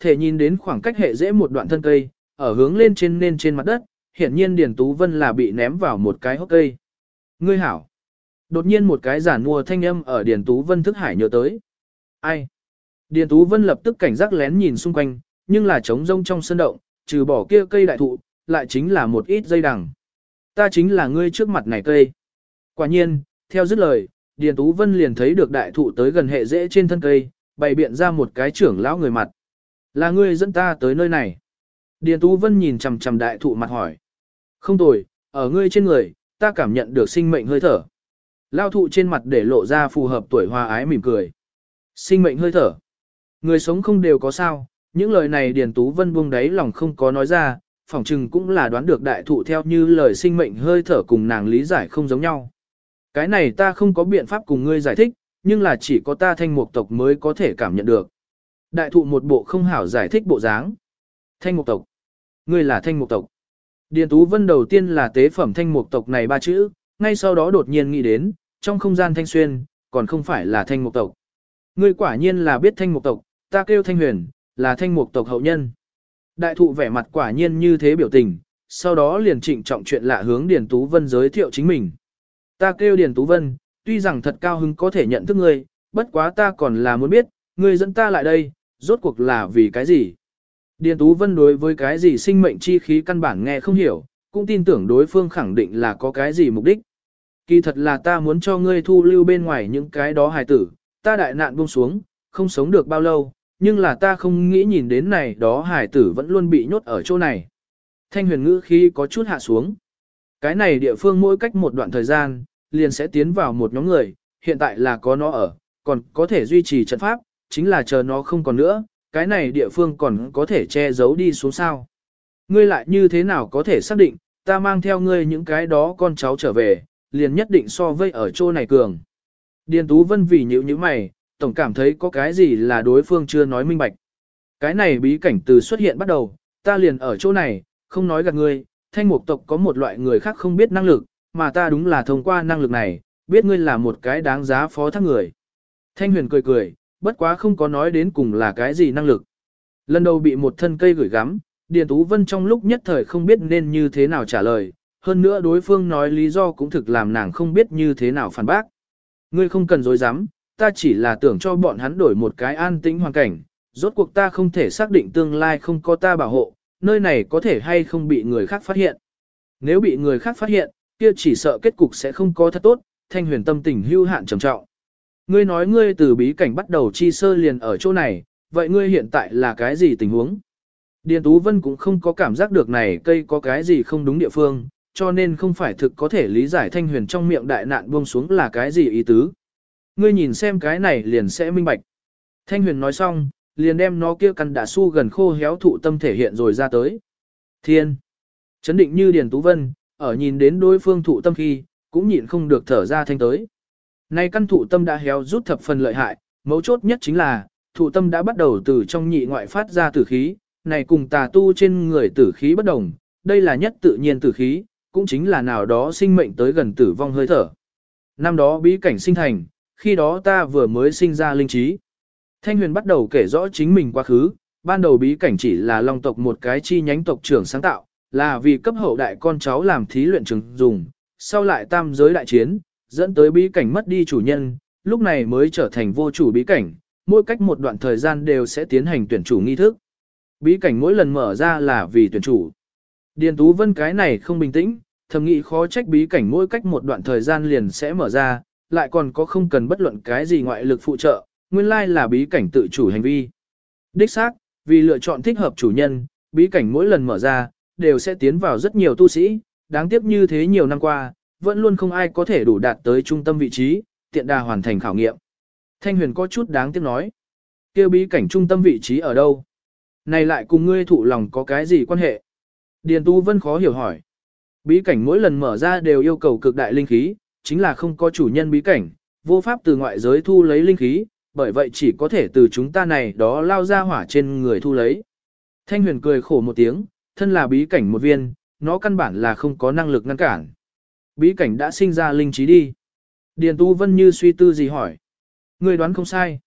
thể nhìn đến khoảng cách hệ dễ một đoạn thân cây, ở hướng lên trên nên trên mặt đất, hiển nhiên Điền Tú Vân là bị ném vào một cái hốc cây. Ngươi hảo. Đột nhiên một cái giản mua thanh âm ở Điền Tú Vân thức hải nhớ tới. Ai? Điền Tú Vân lập tức cảnh giác lén nhìn xung quanh, nhưng là trống rông trong sân động, trừ bỏ kia cây đại thụ, lại chính là một ít dây đằng. Ta chính là ngươi trước mặt này cây. Quả nhiên, theo dứt lời, Điền Tú Vân liền thấy được đại thụ tới gần hệ rễ trên thân cây, bày biện ra một cái trưởng lão người mặt. Là ngươi dẫn ta tới nơi này. Điền Tú Vân nhìn chằm chằm đại thụ mặt hỏi. Không tồi, ở ngươi trên người, ta cảm nhận được sinh mệnh hơi thở. Lao thụ trên mặt để lộ ra phù hợp tuổi hoa ái mỉm cười. Sinh mệnh hơi thở. Người sống không đều có sao, những lời này Điền Tú Vân buông đáy lòng không có nói ra, phỏng chừng cũng là đoán được đại thụ theo như lời sinh mệnh hơi thở cùng nàng lý giải không giống nhau. Cái này ta không có biện pháp cùng ngươi giải thích, nhưng là chỉ có ta thanh mục tộc mới có thể cảm nhận được. Đại thụ một bộ không hảo giải thích bộ dáng. Thanh mục tộc. Ngươi là thanh mục tộc. Điền Tú Vân đầu tiên là tế phẩm thanh mục tộc này ba chữ, ngay sau đó đột nhiên nghĩ đến, trong không gian thanh xuyên, còn không phải là thanh mục tộc. Ngươi quả nhiên là biết thanh mục tộc, ta kêu thanh huyền, là thanh mục tộc hậu nhân. Đại thụ vẻ mặt quả nhiên như thế biểu tình, sau đó liền trịnh trọng chuyện lạ hướng Điền Tú Vân giới thiệu chính mình. Ta kêu Điền Tú Vân, tuy rằng thật cao hứng có thể nhận thức ngươi, bất quá ta còn là muốn biết, ngươi dẫn ta lại đây, rốt cuộc là vì cái gì? Điền Tú Vân đối với cái gì sinh mệnh chi khí căn bản nghe không hiểu, cũng tin tưởng đối phương khẳng định là có cái gì mục đích. Kỳ thật là ta muốn cho ngươi thu lưu bên ngoài những cái đó hài tử, ta đại nạn buông xuống, không sống được bao lâu, nhưng là ta không nghĩ nhìn đến này đó hài tử vẫn luôn bị nhốt ở chỗ này. Thanh huyền ngữ khi có chút hạ xuống. Cái này địa phương mỗi cách một đoạn thời gian, liền sẽ tiến vào một nhóm người, hiện tại là có nó ở, còn có thể duy trì trận pháp, chính là chờ nó không còn nữa, cái này địa phương còn có thể che giấu đi xuống sao. Ngươi lại như thế nào có thể xác định, ta mang theo ngươi những cái đó con cháu trở về, liền nhất định so với ở chỗ này cường. Điền Tú Vân vì nhữ như mày, tổng cảm thấy có cái gì là đối phương chưa nói minh bạch. Cái này bí cảnh từ xuất hiện bắt đầu, ta liền ở chỗ này, không nói gạt ngươi, thanh mục tộc có một loại người khác không biết năng lực, mà ta đúng là thông qua năng lực này, biết ngươi là một cái đáng giá phó thác người. Thanh huyền cười cười, bất quá không có nói đến cùng là cái gì năng lực. Lần đầu bị một thân cây gửi gắm, Điền Tú Vân trong lúc nhất thời không biết nên như thế nào trả lời, hơn nữa đối phương nói lý do cũng thực làm nàng không biết như thế nào phản bác. Ngươi không cần dối dám, ta chỉ là tưởng cho bọn hắn đổi một cái an tĩnh hoàn cảnh, rốt cuộc ta không thể xác định tương lai không có ta bảo hộ, nơi này có thể hay không bị người khác phát hiện. Nếu bị người khác phát hiện, kia chỉ sợ kết cục sẽ không có thật tốt, thanh huyền tâm tình hưu hạn trầm trọng. Ngươi nói ngươi từ bí cảnh bắt đầu chi sơ liền ở chỗ này, vậy ngươi hiện tại là cái gì tình huống? Điền Tú Vân cũng không có cảm giác được này cây có cái gì không đúng địa phương, cho nên không phải thực có thể lý giải thanh huyền trong miệng đại nạn buông xuống là cái gì ý tứ. Ngươi nhìn xem cái này liền sẽ minh bạch. Thanh huyền nói xong, liền đem nó kia căn đã su gần khô héo thụ tâm thể hiện rồi ra tới. Thiên! Chấn định như Điền Tú Vân, ở nhìn đến đối phương thụ tâm khi, cũng nhịn không được thở ra thanh tới. Nay căn thụ tâm đã héo rút thập phần lợi hại, mấu chốt nhất chính là, thụ tâm đã bắt đầu từ trong nhị ngoại phát ra tử khí, này cùng tà tu trên người tử khí bất đồng, đây là nhất tự nhiên tử khí, cũng chính là nào đó sinh mệnh tới gần tử vong hơi thở. Năm đó bí cảnh sinh thành, khi đó ta vừa mới sinh ra linh trí. Thanh huyền bắt đầu kể rõ chính mình quá khứ, ban đầu bí cảnh chỉ là long tộc một cái chi nhánh tộc trưởng sáng tạo, là vì cấp hậu đại con cháu làm thí luyện trường dùng, sau lại tam giới đại chiến, dẫn tới bí cảnh mất đi chủ nhân, lúc này mới trở thành vô chủ bí cảnh, mỗi cách một đoạn thời gian đều sẽ tiến hành tuyển chủ nghi thức. Bí cảnh mỗi lần mở ra là vì tuyển chủ. Điền Tú Vân cái này không bình tĩnh, thầm nghĩ khó trách bí cảnh mỗi cách một đoạn thời gian liền sẽ mở ra, lại còn có không cần bất luận cái gì ngoại lực phụ trợ, nguyên lai là bí cảnh tự chủ hành vi. Đích xác, vì lựa chọn thích hợp chủ nhân, bí cảnh mỗi lần mở ra, đều sẽ tiến vào rất nhiều tu sĩ, đáng tiếc như thế nhiều năm qua, vẫn luôn không ai có thể đủ đạt tới trung tâm vị trí, tiện đà hoàn thành khảo nghiệm. Thanh huyền có chút đáng tiếc nói. kêu bí cảnh trung tâm vị trí ở đâu? Này lại cùng ngươi thụ lòng có cái gì quan hệ? Điền Tu Vân khó hiểu hỏi. Bí cảnh mỗi lần mở ra đều yêu cầu cực đại linh khí, chính là không có chủ nhân bí cảnh, vô pháp từ ngoại giới thu lấy linh khí, bởi vậy chỉ có thể từ chúng ta này đó lao ra hỏa trên người thu lấy. Thanh huyền cười khổ một tiếng, thân là bí cảnh một viên, nó căn bản là không có năng lực ngăn cản. Bí cảnh đã sinh ra linh trí đi. Điền Tú Vân như suy tư gì hỏi. Người đoán không sai.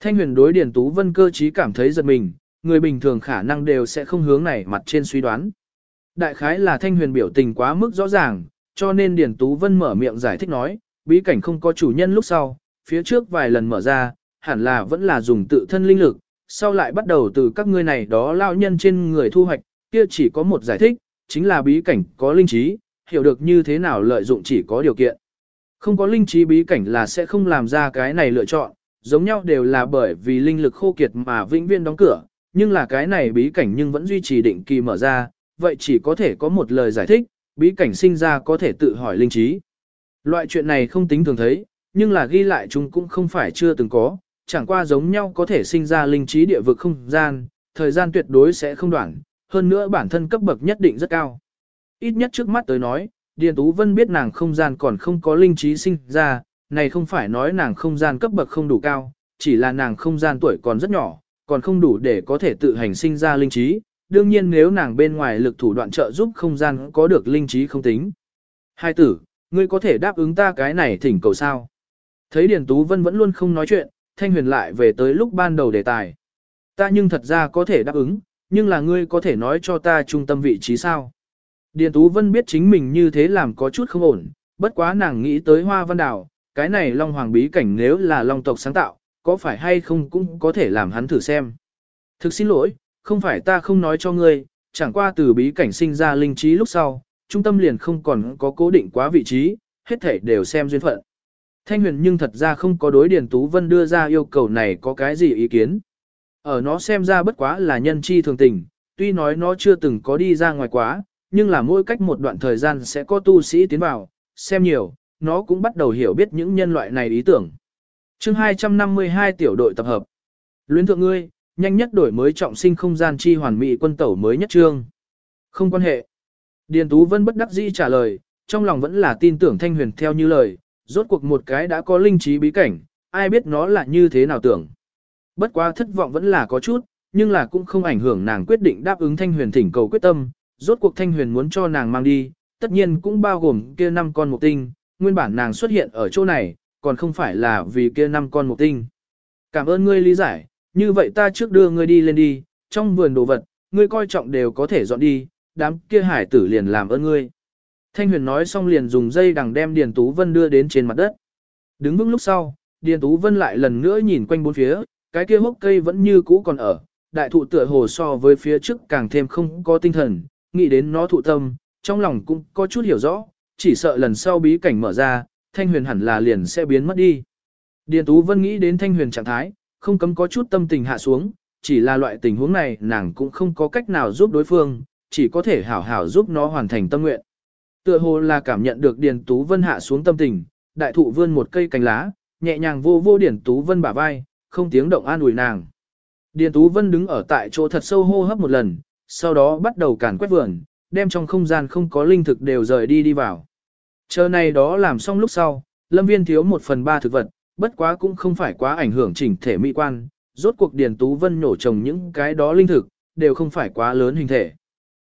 Thanh huyền đối Điền Tú Vân cơ trí cảm thấy giật mình, người bình thường khả năng đều sẽ không hướng này mặt trên suy đoán. Đại khái là thanh huyền biểu tình quá mức rõ ràng, cho nên Điền Tú Vân mở miệng giải thích nói, bí cảnh không có chủ nhân lúc sau, phía trước vài lần mở ra, hẳn là vẫn là dùng tự thân linh lực, sau lại bắt đầu từ các ngươi này đó lao nhân trên người thu hoạch, kia chỉ có một giải thích, chính là bí cảnh có linh trí, hiểu được như thế nào lợi dụng chỉ có điều kiện. Không có linh trí bí cảnh là sẽ không làm ra cái này lựa chọn, giống nhau đều là bởi vì linh lực khô kiệt mà vĩnh viên đóng cửa, nhưng là cái này bí cảnh nhưng vẫn duy trì định kỳ mở ra, vậy chỉ có thể có một lời giải thích, bí cảnh sinh ra có thể tự hỏi linh trí. Loại chuyện này không tính thường thấy, nhưng là ghi lại chúng cũng không phải chưa từng có, chẳng qua giống nhau có thể sinh ra linh trí địa vực không gian, thời gian tuyệt đối sẽ không đoạn, hơn nữa bản thân cấp bậc nhất định rất cao. Ít nhất trước mắt tới nói, Điền Tú Vân biết nàng không gian còn không có linh trí sinh ra, này không phải nói nàng không gian cấp bậc không đủ cao, chỉ là nàng không gian tuổi còn rất nhỏ, còn không đủ để có thể tự hành sinh ra linh trí. Đương nhiên nếu nàng bên ngoài lực thủ đoạn trợ giúp không gian có được linh trí không tính. Hai tử, ngươi có thể đáp ứng ta cái này thỉnh cầu sao? Thấy Điền Tú Vân vẫn luôn không nói chuyện, Thanh Huyền lại về tới lúc ban đầu đề tài. Ta nhưng thật ra có thể đáp ứng, nhưng là ngươi có thể nói cho ta trung tâm vị trí sao? Điền Tú Vân biết chính mình như thế làm có chút không ổn, bất quá nàng nghĩ tới Hoa Văn Đào, cái này Long Hoàng bí cảnh nếu là Long tộc sáng tạo, có phải hay không cũng có thể làm hắn thử xem. Thực xin lỗi, không phải ta không nói cho ngươi, chẳng qua từ bí cảnh sinh ra linh trí lúc sau, trung tâm liền không còn có cố định quá vị trí, hết thể đều xem duyên phận. Thanh huyền nhưng thật ra không có đối Điền Tú Vân đưa ra yêu cầu này có cái gì ý kiến. Ở nó xem ra bất quá là nhân chi thường tình, tuy nói nó chưa từng có đi ra ngoài quá, nhưng là mỗi cách một đoạn thời gian sẽ có tu sĩ tiến vào, xem nhiều, nó cũng bắt đầu hiểu biết những nhân loại này ý tưởng. chương 252 tiểu đội tập hợp. Luyến thượng ngươi, nhanh nhất đổi mới trọng sinh không gian chi hoàn mỹ quân tẩu mới nhất trương. Không quan hệ. Điền Tú Vân bất đắc dĩ trả lời, trong lòng vẫn là tin tưởng Thanh Huyền theo như lời, rốt cuộc một cái đã có linh trí bí cảnh, ai biết nó là như thế nào tưởng. Bất quá thất vọng vẫn là có chút, nhưng là cũng không ảnh hưởng nàng quyết định đáp ứng Thanh Huyền thỉnh cầu quyết tâm, rốt cuộc Thanh Huyền muốn cho nàng mang đi, tất nhiên cũng bao gồm kia năm con mục tinh, nguyên bản nàng xuất hiện ở chỗ này, còn không phải là vì kia năm con mục tinh. Cảm ơn ngươi lý giải, như vậy ta trước đưa ngươi đi lên đi, trong vườn đồ vật, ngươi coi trọng đều có thể dọn đi, đám kia hải tử liền làm ơn ngươi. Thanh huyền nói xong liền dùng dây đằng đem Điền Tú Vân đưa đến trên mặt đất. Đứng vững lúc sau, Điền Tú Vân lại lần nữa nhìn quanh bốn phía, cái kia hốc cây vẫn như cũ còn ở, đại thụ tựa hồ so với phía trước càng thêm không có tinh thần, nghĩ đến nó thụ tâm, trong lòng cũng có chút hiểu rõ, chỉ sợ lần sau bí cảnh mở ra, Thanh Huyền hẳn là liền sẽ biến mất đi. Điền Tú Vân nghĩ đến Thanh Huyền trạng thái, không cấm có chút tâm tình hạ xuống, chỉ là loại tình huống này nàng cũng không có cách nào giúp đối phương, chỉ có thể hảo hảo giúp nó hoàn thành tâm nguyện. Tựa hồ là cảm nhận được Điền Tú Vân hạ xuống tâm tình, đại thụ vươn một cây cành lá, nhẹ nhàng vô vô Điền Tú Vân bả vai, không tiếng động an ủi nàng. Điền Tú Vân đứng ở tại chỗ thật sâu hô hấp một lần, sau đó bắt đầu càn quét vườn, đem trong không gian không có linh thực đều rời đi đi vào. Chờ này đó làm xong lúc sau, lâm viên thiếu một phần ba thực vật, bất quá cũng không phải quá ảnh hưởng chỉnh thể mỹ quan, rốt cuộc Điền Tú Vân nhổ trồng những cái đó linh thực, đều không phải quá lớn hình thể.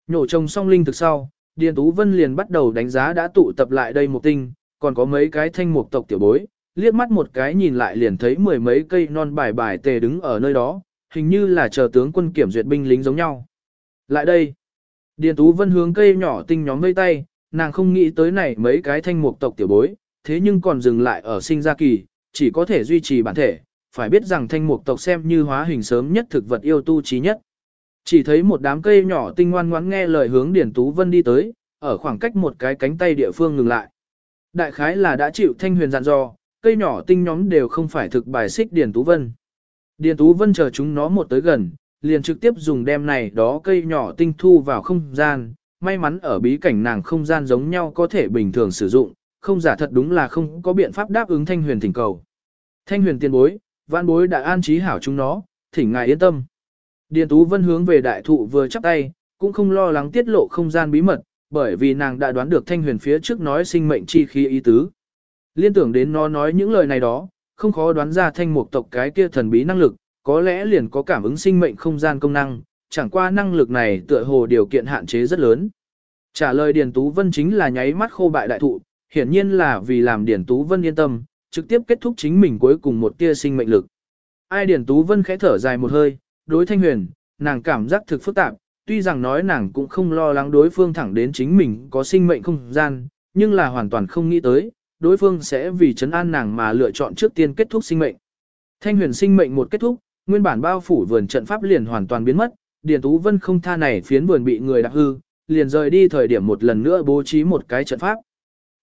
Nhổ trồng xong linh thực sau, Điền Tú Vân liền bắt đầu đánh giá đã tụ tập lại đây một tinh, còn có mấy cái thanh mục tộc tiểu bối, liếc mắt một cái nhìn lại liền thấy mười mấy cây non bài bài tề đứng ở nơi đó, hình như là chờ tướng quân kiểm duyệt binh lính giống nhau. Lại đây, Điền Tú Vân hướng cây nhỏ tinh nhóm vây tay, nàng không nghĩ tới này mấy cái thanh mục tộc tiểu bối, thế nhưng còn dừng lại ở sinh ra kỳ, chỉ có thể duy trì bản thể, phải biết rằng thanh mục tộc xem như hóa hình sớm nhất thực vật yêu tu trí nhất. Chỉ thấy một đám cây nhỏ tinh ngoan ngoãn nghe lời hướng Điền Tú Vân đi tới, ở khoảng cách một cái cánh tay địa phương ngừng lại. Đại khái là đã chịu thanh huyền dặn dò, cây nhỏ tinh nhóm đều không phải thực bài xích Điền Tú Vân. Điền Tú Vân chờ chúng nó một tới gần, liền trực tiếp dùng đem này đó cây nhỏ tinh thu vào không gian, may mắn ở bí cảnh nàng không gian giống nhau có thể bình thường sử dụng, không giả thật đúng là không có biện pháp đáp ứng thanh huyền thỉnh cầu. Thanh huyền tiên bối, vạn bối đã an trí hảo chúng nó, thỉnh ngài yên tâm. Điền Tú Vân hướng về đại thụ vừa chắp tay, cũng không lo lắng tiết lộ không gian bí mật, bởi vì nàng đã đoán được thanh huyền phía trước nói sinh mệnh chi khí ý tứ. Liên tưởng đến nó nói những lời này đó, không khó đoán ra thanh mục tộc cái kia thần bí năng lực, có lẽ liền có cảm ứng sinh mệnh không gian công năng, chẳng qua năng lực này tựa hồ điều kiện hạn chế rất lớn. Trả lời Điền Tú Vân chính là nháy mắt khô bại đại thụ, hiển nhiên là vì làm Điền Tú Vân yên tâm, trực tiếp kết thúc chính mình cuối cùng một tia sinh mệnh lực. Ai Điền Tú Vân khẽ thở dài một hơi, đối Thanh Huyền, nàng cảm giác thực phức tạp, tuy rằng nói nàng cũng không lo lắng đối phương thẳng đến chính mình có sinh mệnh không gian, nhưng là hoàn toàn không nghĩ tới, đối phương sẽ vì chấn an nàng mà lựa chọn trước tiên kết thúc sinh mệnh. Thanh huyền sinh mệnh một kết thúc, nguyên bản bao phủ vườn trận pháp liền hoàn toàn biến mất, Điền Tú Vân không tha này phiến vườn bị người đạp hư, liền rời đi thời điểm một lần nữa bố trí một cái trận pháp.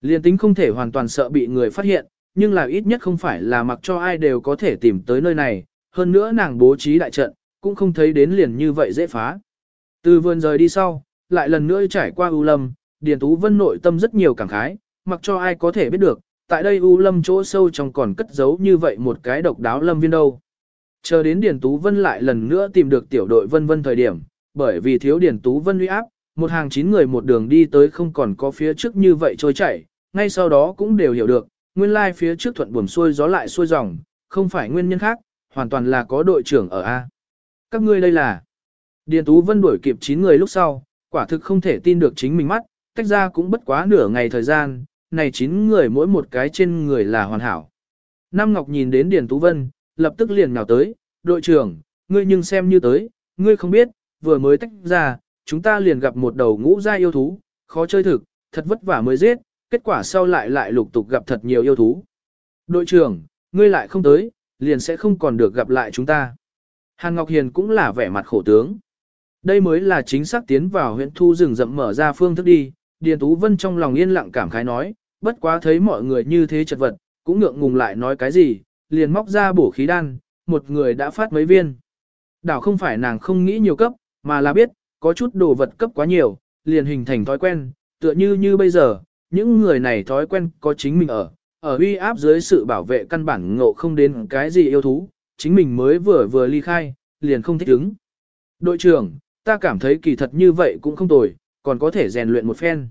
Liền tính không thể hoàn toàn sợ bị người phát hiện, nhưng là ít nhất không phải là mặc cho ai đều có thể tìm tới nơi này, hơn nữa nàng bố trí đại trận, cũng không thấy đến liền như vậy dễ phá. Từ vườn rời đi sau, lại lần nữa trải qua U Lâm, Điền Tú Vân nội tâm rất nhiều cảm khái, mặc cho ai có thể biết được, tại đây U Lâm chỗ sâu trong còn cất giấu như vậy một cái độc đáo lâm viên đâu. Chờ đến Điền Tú Vân lại lần nữa tìm được tiểu đội vân vân thời điểm, bởi vì thiếu Điền Tú Vân uy áp, một hàng chín người một đường đi tới không còn có phía trước như vậy trôi chảy, ngay sau đó cũng đều hiểu được, nguyên lai phía trước thuận buồm xuôi gió lại xuôi dòng, không phải nguyên nhân khác, hoàn toàn là có đội trưởng ở A. Các ngươi đây là... Điền Tú Vân đuổi kịp 9 người lúc sau, quả thực không thể tin được chính mình mắt, cách ra cũng bất quá nửa ngày thời gian, này 9 người mỗi một cái trên người là hoàn hảo. Nam Ngọc nhìn đến Điền Tú Vân, lập tức liền nhào tới, đội trưởng, ngươi nhưng xem như tới, ngươi không biết, vừa mới tách ra, chúng ta liền gặp một đầu ngũ gia yêu thú, khó chơi thực, thật vất vả mới giết, kết quả sau lại lại lục tục gặp thật nhiều yêu thú. Đội trưởng, ngươi lại không tới, liền sẽ không còn được gặp lại chúng ta. Hàn Ngọc Hiền cũng là vẻ mặt khổ tướng. Đây mới là chính xác tiến vào huyện thu rừng rậm mở ra phương thức đi, Điền Tú Vân trong lòng yên lặng cảm khái nói, bất quá thấy mọi người như thế chật vật, cũng ngượng ngùng lại nói cái gì, liền móc ra bổ khí đan, một người đã phát mấy viên. Đảo không phải nàng không nghĩ nhiều cấp, mà là biết, có chút đồ vật cấp quá nhiều, liền hình thành thói quen, tựa như như bây giờ, những người này thói quen có chính mình ở, ở uy áp dưới sự bảo vệ căn bản ngộ không đến cái gì yêu thú, chính mình mới vừa vừa ly khai, liền không thích ứng. Đội trưởng, ta cảm thấy kỳ thật như vậy cũng không tồi, còn có thể rèn luyện một phen.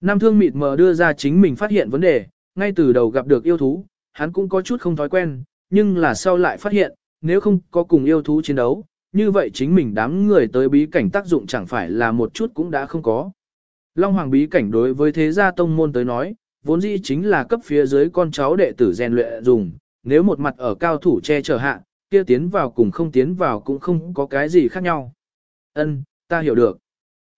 Nam thương mịt mờ đưa ra chính mình phát hiện vấn đề, ngay từ đầu gặp được yêu thú, hắn cũng có chút không thói quen, nhưng là sau lại phát hiện, nếu không có cùng yêu thú chiến đấu, như vậy chính mình đám người tới bí cảnh tác dụng chẳng phải là một chút cũng đã không có. Long Hoàng bí cảnh đối với thế gia tông môn tới nói, vốn dĩ chính là cấp phía dưới con cháu đệ tử rèn luyện dùng, nếu một mặt ở cao thủ che chở hạ, kia tiến vào cùng không tiến vào cũng không có cái gì khác nhau. Ân, ta hiểu được.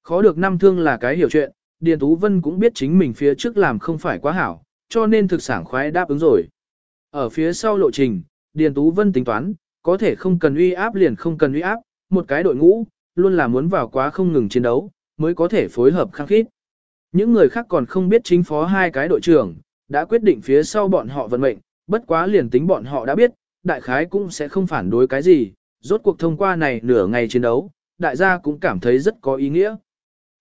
Khó được năm thương là cái hiểu chuyện, Điền Tú Vân cũng biết chính mình phía trước làm không phải quá hảo, cho nên thực sản khoái đáp ứng rồi. Ở phía sau lộ trình, Điền Tú Vân tính toán, có thể không cần uy áp liền không cần uy áp, một cái đội ngũ, luôn là muốn vào quá không ngừng chiến đấu, mới có thể phối hợp khăng khít. Những người khác còn không biết chính phó hai cái đội trưởng, đã quyết định phía sau bọn họ vận mệnh, bất quá liền tính bọn họ đã biết, đại khái cũng sẽ không phản đối cái gì, rốt cuộc thông qua này nửa ngày chiến đấu, đại gia cũng cảm thấy rất có ý nghĩa.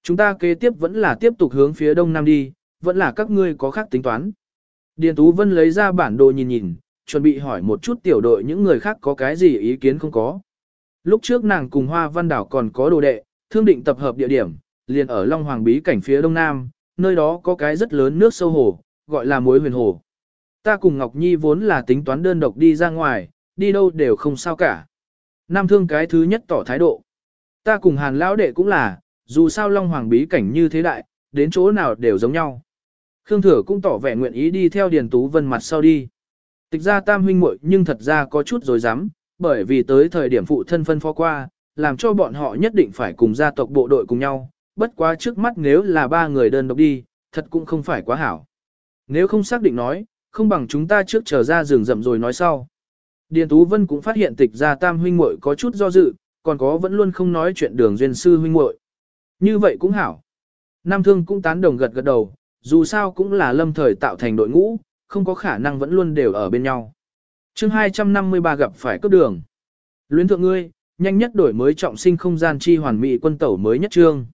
Chúng ta kế tiếp vẫn là tiếp tục hướng phía đông nam đi, vẫn là các ngươi có khác tính toán. Điền Tú Vân lấy ra bản đồ nhìn nhìn, chuẩn bị hỏi một chút tiểu đội những người khác có cái gì ý kiến không có. Lúc trước nàng cùng Hoa Văn Đảo còn có đồ đệ, thương định tập hợp địa điểm, liền ở Long Hoàng bí cảnh phía đông nam, nơi đó có cái rất lớn nước sâu hồ, gọi là muối huyền hồ. Ta cùng Ngọc Nhi vốn là tính toán đơn độc đi ra ngoài, đi đâu đều không sao cả. Nam thương cái thứ nhất tỏ thái độ. Ta cùng Hàn lão đệ cũng là, dù sao Long Hoàng bí cảnh như thế đại, đến chỗ nào đều giống nhau. Khương Thừa cũng tỏ vẻ nguyện ý đi theo Điền Tú Vân mặt sau đi. Tịch ra tam huynh muội nhưng thật ra có chút rồi dám, bởi vì tới thời điểm phụ thân phân phó qua, làm cho bọn họ nhất định phải cùng gia tộc bộ đội cùng nhau, bất quá trước mắt nếu là ba người đơn độc đi, thật cũng không phải quá hảo. Nếu không xác định nói, không bằng chúng ta trước chờ ra rừng rậm rồi nói sau. Điền Tú Vân cũng phát hiện tịch ra tam huynh muội có chút do dự, còn có vẫn luôn không nói chuyện đường duyên sư huynh muội. Như vậy cũng hảo. Nam Thương cũng tán đồng gật gật đầu, dù sao cũng là lâm thời tạo thành đội ngũ, không có khả năng vẫn luôn đều ở bên nhau. chương 253 gặp phải cấp đường. Luyến thượng ngươi, nhanh nhất đổi mới trọng sinh không gian chi hoàn mỹ quân tẩu mới nhất trương.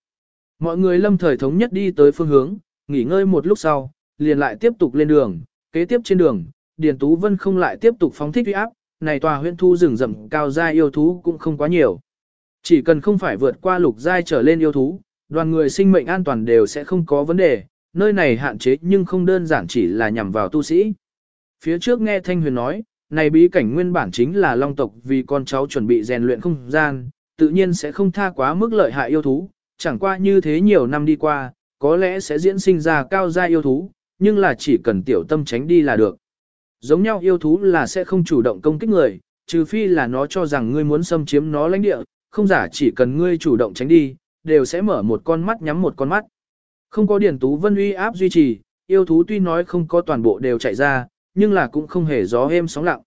Mọi người lâm thời thống nhất đi tới phương hướng, nghỉ ngơi một lúc sau, liền lại tiếp tục lên đường, kế tiếp trên đường, Điền Tú Vân không lại tiếp tục phóng thích uy áp, này tòa huyện thu rừng rậm cao giai yêu thú cũng không quá nhiều. Chỉ cần không phải vượt qua lục giai trở lên yêu thú, đoàn người sinh mệnh an toàn đều sẽ không có vấn đề, nơi này hạn chế nhưng không đơn giản chỉ là nhằm vào tu sĩ. Phía trước nghe Thanh Huyền nói, này bí cảnh nguyên bản chính là long tộc vì con cháu chuẩn bị rèn luyện không gian, tự nhiên sẽ không tha quá mức lợi hại yêu thú, chẳng qua như thế nhiều năm đi qua, có lẽ sẽ diễn sinh ra cao gia yêu thú, nhưng là chỉ cần tiểu tâm tránh đi là được. Giống nhau yêu thú là sẽ không chủ động công kích người, trừ phi là nó cho rằng ngươi muốn xâm chiếm nó lãnh địa, không giả chỉ cần ngươi chủ động tránh đi, đều sẽ mở một con mắt nhắm một con mắt. Không có Điền Tú Vân uy áp duy trì, yêu thú tuy nói không có toàn bộ đều chạy ra, nhưng là cũng không hề gió êm sóng lặng.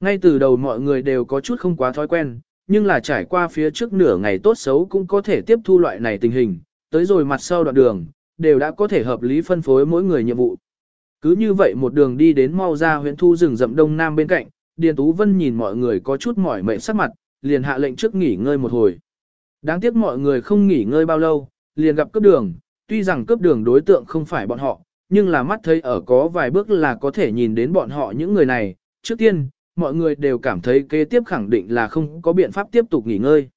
Ngay từ đầu mọi người đều có chút không quá thói quen, nhưng là trải qua phía trước nửa ngày tốt xấu cũng có thể tiếp thu loại này tình hình, tới rồi mặt sau đoạn đường, đều đã có thể hợp lý phân phối mỗi người nhiệm vụ. Cứ như vậy một đường đi đến mau ra huyện thu rừng rậm đông nam bên cạnh, Điền Tú Vân nhìn mọi người có chút mỏi mệt sắc mặt, liền hạ lệnh trước nghỉ ngơi một hồi. Đáng tiếc mọi người không nghỉ ngơi bao lâu, liền gặp cướp đường, tuy rằng cướp đường đối tượng không phải bọn họ, nhưng là mắt thấy ở có vài bước là có thể nhìn đến bọn họ những người này. Trước tiên, mọi người đều cảm thấy kế tiếp khẳng định là không có biện pháp tiếp tục nghỉ ngơi.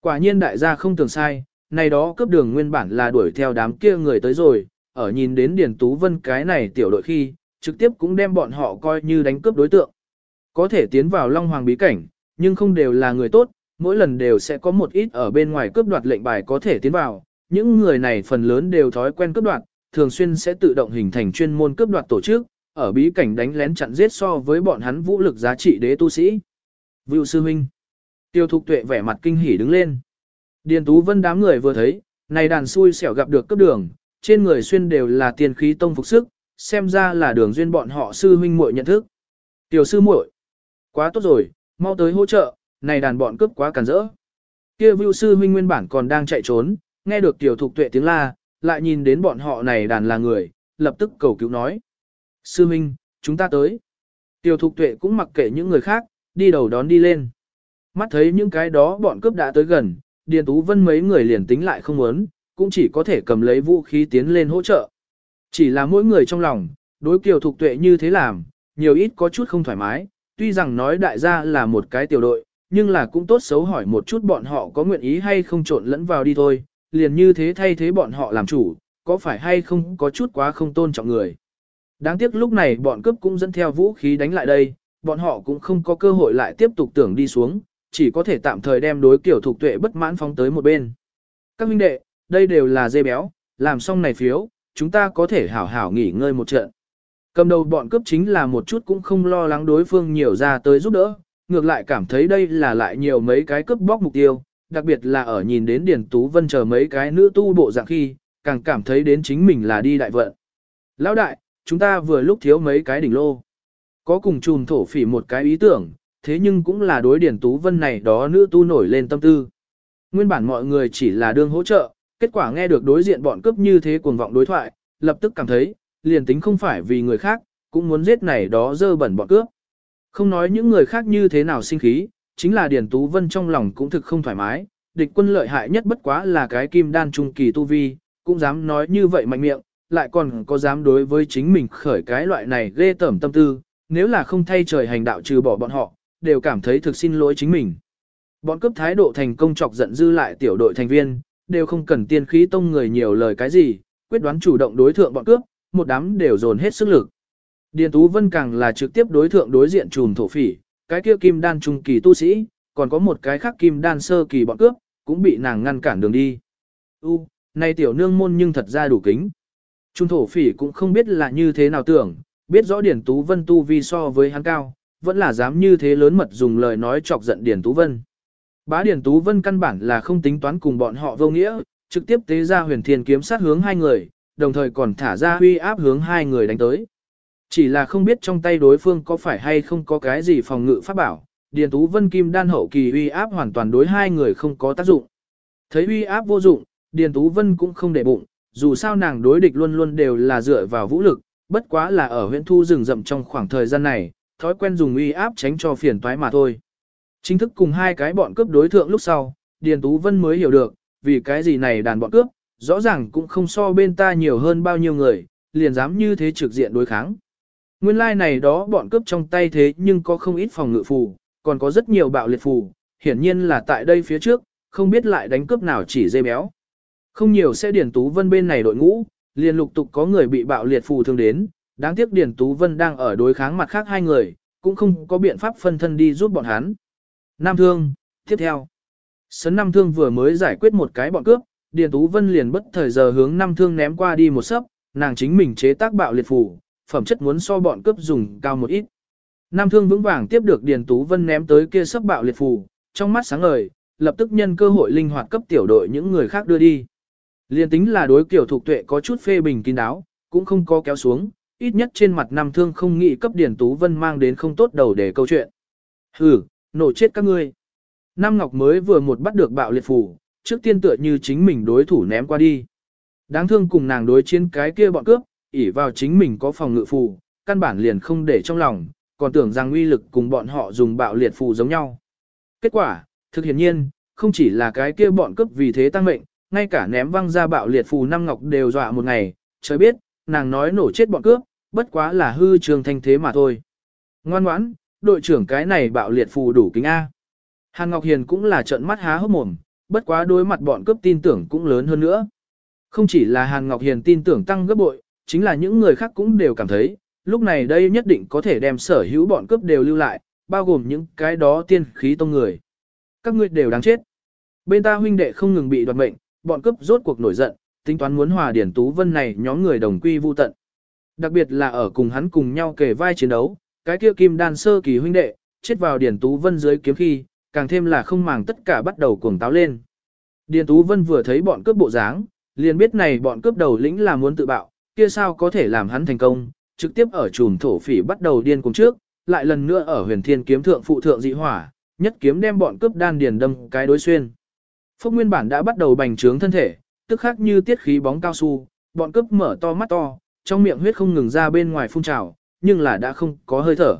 Quả nhiên đại gia không tưởng sai, này đó cướp đường nguyên bản là đuổi theo đám kia người tới rồi, ở nhìn đến Điền Tú Vân cái này tiểu đội khi, trực tiếp cũng đem bọn họ coi như đánh cướp đối tượng. Có thể tiến vào Long Hoàng bí cảnh, nhưng không đều là người tốt, mỗi lần đều sẽ có một ít ở bên ngoài cướp đoạt lệnh bài có thể tiến vào. Những người này phần lớn đều thói quen cướp đoạt, thường xuyên sẽ tự động hình thành chuyên môn cướp đoạt tổ chức, ở bí cảnh đánh lén chặn giết so với bọn hắn vũ lực giá trị đế tu sĩ. Vưu sư huynh. Tiêu thục tuệ vẻ mặt kinh hỉ đứng lên. Điền Tú Vân đám người vừa thấy, này đàn xui xẻo gặp được cấp đường, trên người xuyên đều là tiền khí tông phục sức, xem ra là đường duyên bọn họ sư huynh muội nhận thức. Tiểu sư muội, quá tốt rồi, mau tới hỗ trợ, này đàn bọn cướp quá cản rỡ. Kia Vưu sư huynh nguyên bản còn đang chạy trốn, nghe được tiểu thục tuệ tiếng la, lại nhìn đến bọn họ này đàn là người, lập tức cầu cứu nói. Sư minh, chúng ta tới. Tiểu thục tuệ cũng mặc kệ những người khác, đi đầu đón đi lên. Mắt thấy những cái đó bọn cướp đã tới gần, Điền Tú Vân mấy người liền tính lại không muốn, cũng chỉ có thể cầm lấy vũ khí tiến lên hỗ trợ. Chỉ là mỗi người trong lòng, đối kiều thục tuệ như thế làm, nhiều ít có chút không thoải mái, tuy rằng nói đại gia là một cái tiểu đội, nhưng là cũng tốt xấu hỏi một chút bọn họ có nguyện ý hay không trộn lẫn vào đi thôi, liền như thế thay thế bọn họ làm chủ, có phải hay không có chút quá không tôn trọng người. Đáng tiếc lúc này bọn cướp cũng dẫn theo vũ khí đánh lại đây, bọn họ cũng không có cơ hội lại tiếp tục tưởng đi xuống, chỉ có thể tạm thời đem đối kiểu thuộc tuệ bất mãn phóng tới một bên. Các huynh đệ, đây đều là dê béo, làm xong này phiếu, chúng ta có thể hảo hảo nghỉ ngơi một trận. Cầm đầu bọn cướp chính là một chút cũng không lo lắng đối phương nhiều ra tới giúp đỡ, ngược lại cảm thấy đây là lại nhiều mấy cái cướp bóc mục tiêu, đặc biệt là ở nhìn đến Điền Tú Vân chờ mấy cái nữ tu bộ dạng khi, càng cảm thấy đến chính mình là đi đại vận. Lão đại, chúng ta vừa lúc thiếu mấy cái đỉnh lô. Có cùng chùm thổ phỉ một cái ý tưởng, thế nhưng cũng là đối Điền Tú Vân này đó nữ tu nổi lên tâm tư. Nguyên bản mọi người chỉ là đương hỗ trợ, kết quả nghe được đối diện bọn cướp như thế cuồng vọng đối thoại, lập tức cảm thấy, liền tính không phải vì người khác, cũng muốn giết này đó dơ bẩn bọn cướp. Không nói những người khác như thế nào sinh khí, chính là Điền Tú Vân trong lòng cũng thực không thoải mái, địch quân lợi hại nhất bất quá là cái kim đan trung kỳ tu vi, cũng dám nói như vậy mạnh miệng, lại còn có dám đối với chính mình khởi cái loại này ghê tởm tâm tư, nếu là không thay trời hành đạo trừ bỏ bọn họ, đều cảm thấy thực xin lỗi chính mình. Bọn cấp thái độ thành công chọc giận dư lại tiểu đội thành viên, đều không cần tiên khí tông người nhiều lời cái gì, quyết đoán chủ động đối thượng bọn cướp, một đám đều dồn hết sức lực. Điền Tú Vân càng là trực tiếp đối thượng đối diện trùm thổ phỉ, cái kia kim đan trung kỳ tu sĩ, còn có một cái khác kim đan sơ kỳ bọn cướp, cũng bị nàng ngăn cản đường đi. U, này tiểu nương môn nhưng thật ra đủ kính. Trung thổ phỉ cũng không biết là như thế nào tưởng, biết rõ điển Tú Vân tu vi so với hắn cao, vẫn là dám như thế lớn mật dùng lời nói chọc giận điển Tú Vân. Bá điển Tú Vân căn bản là không tính toán cùng bọn họ vô nghĩa, trực tiếp tế ra huyền thiên kiếm sát hướng hai người, đồng thời còn thả ra huy áp hướng hai người đánh tới. Chỉ là không biết trong tay đối phương có phải hay không có cái gì phòng ngự pháp bảo, Điền Tú Vân Kim đan hậu kỳ uy áp hoàn toàn đối hai người không có tác dụng. Thấy uy áp vô dụng, Điền Tú Vân cũng không để bụng, dù sao nàng đối địch luôn luôn đều là dựa vào vũ lực, bất quá là ở huyện thu rừng rậm trong khoảng thời gian này, thói quen dùng uy áp tránh cho phiền toái mà thôi. Chính thức cùng hai cái bọn cướp đối thượng lúc sau, Điền Tú Vân mới hiểu được, vì cái gì này đàn bọn cướp, rõ ràng cũng không so bên ta nhiều hơn bao nhiêu người, liền dám như thế trực diện đối kháng. Nguyên lai like này đó bọn cướp trong tay thế nhưng có không ít phòng ngự phù, còn có rất nhiều bạo liệt phù, hiển nhiên là tại đây phía trước, không biết lại đánh cướp nào chỉ dây béo. Không nhiều sẽ Điền Tú Vân bên này đội ngũ, liền lục tục có người bị bạo liệt phù thương đến, đáng tiếc Điền Tú Vân đang ở đối kháng mặt khác hai người, cũng không có biện pháp phân thân đi giúp bọn hắn. Nam Thương, tiếp theo. Sấn Nam Thương vừa mới giải quyết một cái bọn cướp, Điền Tú Vân liền bất thời giờ hướng Nam Thương ném qua đi một sấp, nàng chính mình chế tác bạo liệt phù, phẩm chất muốn so bọn cướp dùng cao một ít. Nam Thương vững vàng tiếp được Điền Tú Vân ném tới kia sấp bạo liệt phù, trong mắt sáng ngời, lập tức nhân cơ hội linh hoạt cấp tiểu đội những người khác đưa đi. Liên tính là đối kiểu thuộc tuệ có chút phê bình kín đáo, cũng không có kéo xuống, ít nhất trên mặt Nam thương không nghĩ cấp Điền Tú Vân mang đến không tốt đầu để câu chuyện. Hừ, nổ chết các ngươi. Nam Ngọc mới vừa một bắt được bạo liệt phù, trước tiên tựa như chính mình đối thủ ném qua đi. Đáng thương cùng nàng đối chiến cái kia bọn cướp, ỉ vào chính mình có phòng ngự phù, căn bản liền không để trong lòng, còn tưởng rằng uy lực cùng bọn họ dùng bạo liệt phù giống nhau. Kết quả, thực hiển nhiên, không chỉ là cái kia bọn cướp vì thế tăng mệnh, ngay cả ném văng ra bạo liệt phù năm ngọc đều dọa một ngày, trời biết, nàng nói nổ chết bọn cướp, bất quá là hư trường thanh thế mà thôi. Ngoan ngoãn, đội trưởng cái này bạo liệt phù đủ kính A. Hàn Ngọc Hiền cũng là trợn mắt há hốc mồm, bất quá đối mặt bọn cướp tin tưởng cũng lớn hơn nữa. Không chỉ là Hàn Ngọc Hiền tin tưởng tăng gấp bội, chính là những người khác cũng đều cảm thấy, lúc này đây nhất định có thể đem sở hữu bọn cướp đều lưu lại, bao gồm những cái đó tiên khí tông người. Các ngươi đều đáng chết. Bên ta huynh đệ không ngừng bị đoạt mệnh, bọn cướp rốt cuộc nổi giận, tính toán muốn hòa điển tú vân này nhóm người đồng quy vu tận. Đặc biệt là ở cùng hắn cùng nhau kề vai chiến đấu, cái kia kim đan sơ kỳ huynh đệ, chết vào điển tú vân dưới kiếm khi, càng thêm là không màng tất cả bắt đầu cuồng táo lên. Điền Tú Vân vừa thấy bọn cướp bộ dáng, liền biết này bọn cướp đầu lĩnh là muốn tự bạo, kia sao có thể làm hắn thành công, trực tiếp ở chùm thổ phỉ bắt đầu điên cùng trước, lại lần nữa ở huyền thiên kiếm thượng phụ thượng dị hỏa, nhất kiếm đem bọn cướp đan điền đâm cái đối xuyên. Phúc nguyên bản đã bắt đầu bành trướng thân thể, tức khác như tiết khí bóng cao su, bọn cướp mở to mắt to, trong miệng huyết không ngừng ra bên ngoài phun trào, nhưng là đã không có hơi thở.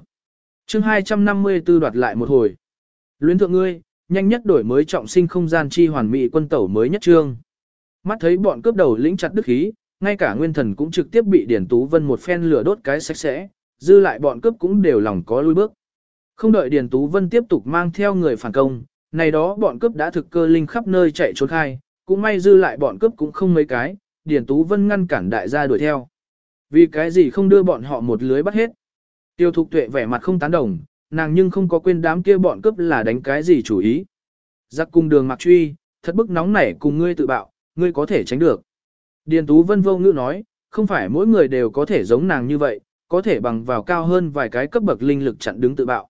chương 254 đoạt lại một hồi. Luyến thượng ngươi, nhanh nhất đổi mới trọng sinh không gian chi hoàn mỹ quân tẩu mới nhất trương. Mắt thấy bọn cướp đầu lĩnh chặt đức khí, ngay cả nguyên thần cũng trực tiếp bị Điển Tú Vân một phen lửa đốt cái sạch sẽ, dư lại bọn cướp cũng đều lòng có lui bước. Không đợi Điền Tú Vân tiếp tục mang theo người phản công, này đó bọn cướp đã thực cơ linh khắp nơi chạy trốn khai, cũng may dư lại bọn cướp cũng không mấy cái, Điền Tú Vân ngăn cản đại gia đuổi theo. Vì cái gì không đưa bọn họ một lưới bắt hết. Tiêu Thục Tuệ vẻ mặt không tán đồng, nàng nhưng không có quên đám kia bọn cướp là đánh cái gì chủ ý. Giặc cung đường mặc truy, thật bức nóng nảy cùng ngươi tự bạo, ngươi có thể tránh được. Điền Tú Vân vô ngữ nói, không phải mỗi người đều có thể giống nàng như vậy, có thể bằng vào cao hơn vài cái cấp bậc linh lực chặn đứng tự bạo.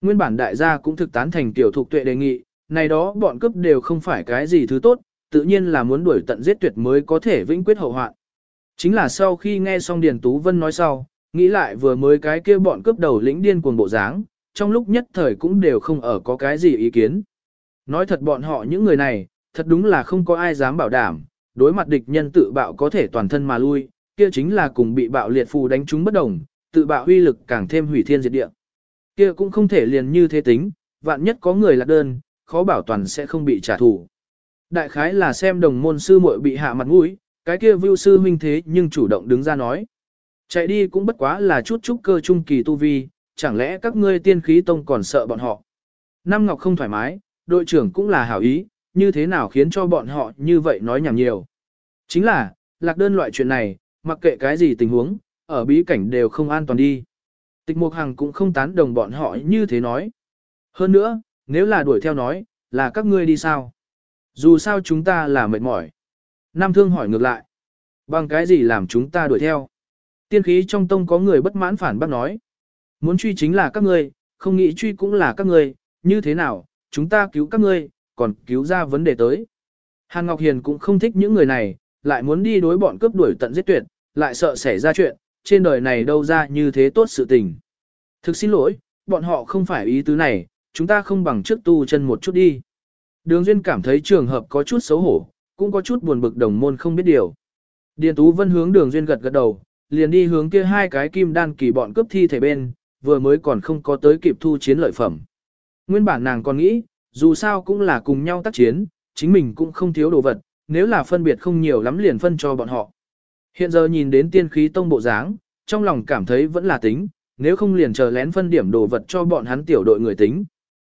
Nguyên bản đại gia cũng thực tán thành tiểu thục tuệ đề nghị, này đó bọn cướp đều không phải cái gì thứ tốt, tự nhiên là muốn đuổi tận giết tuyệt mới có thể vĩnh quyết hậu hoạn. Chính là sau khi nghe xong Điền Tú Vân nói sau, nghĩ lại vừa mới cái kia bọn cướp đầu lĩnh điên cuồng bộ dáng, trong lúc nhất thời cũng đều không ở có cái gì ý kiến. Nói thật bọn họ những người này, thật đúng là không có ai dám bảo đảm, đối mặt địch nhân tự bạo có thể toàn thân mà lui, kia chính là cùng bị bạo liệt phù đánh trúng bất đồng, tự bạo huy lực càng thêm hủy thiên diệt địa. Kia cũng không thể liền như thế tính, vạn nhất có người lạc đơn, khó bảo toàn sẽ không bị trả thù. Đại khái là xem đồng môn sư muội bị hạ mặt mũi, cái kia vưu sư huynh thế nhưng chủ động đứng ra nói. Chạy đi cũng bất quá là chút chút cơ trung kỳ tu vi, chẳng lẽ các ngươi tiên khí tông còn sợ bọn họ. Nam Ngọc không thoải mái, đội trưởng cũng là hảo ý, như thế nào khiến cho bọn họ như vậy nói nhảm nhiều. Chính là, lạc đơn loại chuyện này, mặc kệ cái gì tình huống, ở bí cảnh đều không an toàn đi. Tịch Mục Hằng cũng không tán đồng bọn họ như thế nói. Hơn nữa, nếu là đuổi theo nói, là các ngươi đi sao? Dù sao chúng ta là mệt mỏi. Nam Thương hỏi ngược lại. Bằng cái gì làm chúng ta đuổi theo? Tiên khí trong tông có người bất mãn phản bác nói. Muốn truy chính là các ngươi, không nghĩ truy cũng là các ngươi, như thế nào, chúng ta cứu các ngươi, còn cứu ra vấn đề tới. Hàn Ngọc Hiền cũng không thích những người này, lại muốn đi đối bọn cướp đuổi tận giết tuyệt, lại sợ xảy ra chuyện, trên đời này đâu ra như thế tốt sự tình. Thực xin lỗi, bọn họ không phải ý tứ này, chúng ta không bằng trước tu chân một chút đi. Đường Duyên cảm thấy trường hợp có chút xấu hổ, cũng có chút buồn bực đồng môn không biết điều. Điền Tú Vân hướng Đường Duyên gật gật đầu, liền đi hướng kia hai cái kim đan kỳ bọn cướp thi thể bên, vừa mới còn không có tới kịp thu chiến lợi phẩm. Nguyên bản nàng còn nghĩ, dù sao cũng là cùng nhau tác chiến, chính mình cũng không thiếu đồ vật, nếu là phân biệt không nhiều lắm liền phân cho bọn họ. Hiện giờ nhìn đến tiên khí tông bộ dáng, trong lòng cảm thấy vẫn là tính, nếu không liền chờ lén phân điểm đồ vật cho bọn hắn tiểu đội người tính.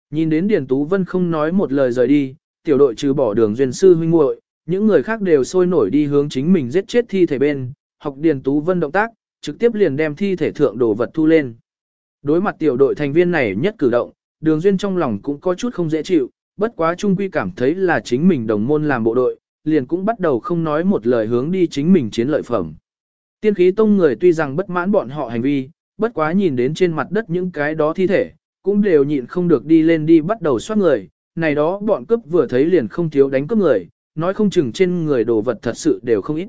Nhìn đến Điền Tú Vân không nói một lời rời đi, tiểu đội trừ bỏ đường duyên sư huynh muội, những người khác đều sôi nổi đi hướng chính mình giết chết thi thể bên, học Điền Tú Vân động tác, trực tiếp liền đem thi thể thượng đồ vật thu lên. Đối mặt tiểu đội thành viên này nhất cử động, đường duyên trong lòng cũng có chút không dễ chịu, bất quá trung quy cảm thấy là chính mình đồng môn làm bộ đội, liền cũng bắt đầu không nói một lời hướng đi chính mình chiến lợi phẩm. Tiên khí tông người tuy rằng bất mãn bọn họ hành vi, bất quá nhìn đến trên mặt đất những cái đó thi thể, cũng đều nhịn không được đi lên đi bắt đầu soát người, này đó bọn cướp vừa thấy liền không thiếu đánh cướp người, nói không chừng trên người đồ vật thật sự đều không ít.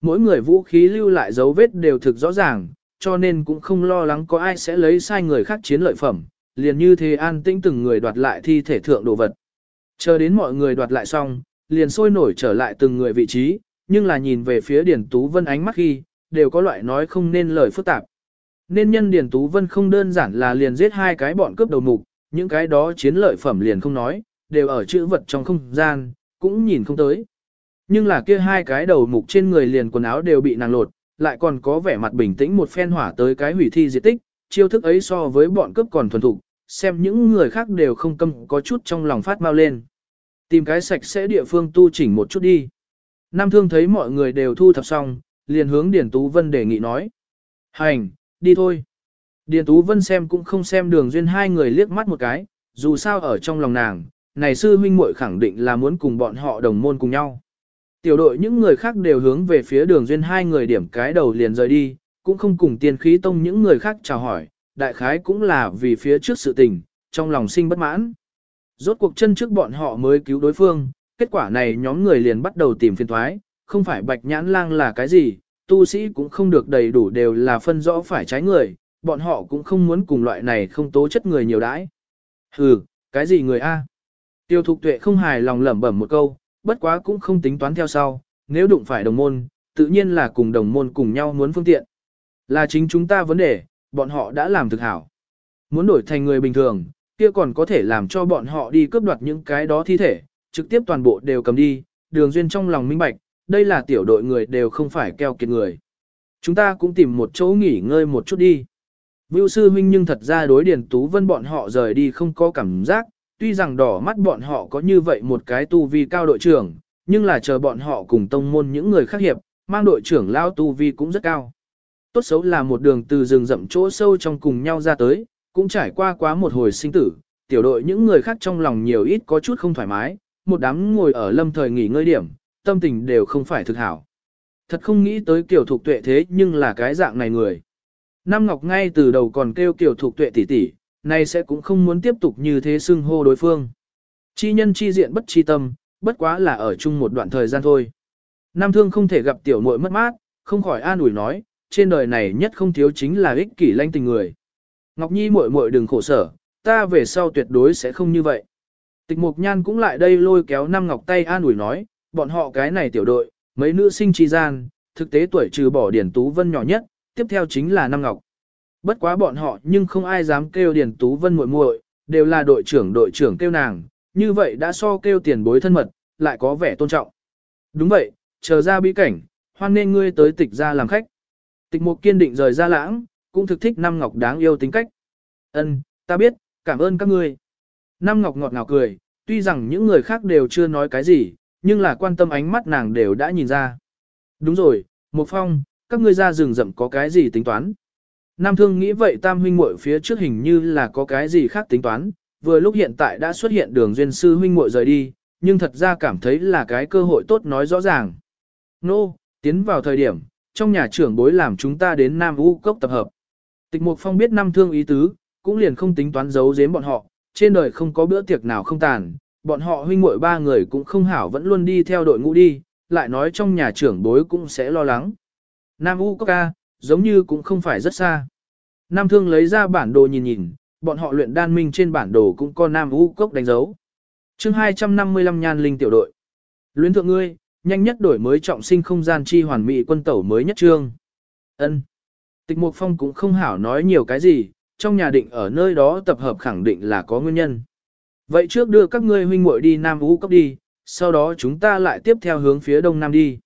Mỗi người vũ khí lưu lại dấu vết đều thực rõ ràng, cho nên cũng không lo lắng có ai sẽ lấy sai người khác chiến lợi phẩm, liền như thế an tĩnh từng người đoạt lại thi thể thượng đồ vật. Chờ đến mọi người đoạt lại xong, liền sôi nổi trở lại từng người vị trí, nhưng là nhìn về phía Điền Tú Vân ánh mắt khi, đều có loại nói không nên lời phức tạp. Nên nhân Điền Tú Vân không đơn giản là liền giết hai cái bọn cướp đầu mục, những cái đó chiến lợi phẩm liền không nói, đều ở chữ vật trong không gian, cũng nhìn không tới. Nhưng là kia hai cái đầu mục trên người liền quần áo đều bị nàng lột, lại còn có vẻ mặt bình tĩnh một phen hỏa tới cái hủy thi diệt tích, chiêu thức ấy so với bọn cướp còn thuần thục, xem những người khác đều không câm có chút trong lòng phát mau lên. Tìm cái sạch sẽ địa phương tu chỉnh một chút đi. Nam Thương thấy mọi người đều thu thập xong, liền hướng Điền Tú Vân đề nghị nói. Hành, đi thôi. Điền Tú Vân xem cũng không xem đường duyên hai người liếc mắt một cái, dù sao ở trong lòng nàng, này sư huynh muội khẳng định là muốn cùng bọn họ đồng môn cùng nhau. Tiểu đội những người khác đều hướng về phía đường duyên hai người điểm cái đầu liền rời đi, cũng không cùng tiên khí tông những người khác chào hỏi, đại khái cũng là vì phía trước sự tình, trong lòng sinh bất mãn. Rốt cuộc chân trước bọn họ mới cứu đối phương, kết quả này nhóm người liền bắt đầu tìm phiền thoái, không phải bạch nhãn lang là cái gì, tu sĩ cũng không được đầy đủ đều là phân rõ phải trái người, bọn họ cũng không muốn cùng loại này không tố chất người nhiều đãi. Hừ, cái gì người A? Tiêu thục tuệ không hài lòng lẩm bẩm một câu, bất quá cũng không tính toán theo sau, nếu đụng phải đồng môn, tự nhiên là cùng đồng môn cùng nhau muốn phương tiện. Là chính chúng ta vấn đề, bọn họ đã làm thực hảo. Muốn đổi thành người bình thường, kia còn có thể làm cho bọn họ đi cướp đoạt những cái đó thi thể, trực tiếp toàn bộ đều cầm đi, đường duyên trong lòng minh bạch, đây là tiểu đội người đều không phải keo kiệt người. Chúng ta cũng tìm một chỗ nghỉ ngơi một chút đi. Vưu sư huynh nhưng thật ra đối điển tú vân bọn họ rời đi không có cảm giác, tuy rằng đỏ mắt bọn họ có như vậy một cái tu vi cao đội trưởng, nhưng là chờ bọn họ cùng tông môn những người khác hiệp, mang đội trưởng lao tu vi cũng rất cao. Tốt xấu là một đường từ rừng rậm chỗ sâu trong cùng nhau ra tới, cũng trải qua quá một hồi sinh tử, tiểu đội những người khác trong lòng nhiều ít có chút không thoải mái, một đám ngồi ở lâm thời nghỉ ngơi điểm, tâm tình đều không phải thực hảo. Thật không nghĩ tới kiểu thục tuệ thế nhưng là cái dạng này người. Nam Ngọc ngay từ đầu còn kêu kiểu thục tuệ tỷ tỷ, nay sẽ cũng không muốn tiếp tục như thế xưng hô đối phương. Chi nhân chi diện bất chi tâm, bất quá là ở chung một đoạn thời gian thôi. Nam Thương không thể gặp tiểu muội mất mát, không khỏi an ủi nói, trên đời này nhất không thiếu chính là ích kỷ lanh tình người. Ngọc Nhi muội muội đừng khổ sở, ta về sau tuyệt đối sẽ không như vậy. Tịch Mục Nhan cũng lại đây lôi kéo Nam Ngọc tay an ủi nói, bọn họ cái này tiểu đội, mấy nữ sinh chi gian, thực tế tuổi trừ bỏ Điển Tú Vân nhỏ nhất, tiếp theo chính là Nam Ngọc. Bất quá bọn họ nhưng không ai dám kêu Điển Tú Vân muội muội, đều là đội trưởng đội trưởng kêu nàng, như vậy đã so kêu tiền bối thân mật, lại có vẻ tôn trọng. Đúng vậy, chờ ra bí cảnh, hoan nên ngươi tới tịch ra làm khách. Tịch mục kiên định rời ra lãng, cũng thực thích Nam Ngọc đáng yêu tính cách. Ân, ta biết, cảm ơn các ngươi. Nam Ngọc ngọt ngào cười, tuy rằng những người khác đều chưa nói cái gì, nhưng là quan tâm ánh mắt nàng đều đã nhìn ra. Đúng rồi, Mục Phong, các ngươi ra rừng rậm có cái gì tính toán? Nam Thương nghĩ vậy Tam huynh muội phía trước hình như là có cái gì khác tính toán, vừa lúc hiện tại đã xuất hiện đường duyên sư huynh muội rời đi, nhưng thật ra cảm thấy là cái cơ hội tốt nói rõ ràng. Nô, no, tiến vào thời điểm, trong nhà trưởng bối làm chúng ta đến Nam U Cốc tập hợp. Tịch Mục Phong biết năm thương ý tứ, cũng liền không tính toán giấu giếm bọn họ, trên đời không có bữa tiệc nào không tàn, bọn họ huynh muội ba người cũng không hảo vẫn luôn đi theo đội ngũ đi, lại nói trong nhà trưởng bối cũng sẽ lo lắng. Nam U Cốc ca, giống như cũng không phải rất xa. Nam Thương lấy ra bản đồ nhìn nhìn, bọn họ luyện đan minh trên bản đồ cũng có Nam U Cốc đánh dấu. chương 255 nhan linh tiểu đội. Luyến thượng ngươi, nhanh nhất đổi mới trọng sinh không gian chi hoàn mỹ quân tẩu mới nhất trương. Ân. Tịch Mục Phong cũng không hảo nói nhiều cái gì, trong nhà định ở nơi đó tập hợp khẳng định là có nguyên nhân. Vậy trước đưa các ngươi huynh muội đi Nam Vũ cấp đi, sau đó chúng ta lại tiếp theo hướng phía đông nam đi.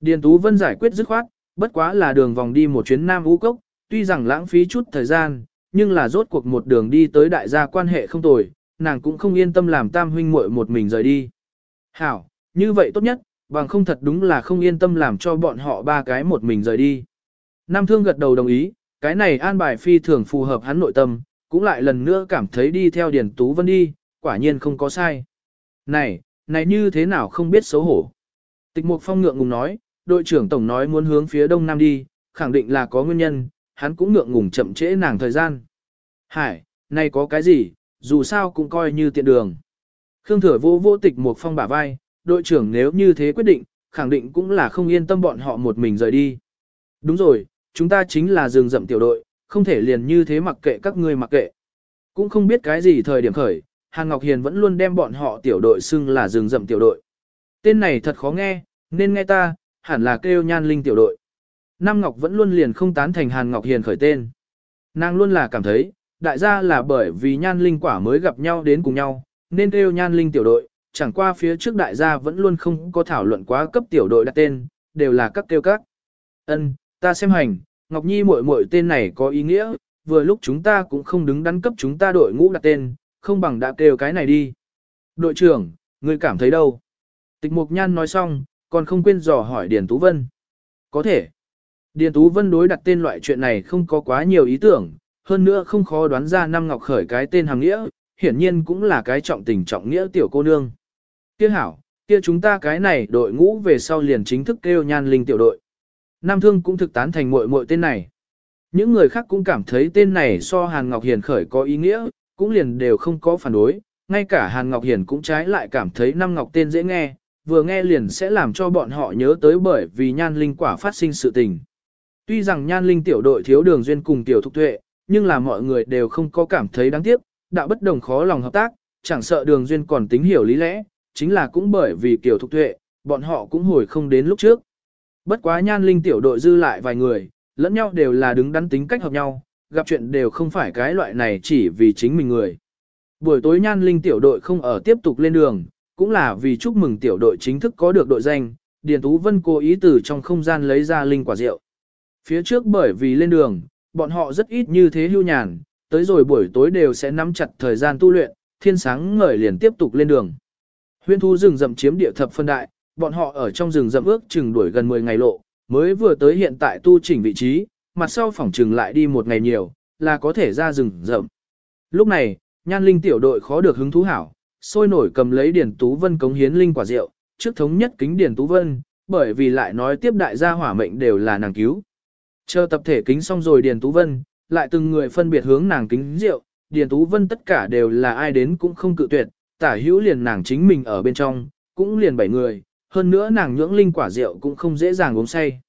Điền Tú Vân giải quyết dứt khoát, bất quá là đường vòng đi một chuyến Nam Vũ cốc, tuy rằng lãng phí chút thời gian, nhưng là rốt cuộc một đường đi tới đại gia quan hệ không tồi, nàng cũng không yên tâm làm tam huynh muội một mình rời đi. Hảo, như vậy tốt nhất, bằng không thật đúng là không yên tâm làm cho bọn họ ba cái một mình rời đi. Nam Thương gật đầu đồng ý, cái này an bài phi thường phù hợp hắn nội tâm, cũng lại lần nữa cảm thấy đi theo Điền Tú Vân đi, quả nhiên không có sai. Này, này như thế nào không biết xấu hổ. Tịch Mục Phong ngượng ngùng nói, đội trưởng tổng nói muốn hướng phía đông nam đi, khẳng định là có nguyên nhân, hắn cũng ngượng ngùng chậm trễ nàng thời gian. Hải, này có cái gì, dù sao cũng coi như tiện đường. Khương Thừa vô vô tịch Mục phong bả vai, đội trưởng nếu như thế quyết định, khẳng định cũng là không yên tâm bọn họ một mình rời đi. Đúng rồi, chúng ta chính là rừng rậm tiểu đội, không thể liền như thế mặc kệ các ngươi mặc kệ. Cũng không biết cái gì thời điểm khởi, Hàn Ngọc Hiền vẫn luôn đem bọn họ tiểu đội xưng là rừng rậm tiểu đội. Tên này thật khó nghe, nên nghe ta, hẳn là kêu nhan linh tiểu đội. Nam Ngọc vẫn luôn liền không tán thành Hàn Ngọc Hiền khởi tên. Nàng luôn là cảm thấy, đại gia là bởi vì nhan linh quả mới gặp nhau đến cùng nhau, nên kêu nhan linh tiểu đội, chẳng qua phía trước đại gia vẫn luôn không có thảo luận quá cấp tiểu đội đặt tên, đều là các kêu các. Ân, ta xem hành, Ngọc Nhi muội muội tên này có ý nghĩa, vừa lúc chúng ta cũng không đứng đắn cấp chúng ta đội ngũ đặt tên, không bằng đã kêu cái này đi. Đội trưởng, ngươi cảm thấy đâu? Tịch Mục Nhan nói xong, còn không quên dò hỏi Điền Tú Vân. Có thể. Điền Tú Vân đối đặt tên loại chuyện này không có quá nhiều ý tưởng, hơn nữa không khó đoán ra năm ngọc khởi cái tên hàng nghĩa, hiển nhiên cũng là cái trọng tình trọng nghĩa tiểu cô nương. Tiếc hảo, kia chúng ta cái này đội ngũ về sau liền chính thức kêu nhan linh tiểu đội. Nam Thương cũng thực tán thành muội muội tên này. Những người khác cũng cảm thấy tên này so Hàn Ngọc Hiền khởi có ý nghĩa, cũng liền đều không có phản đối, ngay cả Hàn Ngọc Hiền cũng trái lại cảm thấy Nam Ngọc tên dễ nghe, vừa nghe liền sẽ làm cho bọn họ nhớ tới bởi vì nhan linh quả phát sinh sự tình. Tuy rằng nhan linh tiểu đội thiếu đường duyên cùng tiểu thục tuệ, nhưng là mọi người đều không có cảm thấy đáng tiếc, đạo bất đồng khó lòng hợp tác, chẳng sợ đường duyên còn tính hiểu lý lẽ, chính là cũng bởi vì tiểu thục tuệ, bọn họ cũng hồi không đến lúc trước. Bất quá nhan linh tiểu đội dư lại vài người, lẫn nhau đều là đứng đắn tính cách hợp nhau, gặp chuyện đều không phải cái loại này chỉ vì chính mình người. Buổi tối nhan linh tiểu đội không ở tiếp tục lên đường, cũng là vì chúc mừng tiểu đội chính thức có được đội danh, Điền Tú Vân cố ý từ trong không gian lấy ra linh quả rượu. Phía trước bởi vì lên đường, bọn họ rất ít như thế hưu nhàn, tới rồi buổi tối đều sẽ nắm chặt thời gian tu luyện, thiên sáng ngời liền tiếp tục lên đường. Huyên thu rừng rậm chiếm địa thập phân đại, bọn họ ở trong rừng rậm ước chừng đuổi gần 10 ngày lộ, mới vừa tới hiện tại tu chỉnh vị trí, mặt sau phòng chừng lại đi một ngày nhiều, là có thể ra rừng rậm. Lúc này, nhan linh tiểu đội khó được hứng thú hảo, sôi nổi cầm lấy Điền Tú Vân cống hiến linh quả rượu, trước thống nhất kính Điền Tú Vân, bởi vì lại nói tiếp đại gia hỏa mệnh đều là nàng cứu. Chờ tập thể kính xong rồi Điền Tú Vân, lại từng người phân biệt hướng nàng kính rượu, Điền Tú Vân tất cả đều là ai đến cũng không cự tuyệt, tả hữu liền nàng chính mình ở bên trong, cũng liền bảy người, hơn nữa nàng nhưỡng linh quả rượu cũng không dễ dàng uống say.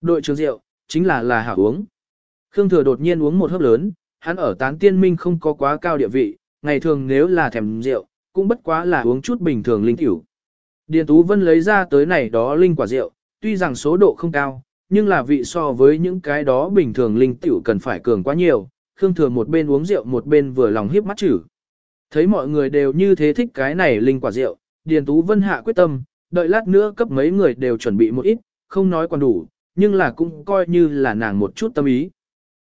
Đội trưởng rượu, chính là là hảo uống. Khương Thừa đột nhiên uống một hớp lớn, hắn ở tán tiên minh không có quá cao địa vị, ngày thường nếu là thèm rượu, cũng bất quá là uống chút bình thường linh tiểu. Điền Tú Vân lấy ra tới này đó linh quả rượu, tuy rằng số độ không cao, nhưng là vị so với những cái đó bình thường linh tiểu cần phải cường quá nhiều, Khương Thừa một bên uống rượu một bên vừa lòng hiếp mắt chử. Thấy mọi người đều như thế thích cái này linh quả rượu, Điền Tú Vân hạ quyết tâm, đợi lát nữa cấp mấy người đều chuẩn bị một ít, không nói còn đủ, nhưng là cũng coi như là nàng một chút tâm ý.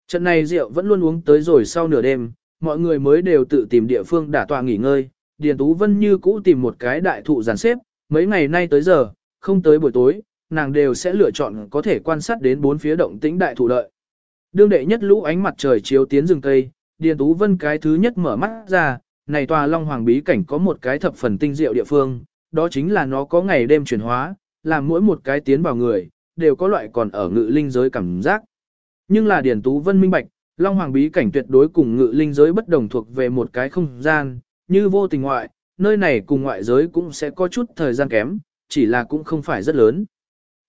Trận này rượu vẫn luôn uống tới rồi sau nửa đêm, mọi người mới đều tự tìm địa phương đả tọa nghỉ ngơi, Điền Tú Vân như cũ tìm một cái đại thụ giàn xếp, mấy ngày nay tới giờ, không tới buổi tối, nàng đều sẽ lựa chọn có thể quan sát đến bốn phía động tĩnh đại thụ đợi. Đương đệ nhất lũ ánh mặt trời chiếu tiến rừng cây, Điền Tú Vân cái thứ nhất mở mắt ra, này tòa Long Hoàng bí cảnh có một cái thập phần tinh diệu địa phương, đó chính là nó có ngày đêm chuyển hóa, làm mỗi một cái tiến vào người, đều có loại còn ở ngự linh giới cảm giác. Nhưng là Điền Tú Vân minh bạch, Long Hoàng bí cảnh tuyệt đối cùng ngự linh giới bất đồng thuộc về một cái không gian, như vô tình ngoại, nơi này cùng ngoại giới cũng sẽ có chút thời gian kém, chỉ là cũng không phải rất lớn.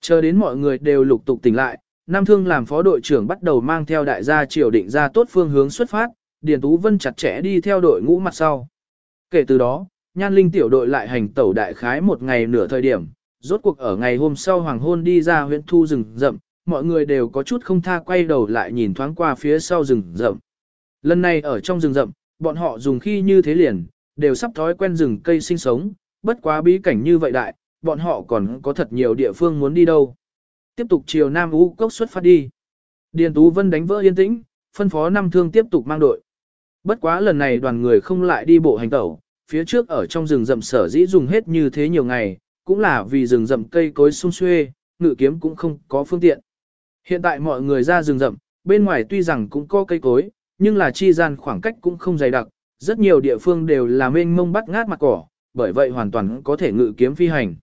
Chờ đến mọi người đều lục tục tỉnh lại, Nam Thương làm phó đội trưởng bắt đầu mang theo đại gia triều định ra tốt phương hướng xuất phát, Điền Tú Vân chặt chẽ đi theo đội ngũ mặt sau. Kể từ đó, Nhan Linh tiểu đội lại hành tẩu đại khái một ngày nửa thời điểm, rốt cuộc ở ngày hôm sau hoàng hôn đi ra huyện thu rừng rậm, mọi người đều có chút không tha quay đầu lại nhìn thoáng qua phía sau rừng rậm. Lần này ở trong rừng rậm, bọn họ dùng khi như thế liền, đều sắp thói quen rừng cây sinh sống, bất quá bí cảnh như vậy đại, bọn họ còn có thật nhiều địa phương muốn đi đâu. Tiếp tục chiều Nam U cốc xuất phát đi. Điền Tú Vân đánh vỡ yên tĩnh, phân phó năm thương tiếp tục mang đội. Bất quá lần này đoàn người không lại đi bộ hành tẩu, phía trước ở trong rừng rậm sở dĩ dùng hết như thế nhiều ngày, cũng là vì rừng rậm cây cối sung xuê, ngự kiếm cũng không có phương tiện. Hiện tại mọi người ra rừng rậm, bên ngoài tuy rằng cũng có cây cối, nhưng là chi gian khoảng cách cũng không dày đặc, rất nhiều địa phương đều là mênh mông bắt ngát mặt cỏ, bởi vậy hoàn toàn có thể ngự kiếm phi hành.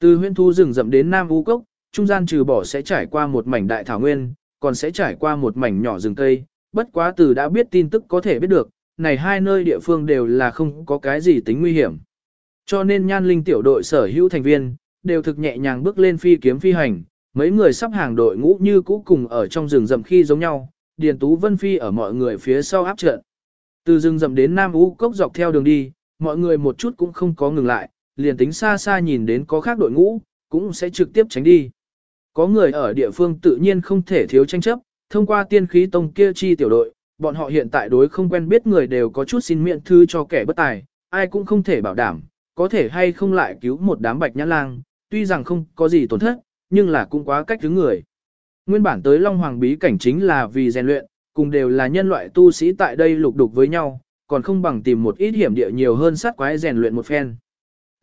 Từ huyện thu rừng rậm đến Nam U Cốc, trung gian trừ bỏ sẽ trải qua một mảnh đại thảo nguyên, còn sẽ trải qua một mảnh nhỏ rừng cây, bất quá từ đã biết tin tức có thể biết được, này hai nơi địa phương đều là không có cái gì tính nguy hiểm. Cho nên nhan linh tiểu đội sở hữu thành viên, đều thực nhẹ nhàng bước lên phi kiếm phi hành, mấy người sắp hàng đội ngũ như cũ cùng ở trong rừng rậm khi giống nhau, Điền Tú Vân Phi ở mọi người phía sau áp trận. Từ rừng rậm đến Nam U cốc dọc theo đường đi, mọi người một chút cũng không có ngừng lại, liền tính xa xa nhìn đến có khác đội ngũ, cũng sẽ trực tiếp tránh đi. Có người ở địa phương tự nhiên không thể thiếu tranh chấp, thông qua tiên khí tông kia chi tiểu đội, bọn họ hiện tại đối không quen biết người đều có chút xin miệng thư cho kẻ bất tài, ai cũng không thể bảo đảm, có thể hay không lại cứu một đám bạch nhã lang, tuy rằng không có gì tổn thất, nhưng là cũng quá cách thứ người. Nguyên bản tới Long Hoàng bí cảnh chính là vì rèn luyện, cùng đều là nhân loại tu sĩ tại đây lục đục với nhau, còn không bằng tìm một ít hiểm địa nhiều hơn sát quái rèn luyện một phen.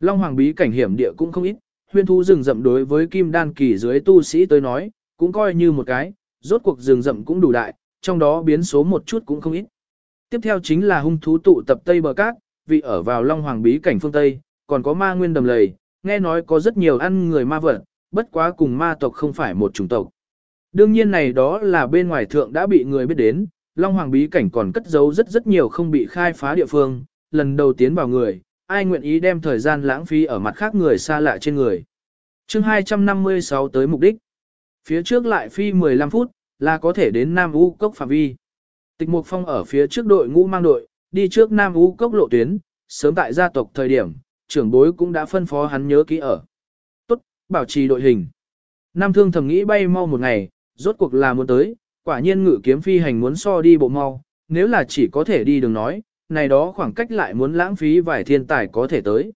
Long Hoàng bí cảnh hiểm địa cũng không ít, huyên thú rừng rậm đối với kim đan kỳ dưới tu sĩ tới nói, cũng coi như một cái, rốt cuộc rừng rậm cũng đủ đại, trong đó biến số một chút cũng không ít. Tiếp theo chính là hung thú tụ tập Tây Bờ Cát, vì ở vào Long Hoàng bí cảnh phương Tây, còn có ma nguyên đầm lầy, nghe nói có rất nhiều ăn người ma vật, bất quá cùng ma tộc không phải một chủng tộc. Đương nhiên này đó là bên ngoài thượng đã bị người biết đến, Long Hoàng bí cảnh còn cất giấu rất rất nhiều không bị khai phá địa phương, lần đầu tiến vào người, ai nguyện ý đem thời gian lãng phí ở mặt khác người xa lạ trên người. chương 256 tới mục đích. Phía trước lại phi 15 phút, là có thể đến Nam U Cốc phạm vi. Tịch Mục Phong ở phía trước đội ngũ mang đội, đi trước Nam U Cốc lộ tuyến, sớm tại gia tộc thời điểm, trưởng bối cũng đã phân phó hắn nhớ kỹ ở. Tốt, bảo trì đội hình. Nam Thương thầm nghĩ bay mau một ngày, rốt cuộc là muốn tới, quả nhiên ngự kiếm phi hành muốn so đi bộ mau, nếu là chỉ có thể đi đường nói, này đó khoảng cách lại muốn lãng phí vài thiên tài có thể tới.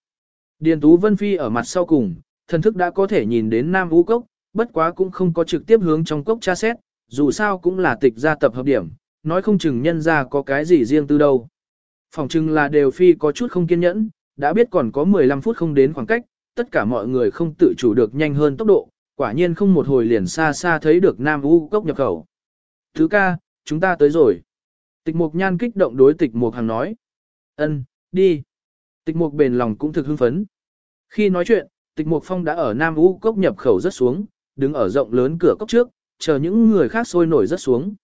Điền Tú Vân Phi ở mặt sau cùng, thần thức đã có thể nhìn đến Nam Vũ Cốc, bất quá cũng không có trực tiếp hướng trong cốc tra xét, dù sao cũng là tịch gia tập hợp điểm, nói không chừng nhân ra có cái gì riêng tư đâu. Phòng chừng là đều Phi có chút không kiên nhẫn, đã biết còn có 15 phút không đến khoảng cách, tất cả mọi người không tự chủ được nhanh hơn tốc độ, quả nhiên không một hồi liền xa xa thấy được Nam U cốc nhập khẩu. Thứ ca, chúng ta tới rồi. Tịch mục nhan kích động đối tịch mục hàng nói. ân, đi. Tịch mục bền lòng cũng thực hưng phấn. Khi nói chuyện, tịch mục phong đã ở Nam U cốc nhập khẩu rất xuống, đứng ở rộng lớn cửa cốc trước, chờ những người khác sôi nổi rất xuống.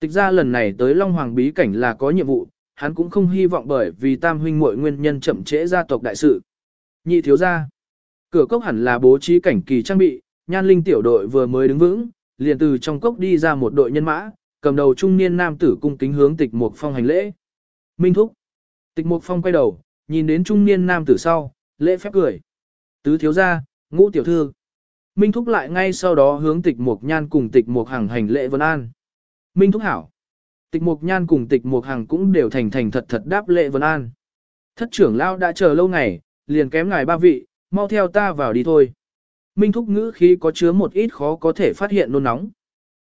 Tịch ra lần này tới Long Hoàng bí cảnh là có nhiệm vụ, hắn cũng không hy vọng bởi vì tam huynh muội nguyên nhân chậm trễ gia tộc đại sự. Nhị thiếu gia, cửa cốc hẳn là bố trí cảnh kỳ trang bị, nhan linh tiểu đội vừa mới đứng vững, liền từ trong cốc đi ra một đội nhân mã, cầm đầu trung niên nam tử cung kính hướng tịch mục phong hành lễ. Minh thúc. Tịch mục phong quay đầu, nhìn đến trung niên nam tử sau, lễ phép cười. Tứ thiếu gia, ngũ tiểu thư. Minh thúc lại ngay sau đó hướng tịch mục nhan cùng tịch mục hàng hành lễ vân an. Minh thúc hảo. Tịch mục nhan cùng tịch mục hàng cũng đều thành thành thật thật đáp lễ vân an. Thất trưởng lao đã chờ lâu ngày, liền kém ngài ba vị, mau theo ta vào đi thôi. Minh thúc ngữ khí có chứa một ít khó có thể phát hiện nôn nóng.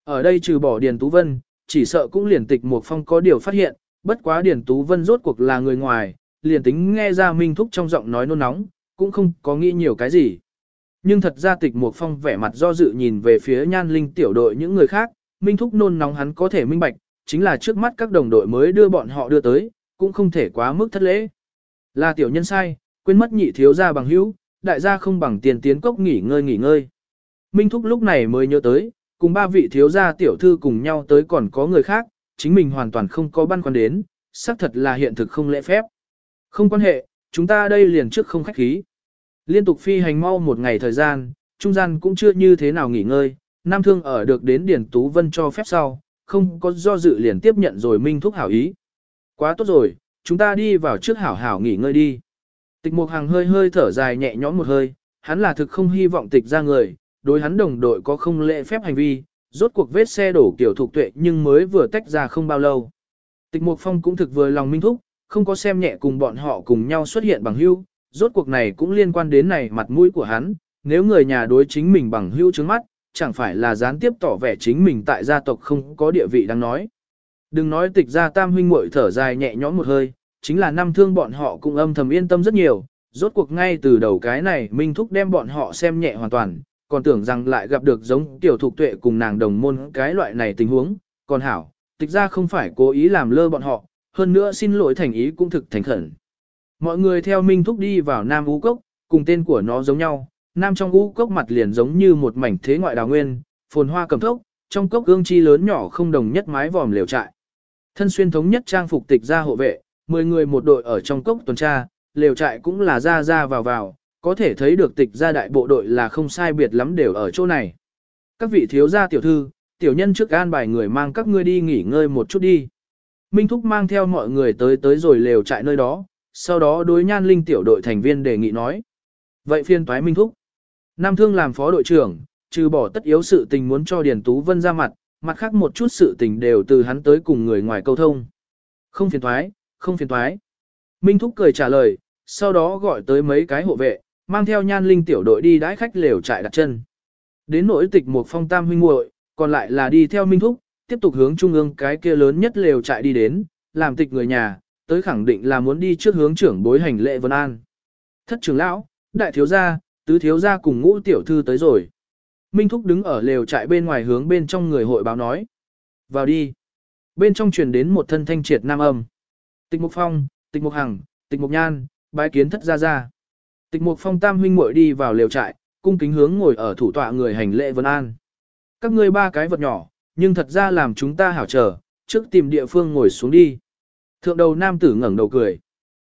Ở đây trừ bỏ Điền Tú Vân, chỉ sợ cũng liền tịch Mục Phong có điều phát hiện, bất quá Điền Tú Vân rốt cuộc là người ngoài, liền tính nghe ra Minh thúc trong giọng nói nôn nóng, cũng không có nghĩ nhiều cái gì. Nhưng thật ra tịch Mục Phong vẻ mặt do dự nhìn về phía nhan linh tiểu đội những người khác, Minh thúc nôn nóng hắn có thể minh bạch, chính là trước mắt các đồng đội mới đưa bọn họ đưa tới, cũng không thể quá mức thất lễ. Là tiểu nhân sai, quên mất nhị thiếu gia bằng hữu, đại gia không bằng tiền tiến cốc nghỉ ngơi nghỉ ngơi. Minh Thúc lúc này mới nhớ tới, cùng ba vị thiếu gia tiểu thư cùng nhau tới còn có người khác, chính mình hoàn toàn không có băn khoăn đến, xác thật là hiện thực không lễ phép. Không quan hệ, chúng ta đây liền trước không khách khí. Liên tục phi hành mau một ngày thời gian, trung gian cũng chưa như thế nào nghỉ ngơi, Nam Thương ở được đến Điển Tú Vân cho phép sau, không có do dự liền tiếp nhận rồi Minh Thúc hảo ý. Quá tốt rồi, chúng ta đi vào trước hảo hảo nghỉ ngơi đi. Tịch Mục hằng hơi hơi thở dài nhẹ nhõm một hơi, hắn là thực không hy vọng tịch ra người, đối hắn đồng đội có không lệ phép hành vi, rốt cuộc vết xe đổ kiểu thuộc tuệ nhưng mới vừa tách ra không bao lâu. Tịch Mục Phong cũng thực vừa lòng minh thúc, không có xem nhẹ cùng bọn họ cùng nhau xuất hiện bằng hữu, rốt cuộc này cũng liên quan đến này mặt mũi của hắn, nếu người nhà đối chính mình bằng hữu trước mắt, chẳng phải là gián tiếp tỏ vẻ chính mình tại gia tộc không có địa vị đang nói. Đừng nói tịch ra tam huynh muội thở dài nhẹ nhõm một hơi, chính là năm thương bọn họ cũng âm thầm yên tâm rất nhiều, rốt cuộc ngay từ đầu cái này Minh Thúc đem bọn họ xem nhẹ hoàn toàn, còn tưởng rằng lại gặp được giống tiểu thục tuệ cùng nàng đồng môn cái loại này tình huống, còn hảo, tịch ra không phải cố ý làm lơ bọn họ, hơn nữa xin lỗi thành ý cũng thực thành khẩn. Mọi người theo Minh Thúc đi vào Nam Ú Cốc, cùng tên của nó giống nhau, Nam trong Ú Cốc mặt liền giống như một mảnh thế ngoại đào nguyên, phồn hoa cầm thốc, trong cốc gương chi lớn nhỏ không đồng nhất mái vòm liều trại. Thân xuyên thống nhất trang phục tịch ra hộ vệ, 10 người một đội ở trong cốc tuần tra, lều trại cũng là ra ra vào vào, có thể thấy được tịch gia đại bộ đội là không sai biệt lắm đều ở chỗ này. Các vị thiếu gia tiểu thư, tiểu nhân trước an bài người mang các ngươi đi nghỉ ngơi một chút đi. Minh Thúc mang theo mọi người tới tới rồi lều trại nơi đó, sau đó đối nhan linh tiểu đội thành viên đề nghị nói. Vậy phiên toái Minh Thúc. Nam Thương làm phó đội trưởng, trừ bỏ tất yếu sự tình muốn cho Điền Tú Vân ra mặt, mặt khác một chút sự tình đều từ hắn tới cùng người ngoài câu thông. Không phiền thoái, không phiền thoái. Minh Thúc cười trả lời, sau đó gọi tới mấy cái hộ vệ, mang theo nhan linh tiểu đội đi đãi khách lều trại đặt chân. Đến nỗi tịch một phong tam huynh muội, còn lại là đi theo Minh Thúc, tiếp tục hướng trung ương cái kia lớn nhất lều trại đi đến, làm tịch người nhà, tới khẳng định là muốn đi trước hướng trưởng bối hành lệ vân an. Thất trưởng lão, đại thiếu gia, tứ thiếu gia cùng ngũ tiểu thư tới rồi. Minh Thúc đứng ở lều trại bên ngoài hướng bên trong người hội báo nói. Vào đi. Bên trong truyền đến một thân thanh triệt nam âm. Tịch Mục Phong, Tịch Mục Hằng, Tịch Mục Nhan, bái kiến thất gia gia. Tịch Mục Phong tam huynh muội đi vào lều trại, cung kính hướng ngồi ở thủ tọa người hành lễ vân an. Các ngươi ba cái vật nhỏ, nhưng thật ra làm chúng ta hảo chờ, trước tìm địa phương ngồi xuống đi. Thượng đầu nam tử ngẩng đầu cười.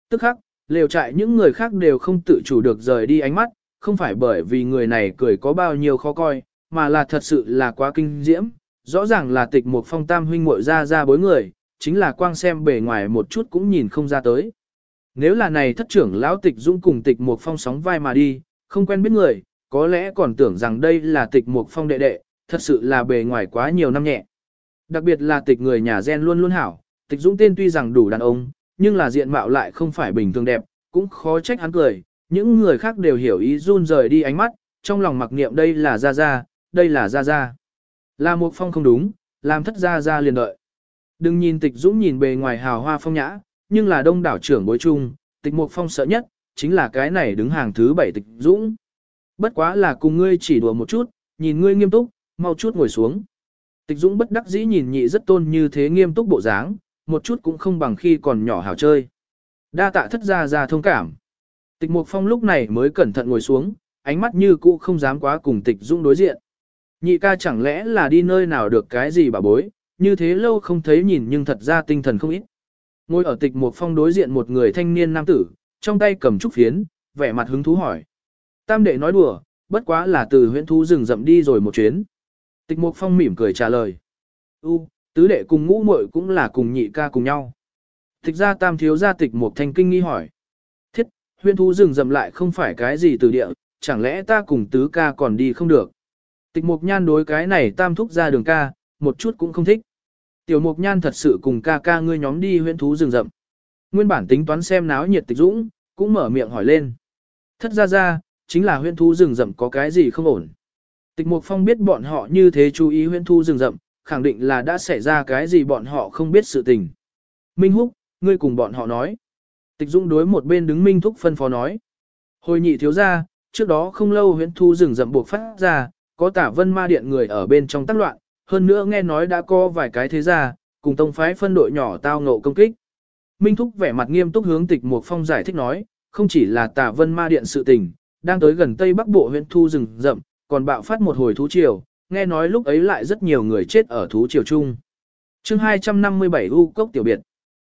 Tức khắc, lều trại những người khác đều không tự chủ được rời đi ánh mắt, không phải bởi vì người này cười có bao nhiêu khó coi, mà là thật sự là quá kinh diễm. Rõ ràng là tịch một phong tam huynh muội ra ra bối người, chính là quang xem bề ngoài một chút cũng nhìn không ra tới. Nếu là này thất trưởng lão tịch dũng cùng tịch một phong sóng vai mà đi, không quen biết người, có lẽ còn tưởng rằng đây là tịch một phong đệ đệ, thật sự là bề ngoài quá nhiều năm nhẹ. Đặc biệt là tịch người nhà gen luôn luôn hảo, tịch dũng tên tuy rằng đủ đàn ông, nhưng là diện mạo lại không phải bình thường đẹp, cũng khó trách hắn cười, những người khác đều hiểu ý run rời đi ánh mắt, trong lòng mặc niệm đây là Gia Gia, đây là Gia Gia. Là một phong không đúng, làm thất Gia Gia liền đợi. Đừng nhìn tịch dũng nhìn bề ngoài hào hoa phong nhã, nhưng là đông đảo trưởng bối chung, tịch một phong sợ nhất, chính là cái này đứng hàng thứ bảy tịch dũng. Bất quá là cùng ngươi chỉ đùa một chút, nhìn ngươi nghiêm túc, mau chút ngồi xuống. Tịch dũng bất đắc dĩ nhìn nhị rất tôn như thế nghiêm túc bộ dáng, một chút cũng không bằng khi còn nhỏ hào chơi. Đa tạ thất gia gia thông cảm. Tịch Mục Phong lúc này mới cẩn thận ngồi xuống, ánh mắt như cũ không dám quá cùng Tịch Dung đối diện. Nhị ca chẳng lẽ là đi nơi nào được cái gì bà bối, như thế lâu không thấy nhìn nhưng thật ra tinh thần không ít. Ngồi ở Tịch Mục Phong đối diện một người thanh niên nam tử, trong tay cầm trúc phiến, vẻ mặt hứng thú hỏi. Tam đệ nói đùa, bất quá là từ huyện thú rừng rậm đi rồi một chuyến. Tịch Mục Phong mỉm cười trả lời. U, tứ đệ cùng ngũ muội cũng là cùng nhị ca cùng nhau. Tịch ra tam thiếu gia tịch một Thanh kinh nghi hỏi thiết huyên thú rừng rầm lại không phải cái gì từ địa, chẳng lẽ ta cùng tứ ca còn đi không được. Tịch mục nhan đối cái này tam thúc ra đường ca, một chút cũng không thích. Tiểu mục nhan thật sự cùng ca ca ngươi nhóm đi huyên thú rừng rậm. Nguyên bản tính toán xem náo nhiệt tịch dũng, cũng mở miệng hỏi lên. Thất ra ra, chính là huyên thú rừng rậm có cái gì không ổn. Tịch mục phong biết bọn họ như thế chú ý huyên thú rừng rậm, khẳng định là đã xảy ra cái gì bọn họ không biết sự tình. Minh Húc, ngươi cùng bọn họ nói. Tịch Dung đối một bên đứng Minh Thúc phân phó nói. Hồi nhị thiếu ra, trước đó không lâu huyễn thu rừng rậm buộc phát ra, có tả vân ma điện người ở bên trong tác loạn, hơn nữa nghe nói đã có vài cái thế gia, cùng tông phái phân đội nhỏ tao ngộ công kích. Minh Thúc vẻ mặt nghiêm túc hướng tịch Mục Phong giải thích nói, không chỉ là tả vân ma điện sự tình, đang tới gần tây bắc bộ huyện thu rừng rậm, còn bạo phát một hồi thú triều, nghe nói lúc ấy lại rất nhiều người chết ở thú triều trung chương 257 U Cốc Tiểu Biệt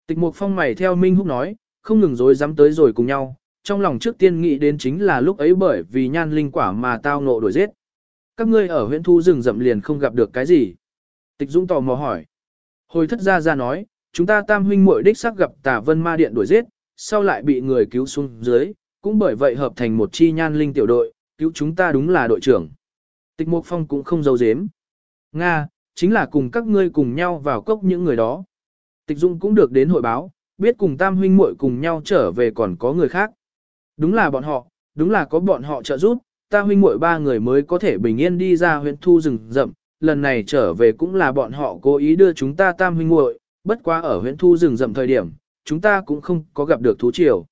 Tịch Mục Phong mày theo Minh Húc nói, không ngừng dối dám tới rồi cùng nhau, trong lòng trước tiên nghĩ đến chính là lúc ấy bởi vì nhan linh quả mà tao ngộ đuổi giết. Các ngươi ở huyện thu rừng rậm liền không gặp được cái gì. Tịch Dũng tò mò hỏi. Hồi thất gia ra nói, chúng ta tam huynh muội đích xác gặp tà vân ma điện đuổi giết, sau lại bị người cứu xuống dưới, cũng bởi vậy hợp thành một chi nhan linh tiểu đội, cứu chúng ta đúng là đội trưởng. Tịch Mục Phong cũng không giấu giếm. Nga, chính là cùng các ngươi cùng nhau vào cốc những người đó. Tịch Dung cũng được đến hội báo, biết cùng tam huynh muội cùng nhau trở về còn có người khác. Đúng là bọn họ, đúng là có bọn họ trợ giúp, ta huynh muội ba người mới có thể bình yên đi ra huyện thu rừng rậm, lần này trở về cũng là bọn họ cố ý đưa chúng ta tam huynh muội, bất quá ở huyện thu rừng rậm thời điểm, chúng ta cũng không có gặp được thú triều.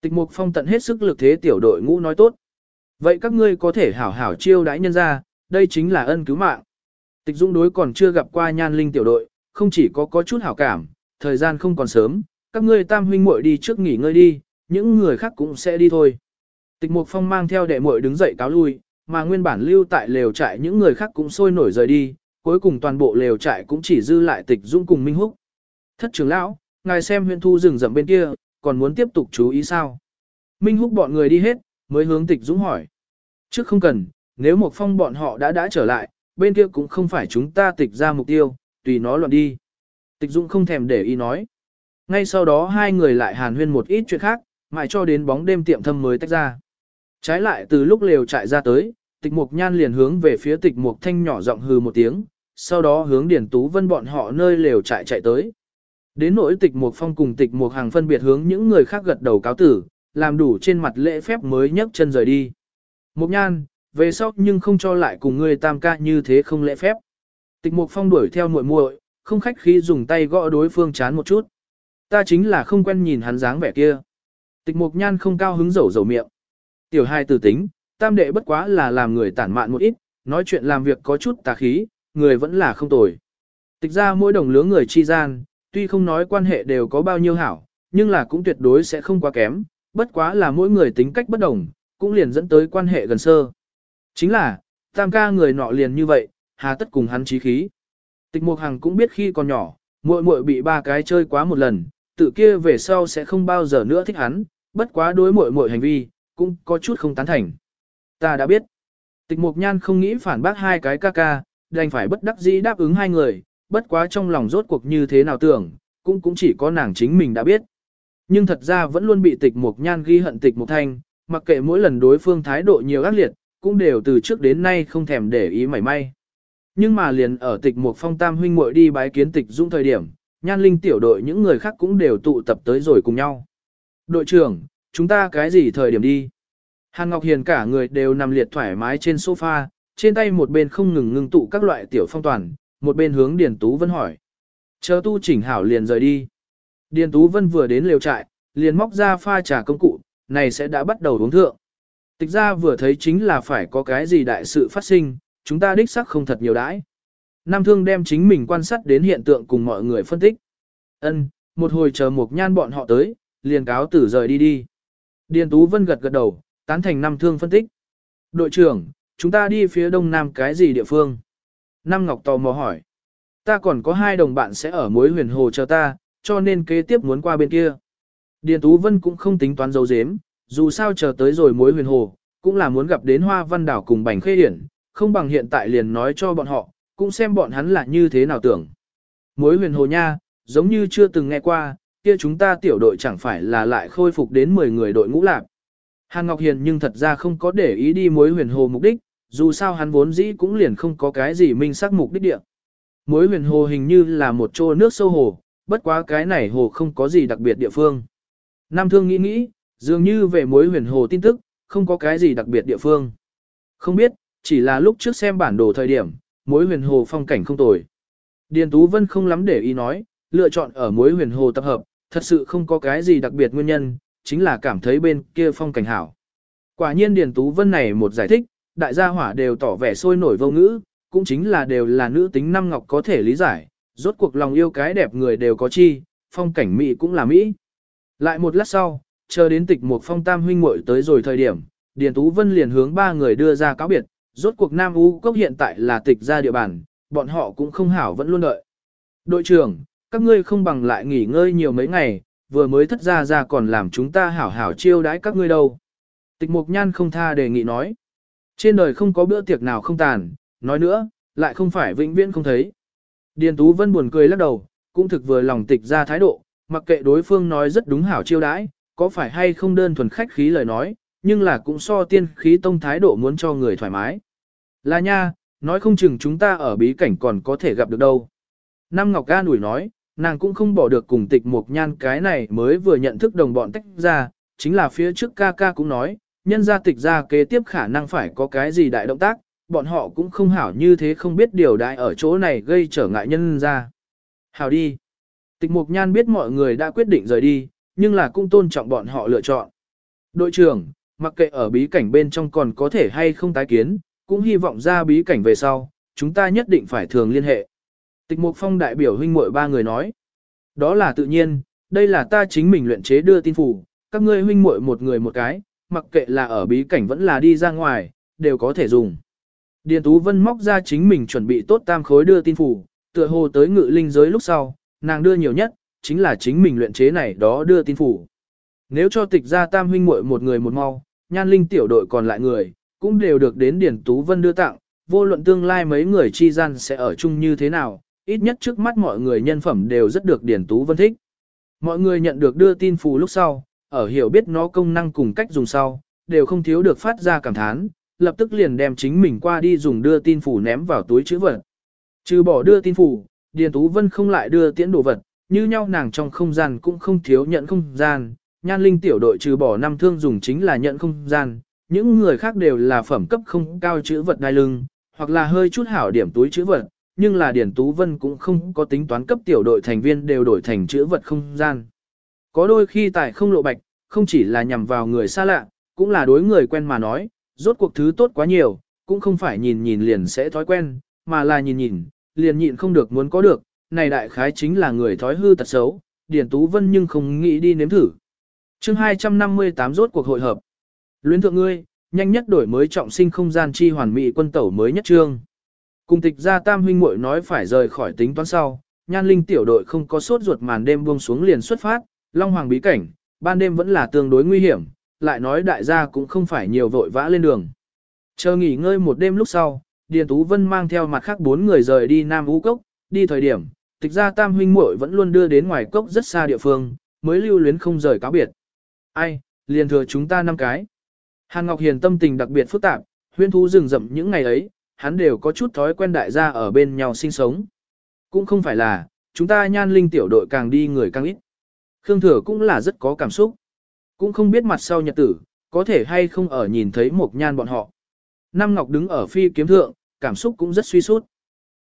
Tịch Mục Phong tận hết sức lực thế tiểu đội ngũ nói tốt. Vậy các ngươi có thể hảo hảo chiêu đãi nhân ra, đây chính là ân cứu mạng. Tịch Dung đối còn chưa gặp qua nhan linh tiểu đội, không chỉ có có chút hảo cảm, thời gian không còn sớm, các ngươi tam huynh muội đi trước nghỉ ngơi đi, những người khác cũng sẽ đi thôi. Tịch Mục Phong mang theo đệ muội đứng dậy cáo lui, mà nguyên bản lưu tại lều trại những người khác cũng sôi nổi rời đi, cuối cùng toàn bộ lều trại cũng chỉ dư lại Tịch Dung cùng Minh Húc. Thất trưởng lão, ngài xem huyện thu rừng rậm bên kia, còn muốn tiếp tục chú ý sao? Minh Húc bọn người đi hết, mới hướng tịch dũng hỏi. Trước không cần, nếu một phong bọn họ đã đã trở lại, bên kia cũng không phải chúng ta tịch ra mục tiêu, tùy nó loạn đi. Tịch dũng không thèm để ý nói. Ngay sau đó hai người lại hàn huyên một ít chuyện khác, mãi cho đến bóng đêm tiệm thâm mới tách ra. Trái lại từ lúc lều trại ra tới, tịch mục nhan liền hướng về phía tịch mục thanh nhỏ giọng hừ một tiếng, sau đó hướng điển tú vân bọn họ nơi lều trại chạy tới. Đến nỗi tịch mục phong cùng tịch mục hàng phân biệt hướng những người khác gật đầu cáo tử, làm đủ trên mặt lễ phép mới nhấc chân rời đi. Mục nhan, về sau nhưng không cho lại cùng ngươi tam ca như thế không lễ phép. Tịch mục phong đuổi theo muội muội, không khách khí dùng tay gõ đối phương chán một chút. Ta chính là không quen nhìn hắn dáng vẻ kia. Tịch mục nhan không cao hứng dầu dầu miệng. Tiểu hai tử tính, tam đệ bất quá là làm người tản mạn một ít, nói chuyện làm việc có chút tà khí, người vẫn là không tồi. Tịch ra mỗi đồng lứa người chi gian, tuy không nói quan hệ đều có bao nhiêu hảo, nhưng là cũng tuyệt đối sẽ không quá kém, bất quá là mỗi người tính cách bất đồng, cũng liền dẫn tới quan hệ gần sơ. Chính là, tam ca người nọ liền như vậy, hà tất cùng hắn trí khí. Tịch Mục Hằng cũng biết khi còn nhỏ, muội muội bị ba cái chơi quá một lần, tự kia về sau sẽ không bao giờ nữa thích hắn, bất quá đối muội muội hành vi, cũng có chút không tán thành. Ta đã biết. Tịch Mục Nhan không nghĩ phản bác hai cái ca ca, đành phải bất đắc dĩ đáp ứng hai người, bất quá trong lòng rốt cuộc như thế nào tưởng, cũng cũng chỉ có nàng chính mình đã biết. Nhưng thật ra vẫn luôn bị tịch mục nhan ghi hận tịch mục thanh, mặc kệ mỗi lần đối phương thái độ nhiều ác liệt, cũng đều từ trước đến nay không thèm để ý mảy may. Nhưng mà liền ở tịch mục phong tam huynh muội đi bái kiến tịch dung thời điểm, nhan linh tiểu đội những người khác cũng đều tụ tập tới rồi cùng nhau. Đội trưởng, chúng ta cái gì thời điểm đi? Hàn Ngọc Hiền cả người đều nằm liệt thoải mái trên sofa, trên tay một bên không ngừng ngưng tụ các loại tiểu phong toàn, một bên hướng Điền Tú Vân hỏi. Chờ tu chỉnh hảo liền rời đi. Điền Tú Vân vừa đến lều trại, liền móc ra pha trà công cụ, này sẽ đã bắt đầu uống thượng. Tịch ra vừa thấy chính là phải có cái gì đại sự phát sinh, chúng ta đích xác không thật nhiều đãi. Nam Thương đem chính mình quan sát đến hiện tượng cùng mọi người phân tích. Ân, một hồi chờ một nhan bọn họ tới, liền cáo tử rời đi đi. Điền Tú Vân gật gật đầu, tán thành Nam Thương phân tích. Đội trưởng, chúng ta đi phía đông nam cái gì địa phương? Nam Ngọc tò mò hỏi. Ta còn có hai đồng bạn sẽ ở mối huyền hồ chờ ta, cho nên kế tiếp muốn qua bên kia. Điền Tú Vân cũng không tính toán dấu dếm, dù sao chờ tới rồi mối huyền hồ, cũng là muốn gặp đến hoa văn đảo cùng bành khê hiển, không bằng hiện tại liền nói cho bọn họ, cũng xem bọn hắn là như thế nào tưởng. Mối huyền hồ nha, giống như chưa từng nghe qua, kia chúng ta tiểu đội chẳng phải là lại khôi phục đến 10 người đội ngũ lạc. Hàn Ngọc Hiền nhưng thật ra không có để ý đi mối huyền hồ mục đích, dù sao hắn vốn dĩ cũng liền không có cái gì minh xác mục đích địa. Mối huyền hồ hình như là một chỗ nước sâu hồ, bất quá cái này hồ không có gì đặc biệt địa phương. Nam Thương nghĩ nghĩ, dường như về mối huyền hồ tin tức, không có cái gì đặc biệt địa phương. Không biết, chỉ là lúc trước xem bản đồ thời điểm, mối huyền hồ phong cảnh không tồi. Điền Tú Vân không lắm để ý nói, lựa chọn ở mối huyền hồ tập hợp, thật sự không có cái gì đặc biệt nguyên nhân, chính là cảm thấy bên kia phong cảnh hảo. Quả nhiên Điền Tú Vân này một giải thích, đại gia hỏa đều tỏ vẻ sôi nổi vô ngữ, cũng chính là đều là nữ tính năm ngọc có thể lý giải, rốt cuộc lòng yêu cái đẹp người đều có chi, phong cảnh Mỹ cũng là Mỹ. Lại một lát sau, chờ đến tịch một phong tam huynh muội tới rồi thời điểm, Điền Tú Vân liền hướng ba người đưa ra cáo biệt, rốt cuộc Nam U Cốc hiện tại là tịch ra địa bàn, bọn họ cũng không hảo vẫn luôn đợi. Đội trưởng, các ngươi không bằng lại nghỉ ngơi nhiều mấy ngày, vừa mới thất ra ra còn làm chúng ta hảo hảo chiêu đãi các ngươi đâu. Tịch Mục Nhan không tha đề nghị nói. Trên đời không có bữa tiệc nào không tàn, nói nữa, lại không phải vĩnh viễn không thấy. Điền Tú Vân buồn cười lắc đầu, cũng thực vừa lòng tịch ra thái độ, mặc kệ đối phương nói rất đúng hảo chiêu đãi, có phải hay không đơn thuần khách khí lời nói, nhưng là cũng so tiên khí tông thái độ muốn cho người thoải mái. Là nha, nói không chừng chúng ta ở bí cảnh còn có thể gặp được đâu. Nam Ngọc Ga nủi nói, nàng cũng không bỏ được cùng tịch mục nhan cái này mới vừa nhận thức đồng bọn tách ra, chính là phía trước ca ca cũng nói, nhân gia tịch ra kế tiếp khả năng phải có cái gì đại động tác, bọn họ cũng không hảo như thế không biết điều đại ở chỗ này gây trở ngại nhân ra. Hảo đi. Tịch Mục Nhan biết mọi người đã quyết định rời đi, nhưng là cũng tôn trọng bọn họ lựa chọn. Đội trưởng, mặc kệ ở bí cảnh bên trong còn có thể hay không tái kiến, cũng hy vọng ra bí cảnh về sau, chúng ta nhất định phải thường liên hệ. Tịch Mục Phong đại biểu huynh muội ba người nói. Đó là tự nhiên, đây là ta chính mình luyện chế đưa tin phủ, các ngươi huynh muội một người một cái, mặc kệ là ở bí cảnh vẫn là đi ra ngoài, đều có thể dùng. Điền Tú Vân móc ra chính mình chuẩn bị tốt tam khối đưa tin phủ, tựa hồ tới ngự linh giới lúc sau, nàng đưa nhiều nhất, chính là chính mình luyện chế này đó đưa tin phủ. Nếu cho tịch ra tam huynh muội một người một mau, nhan linh tiểu đội còn lại người, cũng đều được đến Điền Tú Vân đưa tặng, vô luận tương lai mấy người chi gian sẽ ở chung như thế nào, ít nhất trước mắt mọi người nhân phẩm đều rất được Điền Tú Vân thích. Mọi người nhận được đưa tin phù lúc sau, ở hiểu biết nó công năng cùng cách dùng sau, đều không thiếu được phát ra cảm thán, lập tức liền đem chính mình qua đi dùng đưa tin phủ ném vào túi chữ vật. Trừ bỏ đưa tin phủ, Điền Tú Vân không lại đưa tiễn đồ vật, như nhau nàng trong không gian cũng không thiếu nhận không gian, nhan linh tiểu đội trừ bỏ năm thương dùng chính là nhận không gian, những người khác đều là phẩm cấp không cao chữ vật đai lưng, hoặc là hơi chút hảo điểm túi chữ vật, nhưng là Điền Tú Vân cũng không có tính toán cấp tiểu đội thành viên đều đổi thành chữ vật không gian. Có đôi khi tại không lộ bạch, không chỉ là nhằm vào người xa lạ, cũng là đối người quen mà nói, rốt cuộc thứ tốt quá nhiều, cũng không phải nhìn nhìn liền sẽ thói quen, mà là nhìn nhìn, liền nhịn không được muốn có được, này đại khái chính là người thói hư tật xấu, Điền Tú Vân nhưng không nghĩ đi nếm thử. chương 258 rốt cuộc hội hợp. Luyến thượng ngươi, nhanh nhất đổi mới trọng sinh không gian chi hoàn mỹ quân tẩu mới nhất trương. Cùng tịch gia tam huynh muội nói phải rời khỏi tính toán sau, nhan linh tiểu đội không có sốt ruột màn đêm buông xuống liền xuất phát, Long Hoàng bí cảnh, ban đêm vẫn là tương đối nguy hiểm, lại nói đại gia cũng không phải nhiều vội vã lên đường. Chờ nghỉ ngơi một đêm lúc sau, Điền Tú Vân mang theo mặt khác bốn người rời đi Nam Ú Cốc, đi thời điểm, tịch ra tam huynh muội vẫn luôn đưa đến ngoài cốc rất xa địa phương, mới lưu luyến không rời cáo biệt. Ai, liền thừa chúng ta năm cái. Hàn Ngọc Hiền tâm tình đặc biệt phức tạp, huyên thú rừng rậm những ngày ấy, hắn đều có chút thói quen đại gia ở bên nhau sinh sống. Cũng không phải là, chúng ta nhan linh tiểu đội càng đi người càng ít. Khương Thừa cũng là rất có cảm xúc. Cũng không biết mặt sau nhật tử, có thể hay không ở nhìn thấy một nhan bọn họ. Nam Ngọc đứng ở phi kiếm thượng, cảm xúc cũng rất suy sút.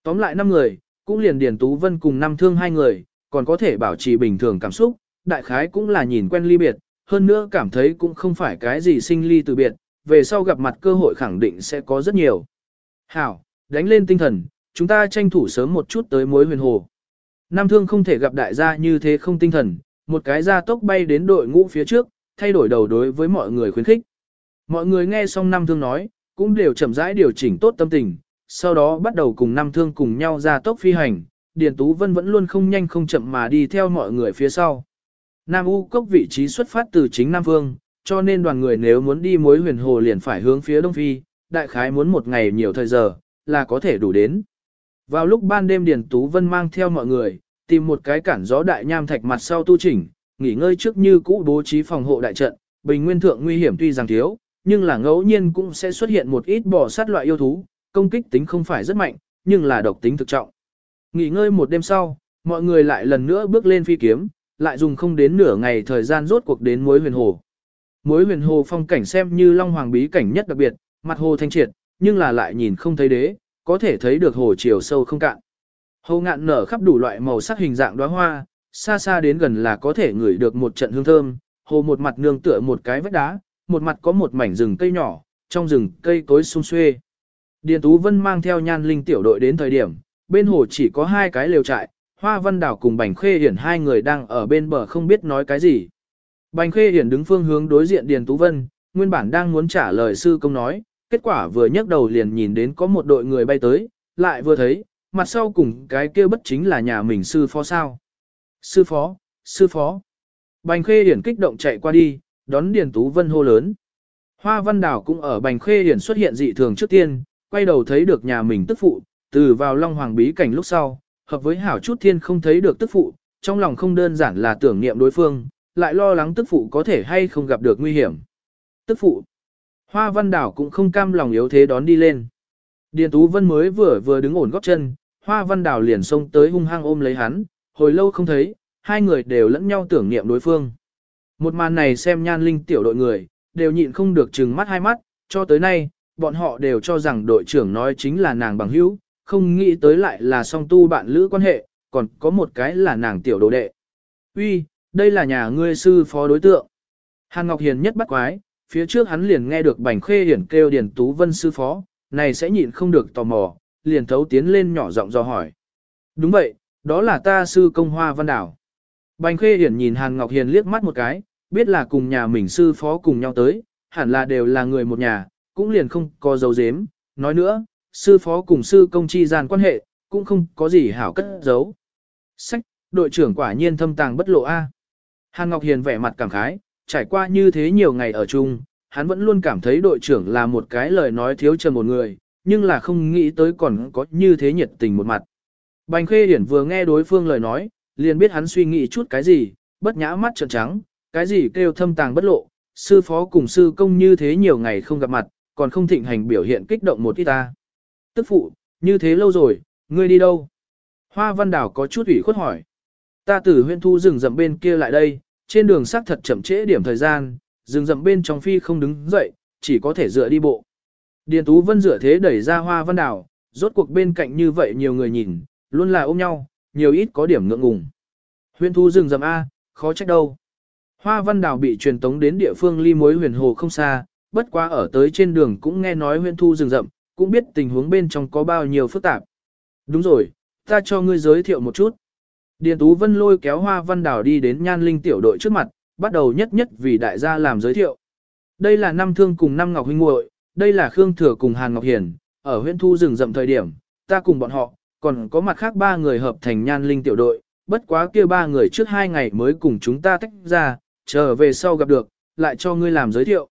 Tóm lại năm người, cũng liền Điền Tú Vân cùng năm thương hai người, còn có thể bảo trì bình thường cảm xúc, đại khái cũng là nhìn quen ly biệt, hơn nữa cảm thấy cũng không phải cái gì sinh ly từ biệt, về sau gặp mặt cơ hội khẳng định sẽ có rất nhiều. Hảo, đánh lên tinh thần, chúng ta tranh thủ sớm một chút tới mối huyền hồ. Nam thương không thể gặp đại gia như thế không tinh thần, một cái gia tốc bay đến đội ngũ phía trước, thay đổi đầu đối với mọi người khuyến khích. Mọi người nghe xong Nam thương nói, cũng đều chậm rãi điều chỉnh tốt tâm tình, sau đó bắt đầu cùng Nam thương cùng nhau ra tốc phi hành, Điền Tú Vân vẫn luôn không nhanh không chậm mà đi theo mọi người phía sau. Nam U cốc vị trí xuất phát từ chính Nam Vương, cho nên đoàn người nếu muốn đi mối huyền hồ liền phải hướng phía Đông Phi, đại khái muốn một ngày nhiều thời giờ, là có thể đủ đến. Vào lúc ban đêm Điền Tú Vân mang theo mọi người, tìm một cái cản gió đại nham thạch mặt sau tu chỉnh, nghỉ ngơi trước như cũ bố trí phòng hộ đại trận, bình nguyên thượng nguy hiểm tuy rằng thiếu, nhưng là ngẫu nhiên cũng sẽ xuất hiện một ít bò sát loại yêu thú, công kích tính không phải rất mạnh, nhưng là độc tính thực trọng. Nghỉ ngơi một đêm sau, mọi người lại lần nữa bước lên phi kiếm, lại dùng không đến nửa ngày thời gian rốt cuộc đến muối huyền hồ. Muối huyền hồ phong cảnh xem như long hoàng bí cảnh nhất đặc biệt, mặt hồ thanh triệt, nhưng là lại nhìn không thấy đế, có thể thấy được hồ chiều sâu không cạn. Hồ ngạn nở khắp đủ loại màu sắc hình dạng đóa hoa, xa xa đến gần là có thể ngửi được một trận hương thơm, hồ một mặt nương tựa một cái vách đá, một mặt có một mảnh rừng cây nhỏ, trong rừng cây cối sung xuê. Điền Tú Vân mang theo nhan linh tiểu đội đến thời điểm, bên hồ chỉ có hai cái lều trại, Hoa Văn Đảo cùng Bành Khê Hiển hai người đang ở bên bờ không biết nói cái gì. Bành Khê Hiển đứng phương hướng đối diện Điền Tú Vân, nguyên bản đang muốn trả lời sư công nói, kết quả vừa nhấc đầu liền nhìn đến có một đội người bay tới, lại vừa thấy, mặt sau cùng cái kia bất chính là nhà mình sư phó sao. Sư phó, sư phó. Bành Khê Hiển kích động chạy qua đi, đón Điền Tú Vân hô lớn. Hoa Văn Đảo cũng ở Bành Khê Hiển xuất hiện dị thường trước tiên, quay đầu thấy được nhà mình tức phụ, từ vào Long Hoàng bí cảnh lúc sau, hợp với hảo chút thiên không thấy được tức phụ, trong lòng không đơn giản là tưởng niệm đối phương, lại lo lắng tức phụ có thể hay không gặp được nguy hiểm. Tức phụ, Hoa Văn Đảo cũng không cam lòng yếu thế đón đi lên. Điền Tú Vân mới vừa vừa đứng ổn góp chân, Hoa Văn Đảo liền xông tới hung hăng ôm lấy hắn, hồi lâu không thấy, hai người đều lẫn nhau tưởng niệm đối phương. Một màn này xem nhan linh tiểu đội người, đều nhịn không được trừng mắt hai mắt, cho tới nay, bọn họ đều cho rằng đội trưởng nói chính là nàng bằng hữu, không nghĩ tới lại là song tu bạn lữ quan hệ, còn có một cái là nàng tiểu đồ đệ. Uy, đây là nhà ngươi sư phó đối tượng. Hàn Ngọc Hiền nhất bắt quái, phía trước hắn liền nghe được Bành Khê Hiển kêu Điền Tú Vân sư phó, này sẽ nhịn không được tò mò, liền thấu tiến lên nhỏ giọng do hỏi. Đúng vậy, đó là ta sư công hoa văn đảo. Bành Khê Hiển nhìn Hàn Ngọc Hiền liếc mắt một cái, biết là cùng nhà mình sư phó cùng nhau tới, hẳn là đều là người một nhà, cũng liền không có dấu dếm. Nói nữa, sư phó cùng sư công chi gian quan hệ, cũng không có gì hảo cất giấu. Sách, đội trưởng quả nhiên thâm tàng bất lộ A. Hàn Ngọc Hiền vẻ mặt cảm khái, trải qua như thế nhiều ngày ở chung, hắn vẫn luôn cảm thấy đội trưởng là một cái lời nói thiếu trầm một người, nhưng là không nghĩ tới còn có như thế nhiệt tình một mặt. Bành Khê Điển vừa nghe đối phương lời nói, liền biết hắn suy nghĩ chút cái gì, bất nhã mắt trợn trắng, cái gì kêu thâm tàng bất lộ, sư phó cùng sư công như thế nhiều ngày không gặp mặt, còn không thịnh hành biểu hiện kích động một ít ta. Tức phụ, như thế lâu rồi, ngươi đi đâu? Hoa Văn Đảo có chút ủy khuất hỏi. Ta từ huyện thu rừng rậm bên kia lại đây, trên đường xác thật chậm trễ điểm thời gian, rừng rậm bên trong phi không đứng dậy, chỉ có thể dựa đi bộ. Điền Tú Vân dựa thế đẩy ra Hoa Văn Đảo, rốt cuộc bên cạnh như vậy nhiều người nhìn, luôn là ôm nhau, nhiều ít có điểm ngượng ngùng. Huyền thu rừng rậm A, khó trách đâu. Hoa Văn Đào bị truyền tống đến địa phương ly mối huyền hồ không xa, bất quá ở tới trên đường cũng nghe nói huyền thu rừng rậm, cũng biết tình huống bên trong có bao nhiêu phức tạp. Đúng rồi, ta cho ngươi giới thiệu một chút. Điền Tú Vân lôi kéo Hoa Văn Đào đi đến Nhan Linh tiểu đội trước mặt, bắt đầu nhất nhất vì đại gia làm giới thiệu. Đây là năm thương cùng năm ngọc huynh muội, đây là Khương Thừa cùng Hàn Ngọc Hiền, ở huyện thu rừng rậm thời điểm, ta cùng bọn họ, còn có mặt khác ba người hợp thành Nhan Linh tiểu đội, bất quá kia ba người trước hai ngày mới cùng chúng ta tách ra, trở về sau gặp được, lại cho ngươi làm giới thiệu.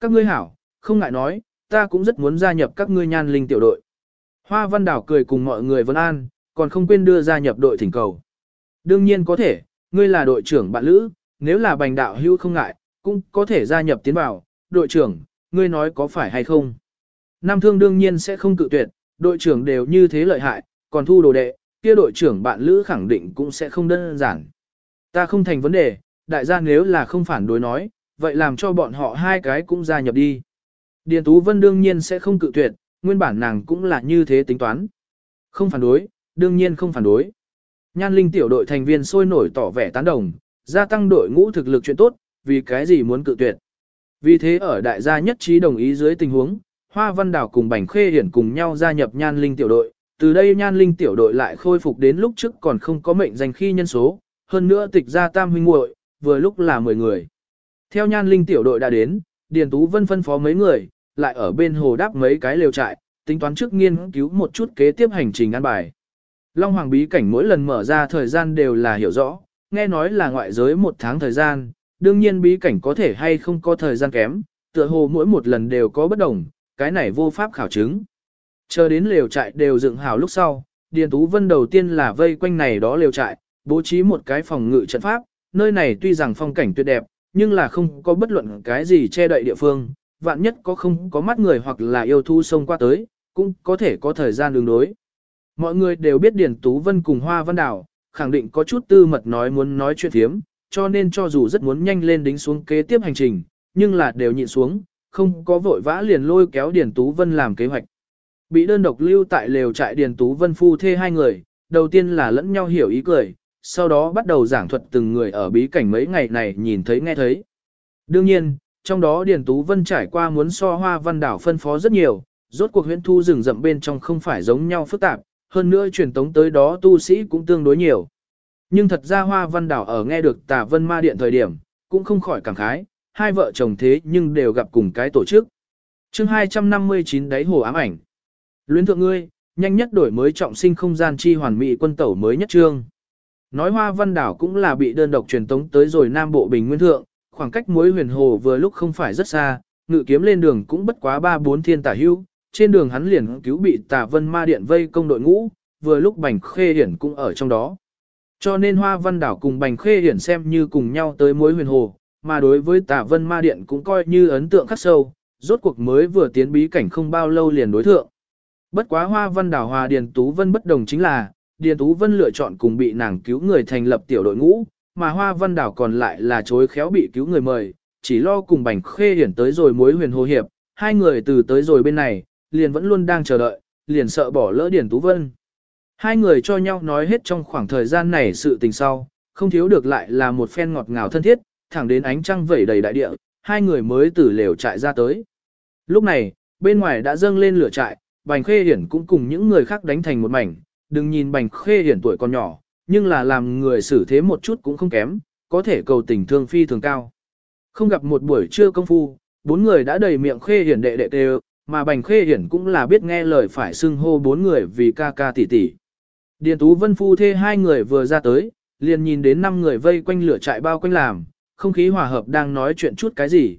Các ngươi hảo, không ngại nói, ta cũng rất muốn gia nhập các ngươi Nhan Linh tiểu đội. Hoa Văn Đảo cười cùng mọi người vân an, còn không quên đưa gia nhập đội thỉnh cầu. Đương nhiên có thể, ngươi là đội trưởng bạn lữ, nếu là bành đạo hưu không ngại, cũng có thể gia nhập tiến vào. Đội trưởng, ngươi nói có phải hay không? Nam thương đương nhiên sẽ không cự tuyệt, đội trưởng đều như thế lợi hại, còn thu đồ đệ, kia đội trưởng bạn lữ khẳng định cũng sẽ không đơn giản. Ta không thành vấn đề, đại gia nếu là không phản đối nói, vậy làm cho bọn họ hai cái cũng gia nhập đi. Điền Tú Vân đương nhiên sẽ không cự tuyệt, nguyên bản nàng cũng là như thế tính toán. Không phản đối, đương nhiên không phản đối. Nhan Linh tiểu đội thành viên sôi nổi tỏ vẻ tán đồng, gia tăng đội ngũ thực lực chuyện tốt, vì cái gì muốn cự tuyệt. Vì thế ở đại gia nhất trí đồng ý dưới tình huống, Hoa Văn Đào cùng Bành Khê Hiển cùng nhau gia nhập Nhan Linh tiểu đội, từ đây Nhan Linh tiểu đội lại khôi phục đến lúc trước còn không có mệnh danh khi nhân số, hơn nữa tịch ra tam huynh muội, vừa lúc là 10 người. Theo Nhan Linh tiểu đội đã đến, Điền Tú Vân phân phó mấy người, lại ở bên hồ đáp mấy cái lều trại, tính toán trước nghiên cứu một chút kế tiếp hành trình an bài. Long Hoàng bí cảnh mỗi lần mở ra thời gian đều là hiểu rõ, nghe nói là ngoại giới một tháng thời gian, đương nhiên bí cảnh có thể hay không có thời gian kém, tựa hồ mỗi một lần đều có bất đồng, cái này vô pháp khảo chứng. Chờ đến lều trại đều dựng hào lúc sau, Điền Tú Vân đầu tiên là vây quanh này đó lều trại, bố trí một cái phòng ngự trận pháp, nơi này tuy rằng phong cảnh tuyệt đẹp, nhưng là không có bất luận cái gì che đậy địa phương, vạn nhất có không có mắt người hoặc là yêu thu sông qua tới, cũng có thể có thời gian đường đối. Mọi người đều biết Điền Tú Vân cùng Hoa Văn đảo khẳng định có chút tư mật nói muốn nói chuyện thiếm, cho nên cho dù rất muốn nhanh lên đính xuống kế tiếp hành trình, nhưng là đều nhịn xuống, không có vội vã liền lôi kéo Điền Tú Vân làm kế hoạch. Bị đơn độc lưu tại lều trại Điền Tú Vân phu thê hai người, đầu tiên là lẫn nhau hiểu ý cười, sau đó bắt đầu giảng thuật từng người ở bí cảnh mấy ngày này nhìn thấy nghe thấy. Đương nhiên, trong đó Điền Tú Vân trải qua muốn so hoa văn đảo phân phó rất nhiều, rốt cuộc huyễn thu rừng rậm bên trong không phải giống nhau phức tạp, hơn nữa truyền tống tới đó tu sĩ cũng tương đối nhiều. Nhưng thật ra hoa văn đảo ở nghe được tà vân ma điện thời điểm, cũng không khỏi cảm khái, hai vợ chồng thế nhưng đều gặp cùng cái tổ chức. chương 259 đáy hồ ám ảnh. Luyến thượng ngươi, nhanh nhất đổi mới trọng sinh không gian chi hoàn mỹ quân tẩu mới nhất trương. Nói hoa văn đảo cũng là bị đơn độc truyền tống tới rồi Nam Bộ Bình Nguyên Thượng, khoảng cách mối huyền hồ vừa lúc không phải rất xa, ngự kiếm lên đường cũng bất quá ba bốn thiên tả hưu, trên đường hắn liền cứu bị tà vân ma điện vây công đội ngũ, vừa lúc bành khê hiển cũng ở trong đó. Cho nên hoa văn đảo cùng bành khê hiển xem như cùng nhau tới mối huyền hồ, mà đối với tà vân ma điện cũng coi như ấn tượng khắc sâu, rốt cuộc mới vừa tiến bí cảnh không bao lâu liền đối thượng. Bất quá hoa văn đảo hòa Điền Tú Vân bất đồng chính là, Điền Tú Vân lựa chọn cùng bị nàng cứu người thành lập tiểu đội ngũ, mà hoa văn đảo còn lại là chối khéo bị cứu người mời, chỉ lo cùng bành khê hiển tới rồi mối huyền hồ hiệp, hai người từ tới rồi bên này, liền vẫn luôn đang chờ đợi, liền sợ bỏ lỡ Điền Tú Vân. Hai người cho nhau nói hết trong khoảng thời gian này sự tình sau, không thiếu được lại là một phen ngọt ngào thân thiết, thẳng đến ánh trăng vẩy đầy đại địa, hai người mới từ lều trại ra tới. Lúc này, bên ngoài đã dâng lên lửa trại, Bành Khê Hiển cũng cùng những người khác đánh thành một mảnh, đừng nhìn Bành Khê Hiển tuổi còn nhỏ, nhưng là làm người xử thế một chút cũng không kém, có thể cầu tình thương phi thường cao. Không gặp một buổi trưa công phu, bốn người đã đầy miệng Khê Hiển đệ đệ tê mà Bành Khê Hiển cũng là biết nghe lời phải xưng hô bốn người vì ca ca tỷ tỷ. Điền Tú Vân phu thê hai người vừa ra tới, liền nhìn đến năm người vây quanh lửa trại bao quanh làm, không khí hòa hợp đang nói chuyện chút cái gì.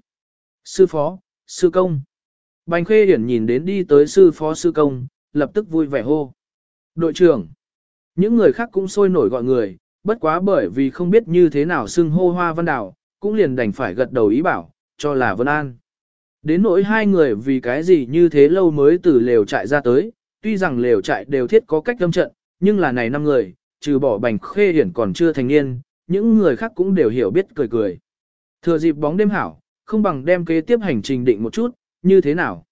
Sư phó, sư công. Bành khê điển nhìn đến đi tới sư phó sư công, lập tức vui vẻ hô. Đội trưởng. Những người khác cũng sôi nổi gọi người, bất quá bởi vì không biết như thế nào xưng hô hoa văn đảo, cũng liền đành phải gật đầu ý bảo, cho là Vân An. Đến nỗi hai người vì cái gì như thế lâu mới từ lều trại ra tới, tuy rằng lều trại đều thiết có cách lâm trận, nhưng là này năm người, trừ bỏ bành khê hiển còn chưa thành niên, những người khác cũng đều hiểu biết cười cười. Thừa dịp bóng đêm hảo, không bằng đem kế tiếp hành trình định một chút, như thế nào?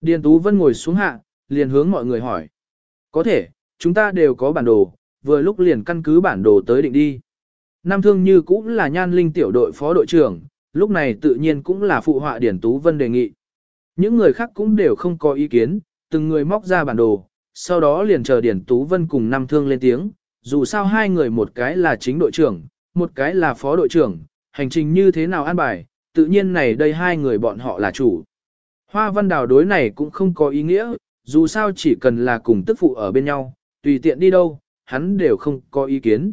Điền Tú Vân ngồi xuống hạ, liền hướng mọi người hỏi. Có thể, chúng ta đều có bản đồ, vừa lúc liền căn cứ bản đồ tới định đi. Nam Thương Như cũng là nhan linh tiểu đội phó đội trưởng, lúc này tự nhiên cũng là phụ họa Điền Tú Vân đề nghị. Những người khác cũng đều không có ý kiến, từng người móc ra bản đồ, sau đó liền chờ Điền Tú Vân cùng Nam Thương lên tiếng, dù sao hai người một cái là chính đội trưởng, một cái là phó đội trưởng, hành trình như thế nào an bài, tự nhiên này đây hai người bọn họ là chủ. Hoa văn đào đối này cũng không có ý nghĩa, dù sao chỉ cần là cùng tức phụ ở bên nhau, tùy tiện đi đâu, hắn đều không có ý kiến.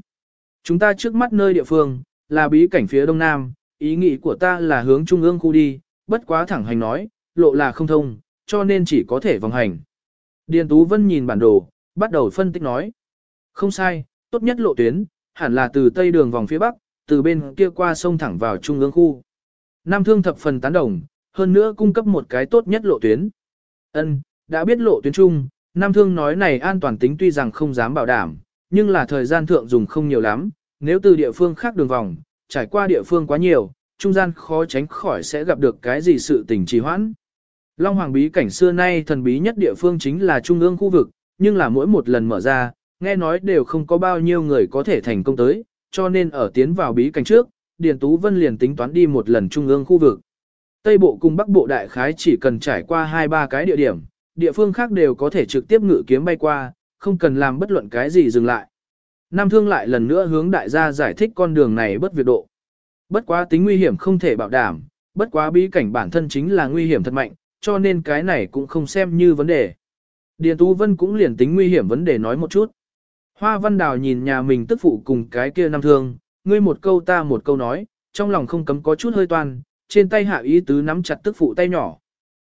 Chúng ta trước mắt nơi địa phương, là bí cảnh phía đông nam, ý nghĩ của ta là hướng trung ương khu đi, bất quá thẳng hành nói, lộ là không thông, cho nên chỉ có thể vòng hành. Điền Tú Vân nhìn bản đồ, bắt đầu phân tích nói. Không sai, tốt nhất lộ tuyến, hẳn là từ tây đường vòng phía bắc, từ bên kia qua sông thẳng vào trung ương khu. Nam Thương thập phần tán đồng, hơn nữa cung cấp một cái tốt nhất lộ tuyến. Ân, đã biết lộ tuyến chung, Nam Thương nói này an toàn tính tuy rằng không dám bảo đảm, nhưng là thời gian thượng dùng không nhiều lắm, nếu từ địa phương khác đường vòng, trải qua địa phương quá nhiều, trung gian khó tránh khỏi sẽ gặp được cái gì sự tình trì hoãn. Long Hoàng bí cảnh xưa nay thần bí nhất địa phương chính là trung ương khu vực, nhưng là mỗi một lần mở ra, nghe nói đều không có bao nhiêu người có thể thành công tới, cho nên ở tiến vào bí cảnh trước, Điền Tú Vân liền tính toán đi một lần trung ương khu vực. Tây Bộ cùng Bắc Bộ đại khái chỉ cần trải qua 2-3 cái địa điểm, địa phương khác đều có thể trực tiếp ngự kiếm bay qua, không cần làm bất luận cái gì dừng lại. Nam Thương lại lần nữa hướng đại gia giải thích con đường này bất việc độ. Bất quá tính nguy hiểm không thể bảo đảm, bất quá bí cảnh bản thân chính là nguy hiểm thật mạnh, cho nên cái này cũng không xem như vấn đề. Điền Tú Vân cũng liền tính nguy hiểm vấn đề nói một chút. Hoa Văn Đào nhìn nhà mình tức phụ cùng cái kia Nam Thương, ngươi một câu ta một câu nói, trong lòng không cấm có chút hơi toan, trên tay hạ ý tứ nắm chặt tức phụ tay nhỏ.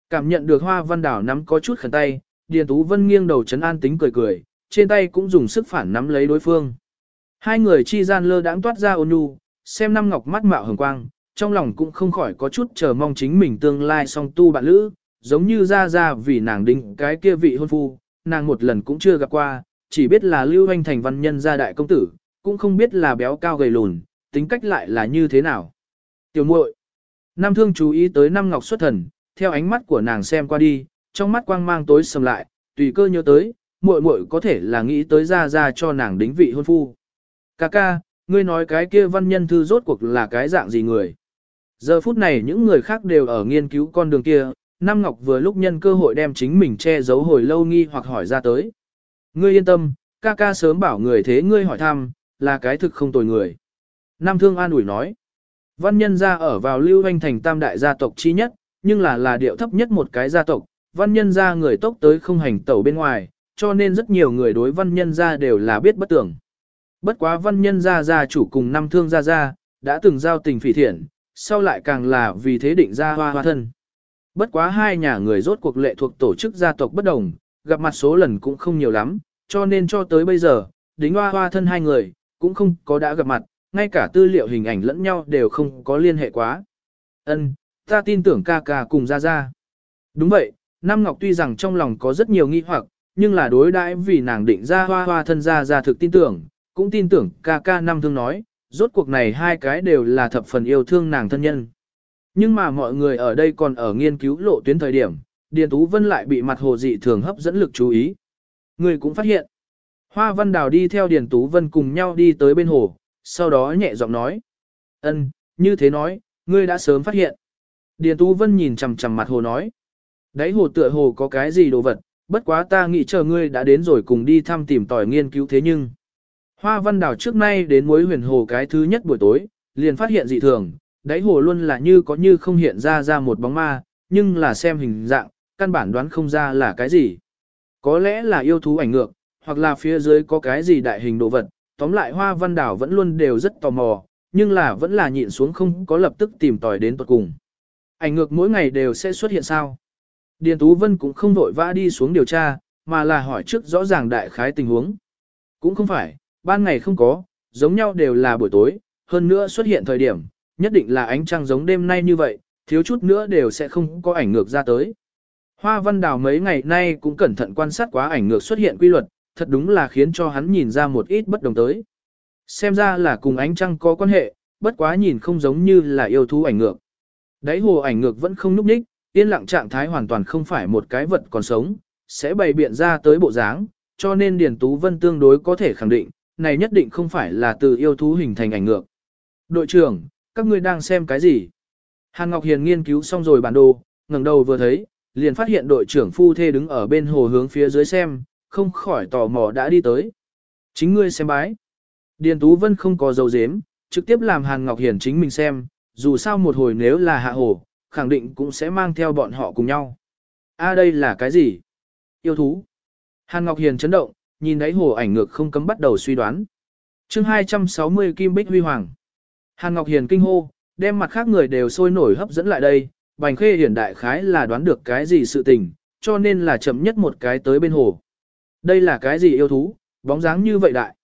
Cảm nhận được Hoa Văn Đảo nắm có chút khẩn tay, Điền Tú Vân nghiêng đầu chấn an tính cười cười, trên tay cũng dùng sức phản nắm lấy đối phương. Hai người chi gian lơ đãng toát ra ôn nhu, xem năm ngọc mắt mạo hồng quang, trong lòng cũng không khỏi có chút chờ mong chính mình tương lai song tu bạn lữ, giống như ra ra vì nàng đính cái kia vị hôn phu, nàng một lần cũng chưa gặp qua, chỉ biết là lưu anh thành văn nhân gia đại công tử, cũng không biết là béo cao gầy lùn, tính cách lại là như thế nào. Tiểu muội, Nam Thương chú ý tới Nam Ngọc xuất thần, theo ánh mắt của nàng xem qua đi, trong mắt quang mang tối sầm lại, tùy cơ nhớ tới, muội muội có thể là nghĩ tới ra ra cho nàng đính vị hôn phu. Cà ca, ngươi nói cái kia văn nhân thư rốt cuộc là cái dạng gì người. Giờ phút này những người khác đều ở nghiên cứu con đường kia, Nam Ngọc vừa lúc nhân cơ hội đem chính mình che giấu hồi lâu nghi hoặc hỏi ra tới. Ngươi yên tâm, ca ca sớm bảo người thế ngươi hỏi thăm, là cái thực không tồi người. Nam Thương an ủi nói. Văn nhân gia ở vào lưu hoanh thành tam đại gia tộc chi nhất, nhưng là là điệu thấp nhất một cái gia tộc. Văn nhân gia người tốc tới không hành tẩu bên ngoài, cho nên rất nhiều người đối văn nhân gia đều là biết bất tưởng. Bất quá văn nhân gia gia chủ cùng năm thương gia gia, đã từng giao tình phỉ thiện, sau lại càng là vì thế định ra hoa hoa thân. Bất quá hai nhà người rốt cuộc lệ thuộc tổ chức gia tộc bất đồng, gặp mặt số lần cũng không nhiều lắm, cho nên cho tới bây giờ, đính hoa hoa thân hai người, cũng không có đã gặp mặt, ngay cả tư liệu hình ảnh lẫn nhau đều không có liên hệ quá. Ân, ta tin tưởng ca ca cùng ra ra. Đúng vậy, Nam Ngọc tuy rằng trong lòng có rất nhiều nghi hoặc, nhưng là đối đãi vì nàng định ra hoa hoa thân ra ra thực tin tưởng, cũng tin tưởng ca ca năm thương nói, rốt cuộc này hai cái đều là thập phần yêu thương nàng thân nhân. Nhưng mà mọi người ở đây còn ở nghiên cứu lộ tuyến thời điểm, Điền Tú Vân lại bị mặt hồ dị thường hấp dẫn lực chú ý. Người cũng phát hiện, Hoa Văn Đào đi theo Điền Tú Vân cùng nhau đi tới bên hồ, sau đó nhẹ giọng nói. ân, như thế nói, ngươi đã sớm phát hiện. Điền Tú Vân nhìn chằm chằm mặt hồ nói. Đấy hồ tựa hồ có cái gì đồ vật, bất quá ta nghĩ chờ ngươi đã đến rồi cùng đi thăm tìm tòi nghiên cứu thế nhưng. Hoa Văn Đảo trước nay đến mối huyền hồ cái thứ nhất buổi tối, liền phát hiện dị thường, đáy hồ luôn là như có như không hiện ra ra một bóng ma, nhưng là xem hình dạng, căn bản đoán không ra là cái gì. Có lẽ là yêu thú ảnh ngược, hoặc là phía dưới có cái gì đại hình đồ vật, tóm lại hoa văn đảo vẫn luôn đều rất tò mò, nhưng là vẫn là nhịn xuống không có lập tức tìm tòi đến tuật cùng. Ảnh ngược mỗi ngày đều sẽ xuất hiện sao? Điền Tú Vân cũng không vội vã đi xuống điều tra, mà là hỏi trước rõ ràng đại khái tình huống. Cũng không phải, ban ngày không có, giống nhau đều là buổi tối, hơn nữa xuất hiện thời điểm, nhất định là ánh trăng giống đêm nay như vậy, thiếu chút nữa đều sẽ không có ảnh ngược ra tới. Hoa Văn Đào mấy ngày nay cũng cẩn thận quan sát quá ảnh ngược xuất hiện quy luật, thật đúng là khiến cho hắn nhìn ra một ít bất đồng tới. Xem ra là cùng ánh trăng có quan hệ, bất quá nhìn không giống như là yêu thú ảnh ngược. Đáy hồ ảnh ngược vẫn không núp ních, yên lặng trạng thái hoàn toàn không phải một cái vật còn sống, sẽ bày biện ra tới bộ dáng, cho nên Điền Tú Vân tương đối có thể khẳng định, này nhất định không phải là từ yêu thú hình thành ảnh ngược. Đội trưởng, các ngươi đang xem cái gì? Hàn Ngọc Hiền nghiên cứu xong rồi bản đồ, ngẩng đầu vừa thấy, liền phát hiện đội trưởng phu thê đứng ở bên hồ hướng phía dưới xem, không khỏi tò mò đã đi tới. Chính ngươi xem bái. Điền Tú Vân không có dấu dếm, trực tiếp làm Hàn Ngọc Hiền chính mình xem, dù sao một hồi nếu là hạ hồ, khẳng định cũng sẽ mang theo bọn họ cùng nhau. A đây là cái gì? Yêu thú. Hàn Ngọc Hiền chấn động, nhìn thấy hồ ảnh ngược không cấm bắt đầu suy đoán. chương 260 Kim Bích Huy Hoàng. Hàn Ngọc Hiền kinh hô, đem mặt khác người đều sôi nổi hấp dẫn lại đây, Bành Khê Hiển đại khái là đoán được cái gì sự tình, cho nên là chậm nhất một cái tới bên hồ. Đây là cái gì yêu thú, bóng dáng như vậy đại.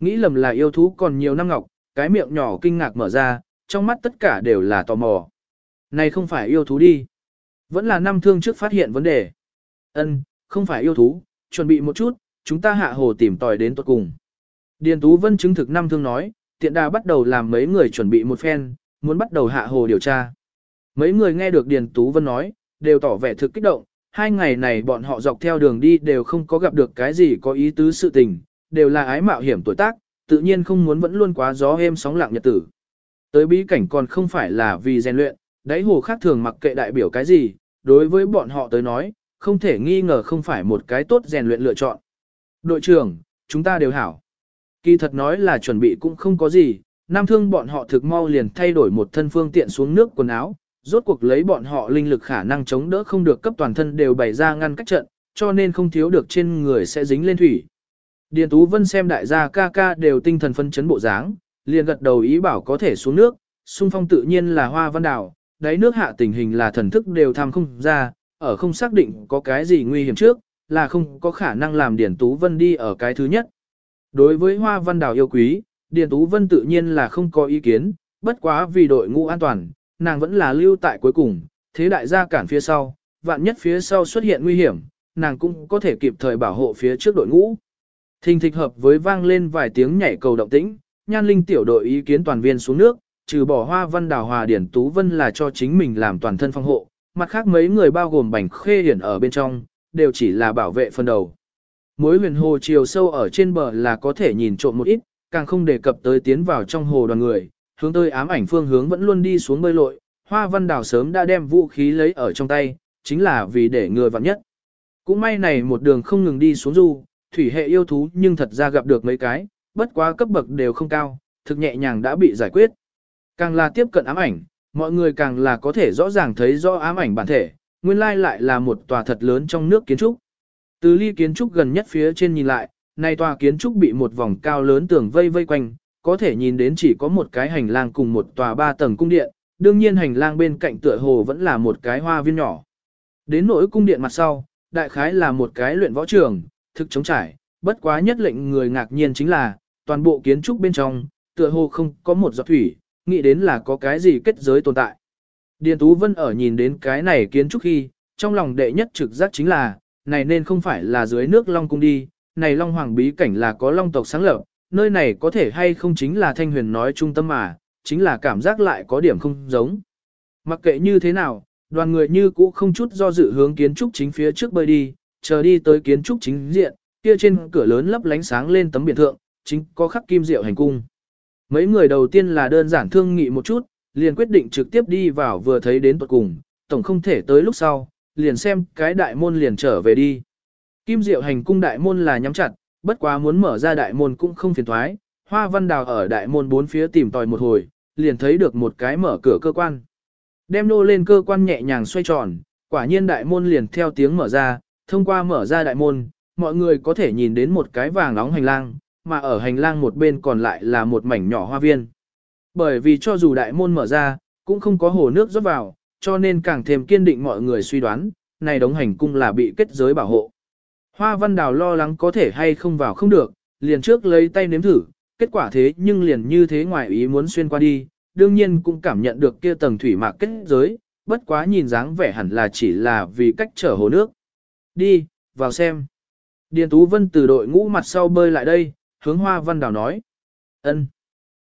Nghĩ lầm là yêu thú còn nhiều năm ngọc, cái miệng nhỏ kinh ngạc mở ra, trong mắt tất cả đều là tò mò. Này không phải yêu thú đi. Vẫn là năm thương trước phát hiện vấn đề. Ân, không phải yêu thú, chuẩn bị một chút, chúng ta hạ hồ tìm tòi đến tuật cùng. Điền Tú Vân chứng thực năm thương nói, tiện đà bắt đầu làm mấy người chuẩn bị một phen, muốn bắt đầu hạ hồ điều tra. Mấy người nghe được Điền Tú Vân nói, đều tỏ vẻ thực kích động, hai ngày này bọn họ dọc theo đường đi đều không có gặp được cái gì có ý tứ sự tình, đều là ái mạo hiểm tuổi tác, tự nhiên không muốn vẫn luôn quá gió êm sóng lặng nhật tử. Tới bí cảnh còn không phải là vì rèn luyện, đáy hồ khác thường mặc kệ đại biểu cái gì, đối với bọn họ tới nói, không thể nghi ngờ không phải một cái tốt rèn luyện lựa chọn. Đội trưởng, chúng ta đều hảo. Kỳ thật nói là chuẩn bị cũng không có gì, nam thương bọn họ thực mau liền thay đổi một thân phương tiện xuống nước quần áo, rốt cuộc lấy bọn họ linh lực khả năng chống đỡ không được cấp toàn thân đều bày ra ngăn cách trận, cho nên không thiếu được trên người sẽ dính lên thủy. Điền Tú Vân xem đại gia ca ca đều tinh thần phân chấn bộ dáng, liền gật đầu ý bảo có thể xuống nước, xung phong tự nhiên là hoa văn đảo, đáy nước hạ tình hình là thần thức đều tham không ra, ở không xác định có cái gì nguy hiểm trước, là không có khả năng làm Điền Tú Vân đi ở cái thứ nhất. Đối với hoa văn đảo yêu quý, Điền Tú Vân tự nhiên là không có ý kiến, bất quá vì đội ngũ an toàn, nàng vẫn là lưu tại cuối cùng, thế đại gia cản phía sau, vạn nhất phía sau xuất hiện nguy hiểm, nàng cũng có thể kịp thời bảo hộ phía trước đội ngũ. Thình thịch hợp với vang lên vài tiếng nhảy cầu động tĩnh, nhan linh tiểu đội ý kiến toàn viên xuống nước, trừ bỏ hoa văn đào hòa điển tú vân là cho chính mình làm toàn thân phong hộ, mặt khác mấy người bao gồm bảnh khê hiển ở bên trong, đều chỉ là bảo vệ phần đầu. Mối huyền hồ chiều sâu ở trên bờ là có thể nhìn trộm một ít, càng không đề cập tới tiến vào trong hồ đoàn người, hướng tới ám ảnh phương hướng vẫn luôn đi xuống bơi lội, hoa văn đào sớm đã đem vũ khí lấy ở trong tay, chính là vì để người vặn nhất. Cũng may này một đường không ngừng đi xuống du, thủy hệ yêu thú nhưng thật ra gặp được mấy cái, bất quá cấp bậc đều không cao, thực nhẹ nhàng đã bị giải quyết. Càng là tiếp cận ám ảnh, mọi người càng là có thể rõ ràng thấy rõ ám ảnh bản thể, nguyên lai lại là một tòa thật lớn trong nước kiến trúc. Từ ly kiến trúc gần nhất phía trên nhìn lại, này tòa kiến trúc bị một vòng cao lớn tường vây vây quanh, có thể nhìn đến chỉ có một cái hành lang cùng một tòa ba tầng cung điện, đương nhiên hành lang bên cạnh tựa hồ vẫn là một cái hoa viên nhỏ. Đến nỗi cung điện mặt sau, đại khái là một cái luyện võ trường, thực chống trải, bất quá nhất lệnh người ngạc nhiên chính là, toàn bộ kiến trúc bên trong, tựa hồ không có một giọt thủy, nghĩ đến là có cái gì kết giới tồn tại. Điền Tú Vân ở nhìn đến cái này kiến trúc khi, trong lòng đệ nhất trực giác chính là, này nên không phải là dưới nước Long Cung đi, này Long Hoàng bí cảnh là có Long tộc sáng lập, nơi này có thể hay không chính là Thanh Huyền nói trung tâm mà, chính là cảm giác lại có điểm không giống. Mặc kệ như thế nào, đoàn người như cũ không chút do dự hướng kiến trúc chính phía trước bơi đi, chờ đi tới kiến trúc chính diện, kia trên cửa lớn lấp lánh sáng lên tấm biển thượng, chính có khắc kim diệu hành cung. Mấy người đầu tiên là đơn giản thương nghị một chút, liền quyết định trực tiếp đi vào vừa thấy đến tuật cùng, tổng không thể tới lúc sau, liền xem cái đại môn liền trở về đi. Kim diệu hành cung đại môn là nhắm chặt, bất quá muốn mở ra đại môn cũng không phiền thoái, hoa văn đào ở đại môn bốn phía tìm tòi một hồi, liền thấy được một cái mở cửa cơ quan. Đem nô lên cơ quan nhẹ nhàng xoay tròn, quả nhiên đại môn liền theo tiếng mở ra, thông qua mở ra đại môn, mọi người có thể nhìn đến một cái vàng nóng hành lang, mà ở hành lang một bên còn lại là một mảnh nhỏ hoa viên. Bởi vì cho dù đại môn mở ra, cũng không có hồ nước rót vào, cho nên càng thêm kiên định mọi người suy đoán, này đống hành cung là bị kết giới bảo hộ. Hoa văn đào lo lắng có thể hay không vào không được, liền trước lấy tay nếm thử, kết quả thế nhưng liền như thế ngoài ý muốn xuyên qua đi, đương nhiên cũng cảm nhận được kia tầng thủy mạc kết giới, bất quá nhìn dáng vẻ hẳn là chỉ là vì cách trở hồ nước. Đi, vào xem. Điền Tú Vân từ đội ngũ mặt sau bơi lại đây, hướng Hoa Văn Đào nói. ân.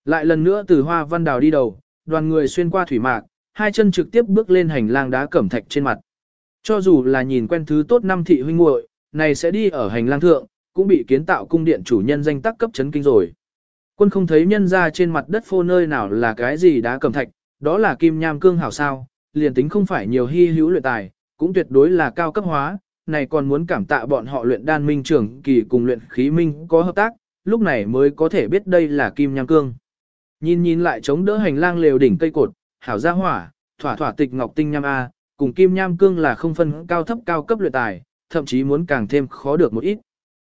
Lại lần nữa từ Hoa Văn Đào đi đầu, đoàn người xuyên qua thủy mạc, hai chân trực tiếp bước lên hành lang đá cẩm thạch trên mặt. Cho dù là nhìn quen thứ tốt năm thị huynh muội, này sẽ đi ở hành lang thượng, cũng bị kiến tạo cung điện chủ nhân danh tác cấp chấn kinh rồi. Quân không thấy nhân ra trên mặt đất phô nơi nào là cái gì đá cầm thạch, đó là kim nham cương hảo sao, liền tính không phải nhiều hy hữu luyện tài, cũng tuyệt đối là cao cấp hóa, này còn muốn cảm tạ bọn họ luyện đan minh trưởng kỳ cùng luyện khí minh có hợp tác, lúc này mới có thể biết đây là kim nham cương. Nhìn nhìn lại chống đỡ hành lang lều đỉnh cây cột, hảo gia hỏa, thỏa thỏa tịch ngọc tinh nham A, cùng kim nham cương là không phân cao thấp cao cấp luyện tài, thậm chí muốn càng thêm khó được một ít.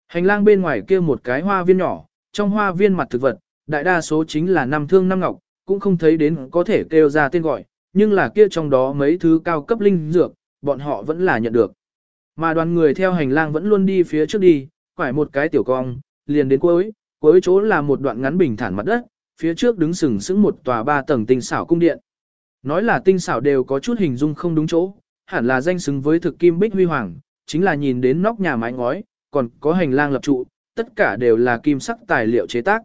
Hành lang bên ngoài kia một cái hoa viên nhỏ, trong hoa viên mặt thực vật, đại đa số chính là năm thương năm ngọc, cũng không thấy đến có thể kêu ra tên gọi, nhưng là kia trong đó mấy thứ cao cấp linh dược, bọn họ vẫn là nhận được. Mà đoàn người theo hành lang vẫn luôn đi phía trước đi, quải một cái tiểu cong, liền đến cuối, cuối chỗ là một đoạn ngắn bình thản mặt đất, phía trước đứng sừng sững một tòa ba tầng tinh xảo cung điện. Nói là tinh xảo đều có chút hình dung không đúng chỗ, hẳn là danh xứng với thực kim bích huy hoàng, chính là nhìn đến nóc nhà mái ngói, còn có hành lang lập trụ, tất cả đều là kim sắc tài liệu chế tác.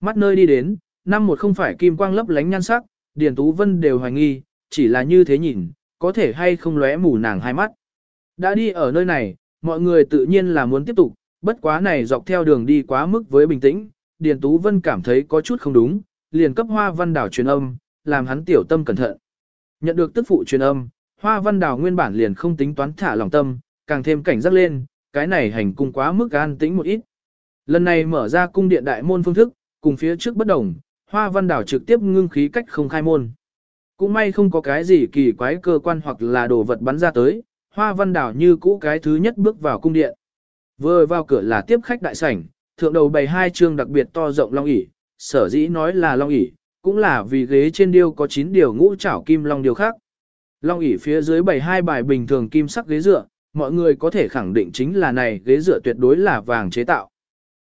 Mắt nơi đi đến, năm một không phải kim quang lấp lánh nhan sắc, Điền Tú Vân đều hoài nghi, chỉ là như thế nhìn, có thể hay không lóe mù nàng hai mắt. Đã đi ở nơi này, mọi người tự nhiên là muốn tiếp tục, bất quá này dọc theo đường đi quá mức với bình tĩnh, Điền Tú Vân cảm thấy có chút không đúng, liền cấp Hoa Văn Đảo truyền âm, làm hắn tiểu tâm cẩn thận. Nhận được tức phụ truyền âm, Hoa Văn Đảo nguyên bản liền không tính toán thả lòng tâm, càng thêm cảnh giác lên, cái này hành cung quá mức an tĩnh một ít. Lần này mở ra cung điện đại môn phương thức, cùng phía trước bất đồng, Hoa Văn Đảo trực tiếp ngưng khí cách không khai môn. Cũng may không có cái gì kỳ quái cơ quan hoặc là đồ vật bắn ra tới, Hoa Văn Đảo như cũ cái thứ nhất bước vào cung điện. Vừa vào cửa là tiếp khách đại sảnh, thượng đầu bày hai chương đặc biệt to rộng long ỷ, sở dĩ nói là long ỷ, cũng là vì ghế trên điêu có 9 điều ngũ trảo kim long điều khác. Long ỷ phía dưới bày hai bài bình thường kim sắc ghế dựa, mọi người có thể khẳng định chính là này ghế dựa tuyệt đối là vàng chế tạo.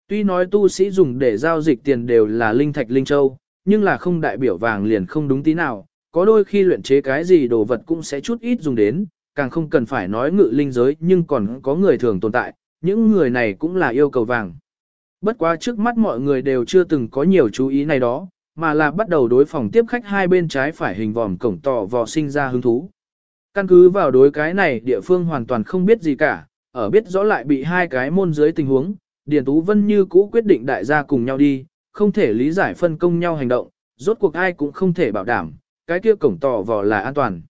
Tuy nói tu sĩ dùng để giao dịch tiền đều là linh thạch linh châu, nhưng là không đại biểu vàng liền không đúng tí nào, có đôi khi luyện chế cái gì đồ vật cũng sẽ chút ít dùng đến, càng không cần phải nói ngự linh giới nhưng còn có người thường tồn tại, những người này cũng là yêu cầu vàng. Bất quá trước mắt mọi người đều chưa từng có nhiều chú ý này đó, mà là bắt đầu đối phòng tiếp khách hai bên trái phải hình vòm cổng tỏ vò sinh ra hứng thú. Căn cứ vào đối cái này địa phương hoàn toàn không biết gì cả, ở biết rõ lại bị hai cái môn dưới tình huống, Điền Tú Vân như cũ quyết định đại gia cùng nhau đi, không thể lý giải phân công nhau hành động, rốt cuộc ai cũng không thể bảo đảm, cái kia cổng tỏ vò là an toàn.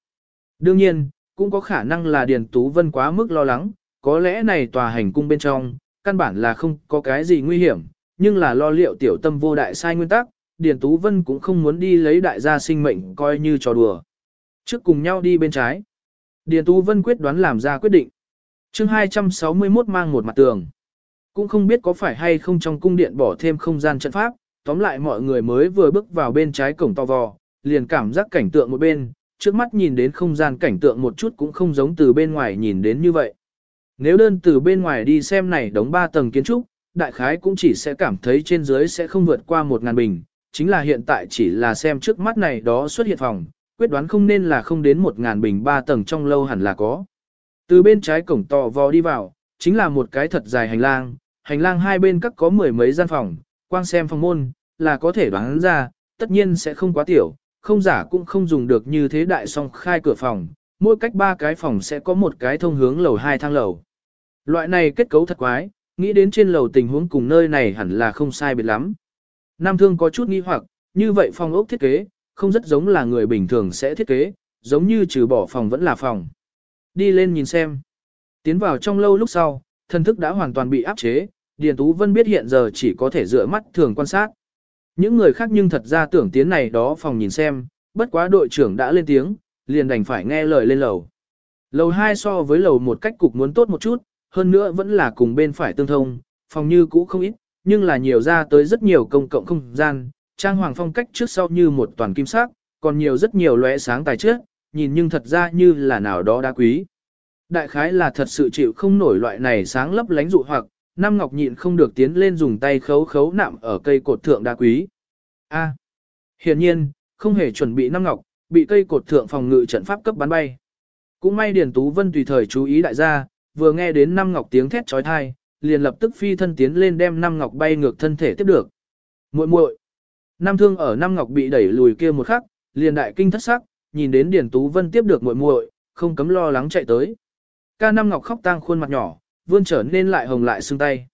Đương nhiên, cũng có khả năng là Điền Tú Vân quá mức lo lắng, có lẽ này tòa hành cung bên trong, căn bản là không có cái gì nguy hiểm, nhưng là lo liệu tiểu tâm vô đại sai nguyên tắc, Điền Tú Vân cũng không muốn đi lấy đại gia sinh mệnh coi như trò đùa. Trước cùng nhau đi bên trái. Điền Tú Vân quyết đoán làm ra quyết định. chương 261 mang một mặt tường. Cũng không biết có phải hay không trong cung điện bỏ thêm không gian trận pháp, tóm lại mọi người mới vừa bước vào bên trái cổng to vò, liền cảm giác cảnh tượng một bên, trước mắt nhìn đến không gian cảnh tượng một chút cũng không giống từ bên ngoài nhìn đến như vậy. Nếu đơn từ bên ngoài đi xem này đống ba tầng kiến trúc, đại khái cũng chỉ sẽ cảm thấy trên dưới sẽ không vượt qua một ngàn bình, chính là hiện tại chỉ là xem trước mắt này đó xuất hiện phòng, quyết đoán không nên là không đến một ngàn bình ba tầng trong lâu hẳn là có. Từ bên trái cổng tò vò đi vào, chính là một cái thật dài hành lang, hành lang hai bên các có mười mấy gian phòng, quang xem phòng môn, là có thể đoán ra, tất nhiên sẽ không quá tiểu, không giả cũng không dùng được như thế đại song khai cửa phòng, mỗi cách ba cái phòng sẽ có một cái thông hướng lầu hai thang lầu. Loại này kết cấu thật quái, nghĩ đến trên lầu tình huống cùng nơi này hẳn là không sai biệt lắm. Nam Thương có chút nghi hoặc, như vậy phòng ốc thiết kế, không rất giống là người bình thường sẽ thiết kế, giống như trừ bỏ phòng vẫn là phòng. Đi lên nhìn xem. Tiến vào trong lâu lúc sau, thân thức đã hoàn toàn bị áp chế, Điền Tú Vân biết hiện giờ chỉ có thể dựa mắt thường quan sát. Những người khác nhưng thật ra tưởng tiến này đó phòng nhìn xem, bất quá đội trưởng đã lên tiếng, liền đành phải nghe lời lên lầu. Lầu 2 so với lầu một cách cục muốn tốt một chút, hơn nữa vẫn là cùng bên phải tương thông, phòng như cũ không ít, nhưng là nhiều ra tới rất nhiều công cộng không gian, trang hoàng phong cách trước sau như một toàn kim sắc, còn nhiều rất nhiều lóe sáng tài trước, nhìn nhưng thật ra như là nào đó đá quý. Đại khái là thật sự chịu không nổi loại này sáng lấp lánh dụ hoặc, Nam Ngọc nhịn không được tiến lên dùng tay khấu khấu nạm ở cây cột thượng đá quý. A. À, hiển nhiên, không hề chuẩn bị Nam Ngọc, bị cây cột thượng phòng ngự trận pháp cấp bắn bay. Cũng may Điền Tú Vân tùy thời chú ý đại gia, vừa nghe đến Nam Ngọc tiếng thét chói tai, liền lập tức phi thân tiến lên đem Nam Ngọc bay ngược thân thể tiếp được. Muội muội. Nam Thương ở Nam Ngọc bị đẩy lùi kia một khắc, liền đại kinh thất sắc, nhìn đến Điền Tú Vân tiếp được muội muội, không cấm lo lắng chạy tới. Ca Nam Ngọc khóc tang khuôn mặt nhỏ, vươn trở nên lại hồng lại xương tay.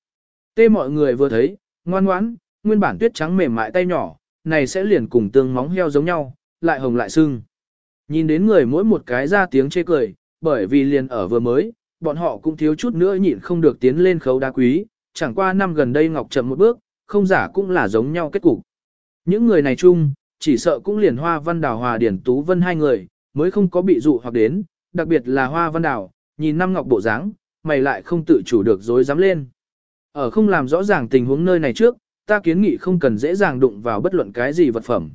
Tê mọi người vừa thấy, ngoan ngoãn, nguyên bản tuyết trắng mềm mại tay nhỏ, này sẽ liền cùng tương móng heo giống nhau, lại hồng lại sưng. Nhìn đến người mỗi một cái ra tiếng chê cười, bởi vì liền ở vừa mới, bọn họ cũng thiếu chút nữa nhịn không được tiến lên khấu đá quý, chẳng qua năm gần đây Ngọc chậm một bước, không giả cũng là giống nhau kết cục. Những người này chung, chỉ sợ cũng liền Hoa Văn Đào Hòa Điển Tú Vân hai người, mới không có bị dụ hoặc đến, đặc biệt là Hoa Văn Đào, nhìn năm Ngọc bộ dáng, mày lại không tự chủ được dối dám lên. Ở không làm rõ ràng tình huống nơi này trước, ta kiến nghị không cần dễ dàng đụng vào bất luận cái gì vật phẩm.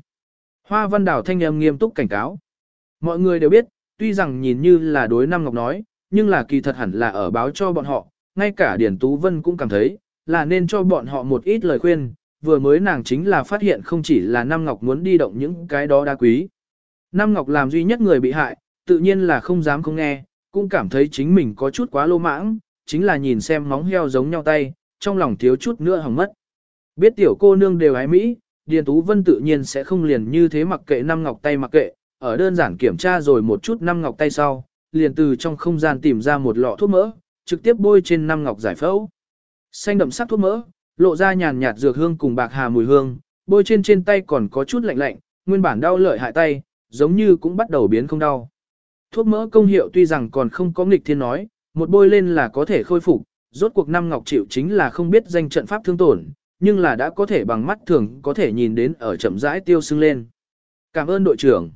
Hoa Văn Đào thanh em nghiêm túc cảnh cáo. Mọi người đều biết, tuy rằng nhìn như là đối Nam Ngọc nói, nhưng là kỳ thật hẳn là ở báo cho bọn họ, ngay cả Điển Tú Vân cũng cảm thấy, là nên cho bọn họ một ít lời khuyên, vừa mới nàng chính là phát hiện không chỉ là Nam Ngọc muốn đi động những cái đó đa quý. Nam Ngọc làm duy nhất người bị hại, tự nhiên là không dám không nghe, cũng cảm thấy chính mình có chút quá lô mãng, chính là nhìn xem móng heo giống nhau tay, trong lòng thiếu chút nữa hỏng mất. Biết tiểu cô nương đều ái Mỹ, Điền Tú Vân tự nhiên sẽ không liền như thế mặc kệ Nam Ngọc tay mặc kệ, ở đơn giản kiểm tra rồi một chút Nam Ngọc tay sau, liền từ trong không gian tìm ra một lọ thuốc mỡ, trực tiếp bôi trên Nam Ngọc giải phẫu. Xanh đậm sắc thuốc mỡ, lộ ra nhàn nhạt dược hương cùng bạc hà mùi hương, bôi trên trên tay còn có chút lạnh lạnh, nguyên bản đau lợi hại tay, giống như cũng bắt đầu biến không đau. Thuốc mỡ công hiệu tuy rằng còn không có nghịch thiên nói, một bôi lên là có thể khôi phục, rốt cuộc năm ngọc chịu chính là không biết danh trận pháp thương tổn, nhưng là đã có thể bằng mắt thường có thể nhìn đến ở chậm rãi tiêu sưng lên. Cảm ơn đội trưởng.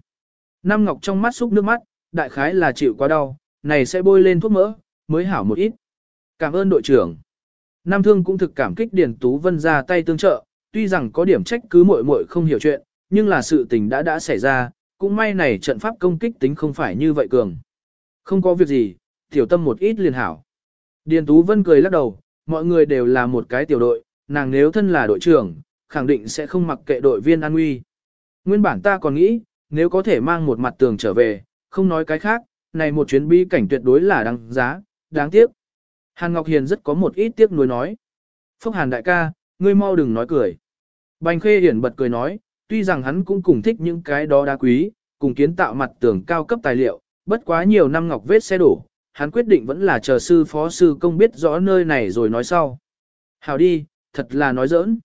Năm ngọc trong mắt xúc nước mắt, đại khái là chịu quá đau, này sẽ bôi lên thuốc mỡ, mới hảo một ít. Cảm ơn đội trưởng. Nam Thương cũng thực cảm kích Điền Tú Vân ra tay tương trợ, tuy rằng có điểm trách cứ muội muội không hiểu chuyện, nhưng là sự tình đã đã xảy ra, cũng may này trận pháp công kích tính không phải như vậy cường. Không có việc gì, tiểu tâm một ít liền hảo. Điền Tú Vân cười lắc đầu, mọi người đều là một cái tiểu đội, nàng nếu thân là đội trưởng, khẳng định sẽ không mặc kệ đội viên an nguy. Nguyên bản ta còn nghĩ, nếu có thể mang một mặt tường trở về, không nói cái khác, này một chuyến bi cảnh tuyệt đối là đáng giá, đáng tiếc. Hàn Ngọc Hiền rất có một ít tiếc nuối nói. Phúc Hàn đại ca, ngươi mau đừng nói cười. Bành Khê Hiển bật cười nói, tuy rằng hắn cũng cùng thích những cái đó đá quý, cùng kiến tạo mặt tường cao cấp tài liệu, bất quá nhiều năm ngọc vết xe đổ, hắn quyết định vẫn là chờ sư phó sư công biết rõ nơi này rồi nói sau. Hào đi, thật là nói giỡn.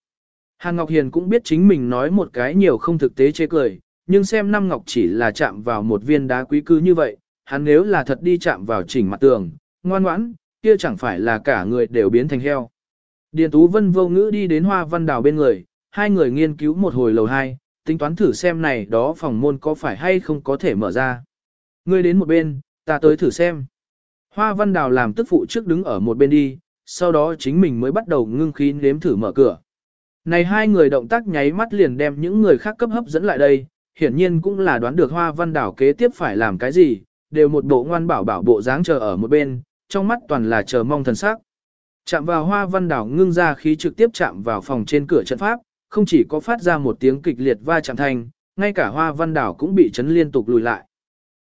Hàn Ngọc Hiền cũng biết chính mình nói một cái nhiều không thực tế chê cười, nhưng xem năm ngọc chỉ là chạm vào một viên đá quý cư như vậy, hắn nếu là thật đi chạm vào chỉnh mặt tường, ngoan ngoãn, kia chẳng phải là cả người đều biến thành heo. Điền Tú Vân vô ngữ đi đến hoa văn đào bên người, hai người nghiên cứu một hồi lầu hai, tính toán thử xem này đó phòng môn có phải hay không có thể mở ra. Ngươi đến một bên, ta tới thử xem. Hoa văn đào làm tức phụ trước đứng ở một bên đi, sau đó chính mình mới bắt đầu ngưng khí nếm thử mở cửa. Này hai người động tác nháy mắt liền đem những người khác cấp hấp dẫn lại đây, hiển nhiên cũng là đoán được hoa văn đảo kế tiếp phải làm cái gì, đều một bộ ngoan bảo bảo bộ dáng chờ ở một bên, trong mắt toàn là chờ mong thần sắc. Chạm vào hoa văn đảo ngưng ra khí trực tiếp chạm vào phòng trên cửa trận pháp, không chỉ có phát ra một tiếng kịch liệt va chạm thanh, ngay cả hoa văn đảo cũng bị chấn liên tục lùi lại.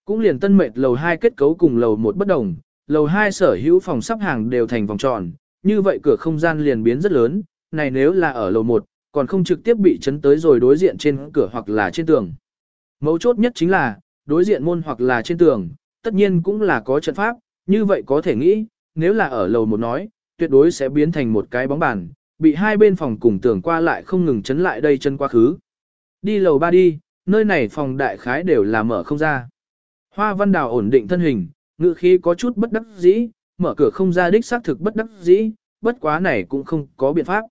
Cũng liền tân mệt lầu 2 kết cấu cùng lầu 1 bất đồng, lầu 2 sở hữu phòng sắp hàng đều thành vòng tròn, như vậy cửa không gian liền biến rất lớn, này nếu là ở lầu 1, còn không trực tiếp bị chấn tới rồi đối diện trên cửa hoặc là trên tường. Mấu chốt nhất chính là, đối diện môn hoặc là trên tường, tất nhiên cũng là có trận pháp, như vậy có thể nghĩ, nếu là ở lầu một nói, tuyệt đối sẽ biến thành một cái bóng bàn, bị hai bên phòng cùng tường qua lại không ngừng chấn lại đây chân quá khứ. Đi lầu ba đi, nơi này phòng đại khái đều là mở không ra. Hoa văn đào ổn định thân hình, ngự khí có chút bất đắc dĩ, mở cửa không ra đích xác thực bất đắc dĩ, bất quá này cũng không có biện pháp.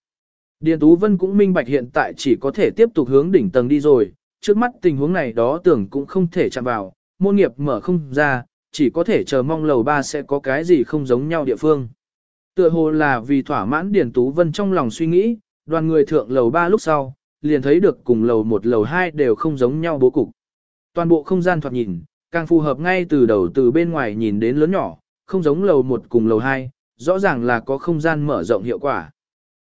Điền Tú Vân cũng minh bạch hiện tại chỉ có thể tiếp tục hướng đỉnh tầng đi rồi, trước mắt tình huống này đó tưởng cũng không thể chạm vào, môn nghiệp mở không ra, chỉ có thể chờ mong lầu ba sẽ có cái gì không giống nhau địa phương. Tựa hồ là vì thỏa mãn Điền Tú Vân trong lòng suy nghĩ, đoàn người thượng lầu ba lúc sau, liền thấy được cùng lầu một lầu hai đều không giống nhau bố cục. Toàn bộ không gian thoạt nhìn, càng phù hợp ngay từ đầu từ bên ngoài nhìn đến lớn nhỏ, không giống lầu một cùng lầu hai, rõ ràng là có không gian mở rộng hiệu quả.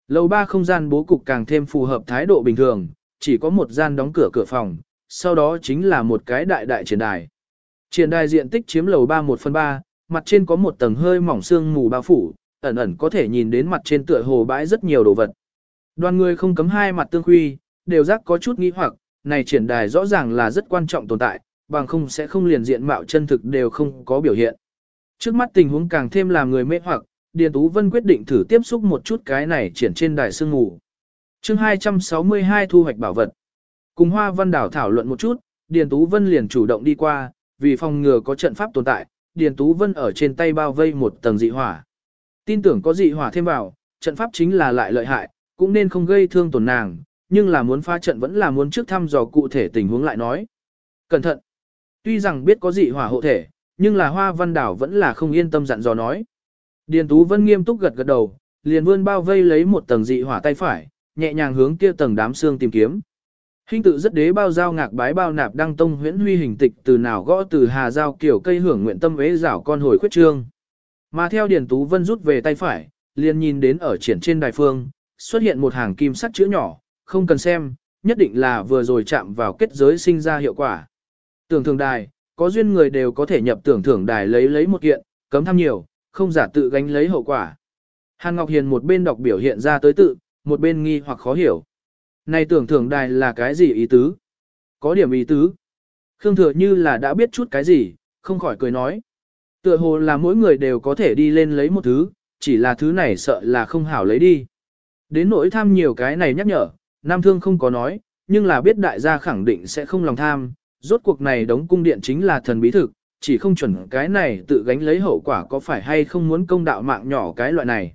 Lầu ba không gian bố cục càng thêm phù hợp thái độ bình thường, chỉ có một gian đóng cửa cửa phòng, sau đó chính là một cái đại đại triển đài. Triển đài diện tích chiếm lầu 3 1 phần 3, mặt trên có một tầng hơi mỏng xương mù bao phủ, ẩn ẩn có thể nhìn đến mặt trên tựa hồ bãi rất nhiều đồ vật. Đoàn người không cấm hai mặt tương huy, đều giác có chút nghi hoặc, này triển đài rõ ràng là rất quan trọng tồn tại, bằng không sẽ không liền diện mạo chân thực đều không có biểu hiện. Trước mắt tình huống càng thêm làm người mê hoặc, Điền Tú Vân quyết định thử tiếp xúc một chút cái này triển trên đài sương mù. chương 262 thu hoạch bảo vật. Cùng Hoa Văn Đảo thảo luận một chút, Điền Tú Vân liền chủ động đi qua, vì phòng ngừa có trận pháp tồn tại, Điền Tú Vân ở trên tay bao vây một tầng dị hỏa. Tin tưởng có dị hỏa thêm vào, trận pháp chính là lại lợi hại, cũng nên không gây thương tổn nàng, nhưng là muốn phá trận vẫn là muốn trước thăm dò cụ thể tình huống lại nói. Cẩn thận! Tuy rằng biết có dị hỏa hộ thể, nhưng là Hoa Văn Đảo vẫn là không yên tâm dặn dò nói. Điền Tú Vân nghiêm túc gật gật đầu, liền vươn bao vây lấy một tầng dị hỏa tay phải, nhẹ nhàng hướng kia tầng đám xương tìm kiếm. Hình tự rất đế bao giao ngạc bái bao nạp đăng tông huyễn huy hình tịch từ nào gõ từ hà giao kiểu cây hưởng nguyện tâm ế rảo con hồi khuyết trương. Mà theo Điền Tú Vân rút về tay phải, liền nhìn đến ở triển trên đài phương, xuất hiện một hàng kim sắt chữ nhỏ, không cần xem, nhất định là vừa rồi chạm vào kết giới sinh ra hiệu quả. Tưởng thường đài, có duyên người đều có thể nhập tưởng thưởng đài lấy lấy một kiện, cấm tham nhiều, không giả tự gánh lấy hậu quả. Hàn Ngọc Hiền một bên đọc biểu hiện ra tới tự, một bên nghi hoặc khó hiểu. Này tưởng thưởng đài là cái gì ý tứ? Có điểm ý tứ. Khương Thừa như là đã biết chút cái gì, không khỏi cười nói. Tựa hồ là mỗi người đều có thể đi lên lấy một thứ, chỉ là thứ này sợ là không hảo lấy đi. Đến nỗi tham nhiều cái này nhắc nhở, Nam Thương không có nói, nhưng là biết đại gia khẳng định sẽ không lòng tham, rốt cuộc này đóng cung điện chính là thần bí thực, chỉ không chuẩn cái này tự gánh lấy hậu quả có phải hay không muốn công đạo mạng nhỏ cái loại này.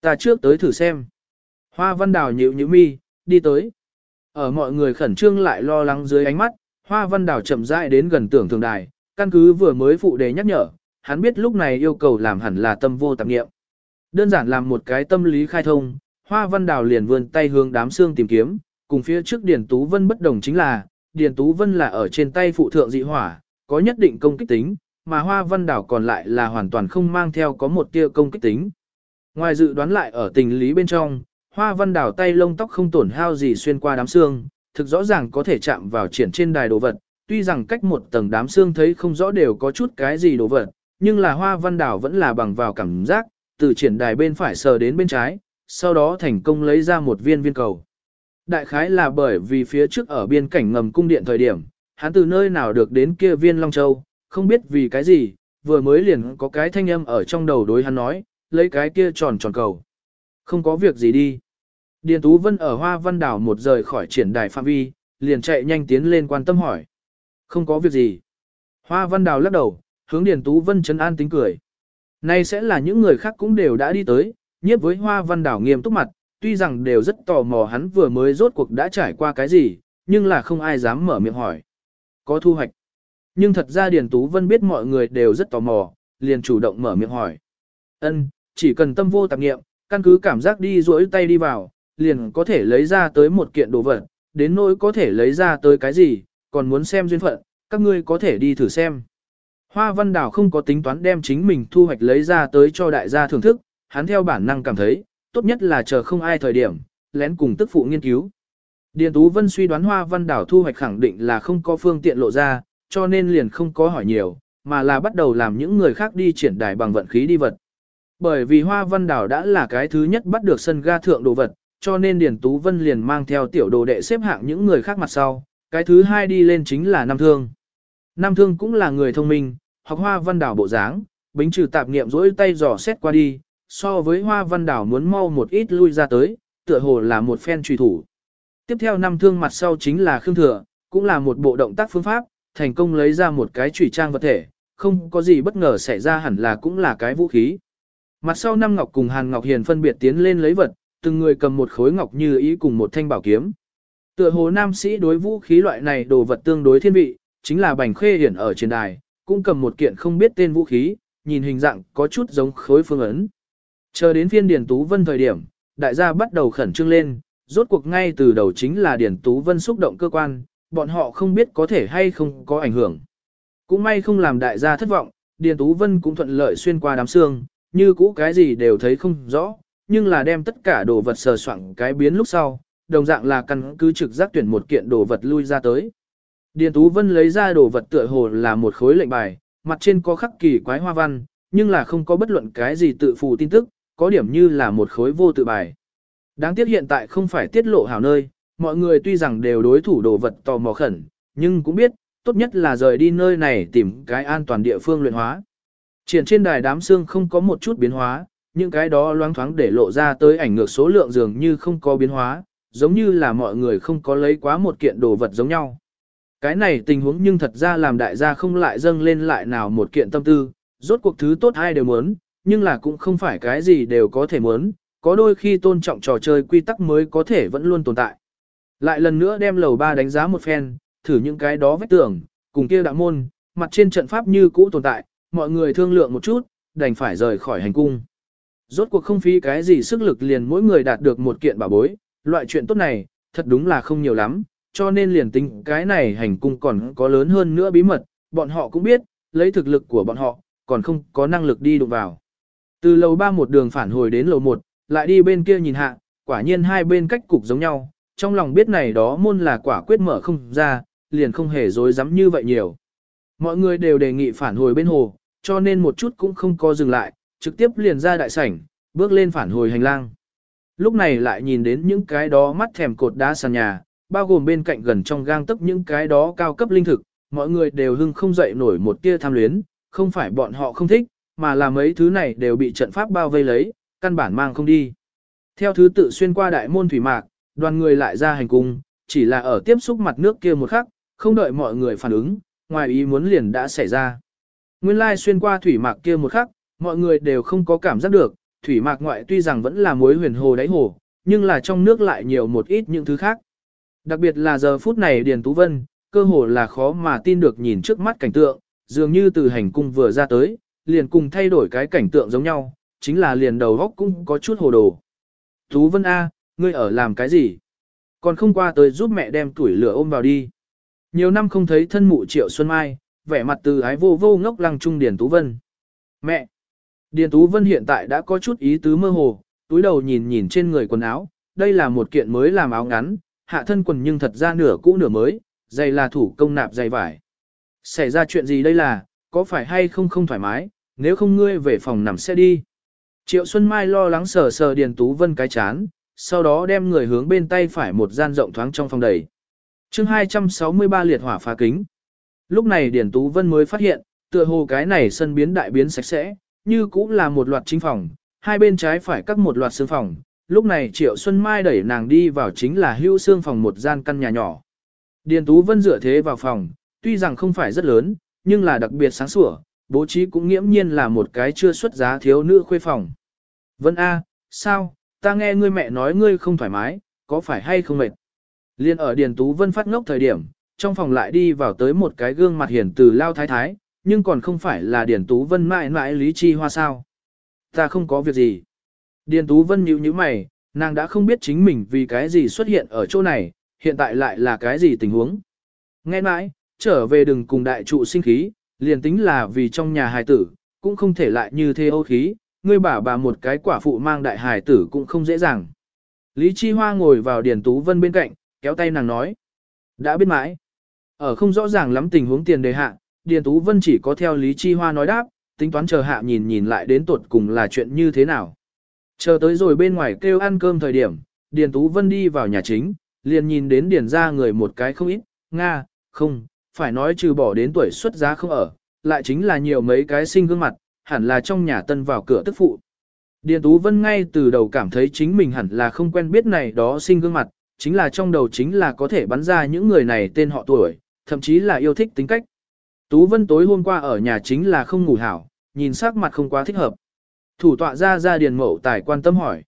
Ta trước tới thử xem. Hoa văn đào nhịu nhịu mi, đi tới. Ở mọi người khẩn trương lại lo lắng dưới ánh mắt, Hoa văn đào chậm rãi đến gần tưởng thường đài, căn cứ vừa mới phụ đề nhắc nhở, hắn biết lúc này yêu cầu làm hẳn là tâm vô tạp niệm Đơn giản làm một cái tâm lý khai thông, Hoa văn đào liền vươn tay hướng đám xương tìm kiếm, cùng phía trước Điền Tú Vân bất đồng chính là, Điền Tú Vân là ở trên tay phụ thượng dị hỏa, có nhất định công kích tính, mà hoa văn Đào còn lại là hoàn toàn không mang theo có một tia công kích tính. Ngoài dự đoán lại ở tình lý bên trong, hoa văn đảo tay lông tóc không tổn hao gì xuyên qua đám xương, thực rõ ràng có thể chạm vào triển trên đài đồ vật, tuy rằng cách một tầng đám xương thấy không rõ đều có chút cái gì đồ vật, nhưng là hoa văn đảo vẫn là bằng vào cảm giác, từ triển đài bên phải sờ đến bên trái, sau đó thành công lấy ra một viên viên cầu. Đại khái là bởi vì phía trước ở biên cảnh ngầm cung điện thời điểm, hắn từ nơi nào được đến kia viên Long Châu, không biết vì cái gì, vừa mới liền có cái thanh âm ở trong đầu đối hắn nói, lấy cái kia tròn tròn cầu. Không có việc gì đi. Điền Tú Vân ở Hoa Văn Đảo một rời khỏi triển đài phạm vi, liền chạy nhanh tiến lên quan tâm hỏi. Không có việc gì. Hoa Văn Đào lắc đầu, hướng Điền Tú Vân chấn an tính cười. Nay sẽ là những người khác cũng đều đã đi tới, nhiếp với Hoa Văn Đảo nghiêm túc mặt, tuy rằng đều rất tò mò hắn vừa mới rốt cuộc đã trải qua cái gì, nhưng là không ai dám mở miệng hỏi có thu hoạch. Nhưng thật ra Điền Tú Vân biết mọi người đều rất tò mò, liền chủ động mở miệng hỏi. Ân, chỉ cần tâm vô tạp nghiệm, căn cứ cảm giác đi duỗi tay đi vào, liền có thể lấy ra tới một kiện đồ vật, đến nỗi có thể lấy ra tới cái gì, còn muốn xem duyên phận, các ngươi có thể đi thử xem. Hoa Văn Đào không có tính toán đem chính mình thu hoạch lấy ra tới cho đại gia thưởng thức, hắn theo bản năng cảm thấy, tốt nhất là chờ không ai thời điểm, lén cùng tức phụ nghiên cứu. Điền Tú Vân suy đoán Hoa Văn Đảo thu hoạch khẳng định là không có phương tiện lộ ra, cho nên liền không có hỏi nhiều, mà là bắt đầu làm những người khác đi triển đài bằng vận khí đi vật. Bởi vì Hoa Văn Đảo đã là cái thứ nhất bắt được sân ga thượng đồ vật, cho nên Điền Tú Vân liền mang theo tiểu đồ đệ xếp hạng những người khác mặt sau, cái thứ hai đi lên chính là Nam Thương. Nam Thương cũng là người thông minh, học Hoa Văn Đảo bộ dáng, bính trừ tạp nghiệm rỗi tay dò xét qua đi, so với Hoa Văn Đảo muốn mau một ít lui ra tới, tựa hồ là một phen truy thủ. Tiếp theo nam thương mặt sau chính là Khương Thừa, cũng là một bộ động tác phương pháp, thành công lấy ra một cái chủy trang vật thể, không có gì bất ngờ xảy ra hẳn là cũng là cái vũ khí. Mặt sau nam Ngọc cùng Hàn Ngọc Hiền phân biệt tiến lên lấy vật, từng người cầm một khối ngọc như ý cùng một thanh bảo kiếm. Tựa hồ nam sĩ đối vũ khí loại này đồ vật tương đối thiên vị, chính là bành khê hiển ở trên đài, cũng cầm một kiện không biết tên vũ khí, nhìn hình dạng có chút giống khối phương ấn. Chờ đến phiên Điền tú vân thời điểm, đại gia bắt đầu khẩn trương lên, rốt cuộc ngay từ đầu chính là Điền Tú Vân xúc động cơ quan, bọn họ không biết có thể hay không có ảnh hưởng. Cũng may không làm đại gia thất vọng, Điền Tú Vân cũng thuận lợi xuyên qua đám xương, như cũ cái gì đều thấy không rõ, nhưng là đem tất cả đồ vật sờ soạn cái biến lúc sau, đồng dạng là căn cứ trực giác tuyển một kiện đồ vật lui ra tới. Điền Tú Vân lấy ra đồ vật tựa hồ là một khối lệnh bài, mặt trên có khắc kỳ quái hoa văn, nhưng là không có bất luận cái gì tự phù tin tức, có điểm như là một khối vô tự bài. Đáng tiếc hiện tại không phải tiết lộ hảo nơi, mọi người tuy rằng đều đối thủ đồ vật tò mò khẩn, nhưng cũng biết, tốt nhất là rời đi nơi này tìm cái an toàn địa phương luyện hóa. Triển trên đài đám xương không có một chút biến hóa, những cái đó loáng thoáng để lộ ra tới ảnh ngược số lượng dường như không có biến hóa, giống như là mọi người không có lấy quá một kiện đồ vật giống nhau. Cái này tình huống nhưng thật ra làm đại gia không lại dâng lên lại nào một kiện tâm tư, rốt cuộc thứ tốt ai đều muốn, nhưng là cũng không phải cái gì đều có thể muốn, có đôi khi tôn trọng trò chơi quy tắc mới có thể vẫn luôn tồn tại. Lại lần nữa đem lầu ba đánh giá một phen, thử những cái đó vết tưởng, cùng kia đạo môn, mặt trên trận pháp như cũ tồn tại, mọi người thương lượng một chút, đành phải rời khỏi hành cung. Rốt cuộc không phí cái gì sức lực liền mỗi người đạt được một kiện bảo bối, loại chuyện tốt này, thật đúng là không nhiều lắm, cho nên liền tính cái này hành cung còn có lớn hơn nữa bí mật, bọn họ cũng biết, lấy thực lực của bọn họ, còn không có năng lực đi đụng vào. Từ lầu 3 một đường phản hồi đến lầu 1, lại đi bên kia nhìn hạ, quả nhiên hai bên cách cục giống nhau, trong lòng biết này đó môn là quả quyết mở không ra, liền không hề dối dám như vậy nhiều. Mọi người đều đề nghị phản hồi bên hồ, cho nên một chút cũng không có dừng lại, trực tiếp liền ra đại sảnh, bước lên phản hồi hành lang. Lúc này lại nhìn đến những cái đó mắt thèm cột đá sàn nhà, bao gồm bên cạnh gần trong gang tấc những cái đó cao cấp linh thực, mọi người đều hưng không dậy nổi một tia tham luyến, không phải bọn họ không thích, mà là mấy thứ này đều bị trận pháp bao vây lấy, căn bản mang không đi. Theo thứ tự xuyên qua đại môn thủy mạc, đoàn người lại ra hành cung, chỉ là ở tiếp xúc mặt nước kia một khắc, không đợi mọi người phản ứng, ngoài ý muốn liền đã xảy ra. Nguyên lai xuyên qua thủy mạc kia một khắc, mọi người đều không có cảm giác được, thủy mạc ngoại tuy rằng vẫn là muối huyền hồ đáy hồ, nhưng là trong nước lại nhiều một ít những thứ khác. Đặc biệt là giờ phút này Điền Tú Vân, cơ hồ là khó mà tin được nhìn trước mắt cảnh tượng, dường như từ hành cung vừa ra tới, liền cùng thay đổi cái cảnh tượng giống nhau, chính là liền đầu góc cũng có chút hồ đồ. Tú Vân A, ngươi ở làm cái gì? Còn không qua tới giúp mẹ đem tuổi lửa ôm vào đi. Nhiều năm không thấy thân mụ Triệu Xuân Mai, vẻ mặt từ ái vô vô ngốc lăng trung Điền Tú Vân. Mẹ! Điền Tú Vân hiện tại đã có chút ý tứ mơ hồ, túi đầu nhìn nhìn trên người quần áo, đây là một kiện mới làm áo ngắn, hạ thân quần nhưng thật ra nửa cũ nửa mới, giày là thủ công nạp giày vải. Xảy ra chuyện gì đây là, có phải hay không không thoải mái, nếu không ngươi về phòng nằm xe đi. Triệu Xuân Mai lo lắng sờ sờ Điền Tú Vân cái chán, sau đó đem người hướng bên tay phải một gian rộng thoáng trong phòng đầy. chương 263 liệt hỏa phá kính. Lúc này Điền Tú Vân mới phát hiện, tựa hồ cái này sân biến đại biến sạch sẽ, như cũng là một loạt chính phòng, hai bên trái phải cắt một loạt xương phòng. Lúc này Triệu Xuân Mai đẩy nàng đi vào chính là hưu xương phòng một gian căn nhà nhỏ. Điền Tú Vân dựa thế vào phòng, tuy rằng không phải rất lớn, nhưng là đặc biệt sáng sủa, bố trí cũng nghiễm nhiên là một cái chưa xuất giá thiếu nữ khuê phòng. Vân A, sao, ta nghe ngươi mẹ nói ngươi không thoải mái, có phải hay không mệt? Liên ở Điền Tú Vân phát ngốc thời điểm, trong phòng lại đi vào tới một cái gương mặt hiển từ lao thái thái, nhưng còn không phải là Điền Tú Vân mãi mãi lý chi hoa sao. Ta không có việc gì. Điền Tú Vân nhíu nhíu mày, nàng đã không biết chính mình vì cái gì xuất hiện ở chỗ này, hiện tại lại là cái gì tình huống. Nghe mãi, trở về đừng cùng đại trụ sinh khí, liền tính là vì trong nhà hài tử, cũng không thể lại như thế ô khí, ngươi bảo bà một cái quả phụ mang đại hài tử cũng không dễ dàng. Lý Chi Hoa ngồi vào Điền Tú Vân bên cạnh, kéo tay nàng nói. Đã biết mãi. Ở không rõ ràng lắm tình huống tiền đề hạ, Điền Tú Vân chỉ có theo Lý Chi Hoa nói đáp, tính toán chờ hạ nhìn nhìn lại đến tuột cùng là chuyện như thế nào. Chờ tới rồi bên ngoài kêu ăn cơm thời điểm, Điền Tú Vân đi vào nhà chính, liền nhìn đến Điền ra người một cái không ít, Nga, không, phải nói trừ bỏ đến tuổi xuất giá không ở, lại chính là nhiều mấy cái sinh gương mặt, hẳn là trong nhà tân vào cửa tức phụ. Điền Tú Vân ngay từ đầu cảm thấy chính mình hẳn là không quen biết này đó sinh gương mặt, chính là trong đầu chính là có thể bắn ra những người này tên họ tuổi, thậm chí là yêu thích tính cách. Tú Vân tối hôm qua ở nhà chính là không ngủ hảo, nhìn sắc mặt không quá thích hợp. Thủ tọa ra ra Điền Mậu Tài quan tâm hỏi.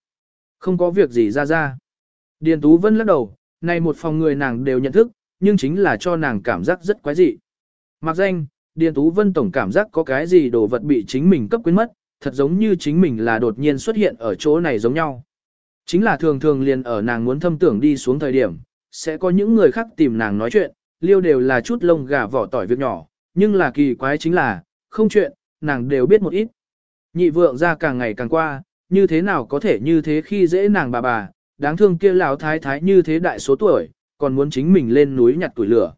Không có việc gì ra ra. Điền Tú Vân lắc đầu, này một phòng người nàng đều nhận thức, nhưng chính là cho nàng cảm giác rất quái dị. Mặc danh, Điền Tú Vân tổng cảm giác có cái gì đồ vật bị chính mình cấp quyến mất, thật giống như chính mình là đột nhiên xuất hiện ở chỗ này giống nhau. Chính là thường thường liền ở nàng muốn thâm tưởng đi xuống thời điểm, sẽ có những người khác tìm nàng nói chuyện, liêu đều là chút lông gà vỏ tỏi việc nhỏ, nhưng là kỳ quái chính là, không chuyện, nàng đều biết một ít. Nhị vượng ra càng ngày càng qua, như thế nào có thể như thế khi dễ nàng bà bà, đáng thương kia lão thái thái như thế đại số tuổi, còn muốn chính mình lên núi nhặt tuổi lửa.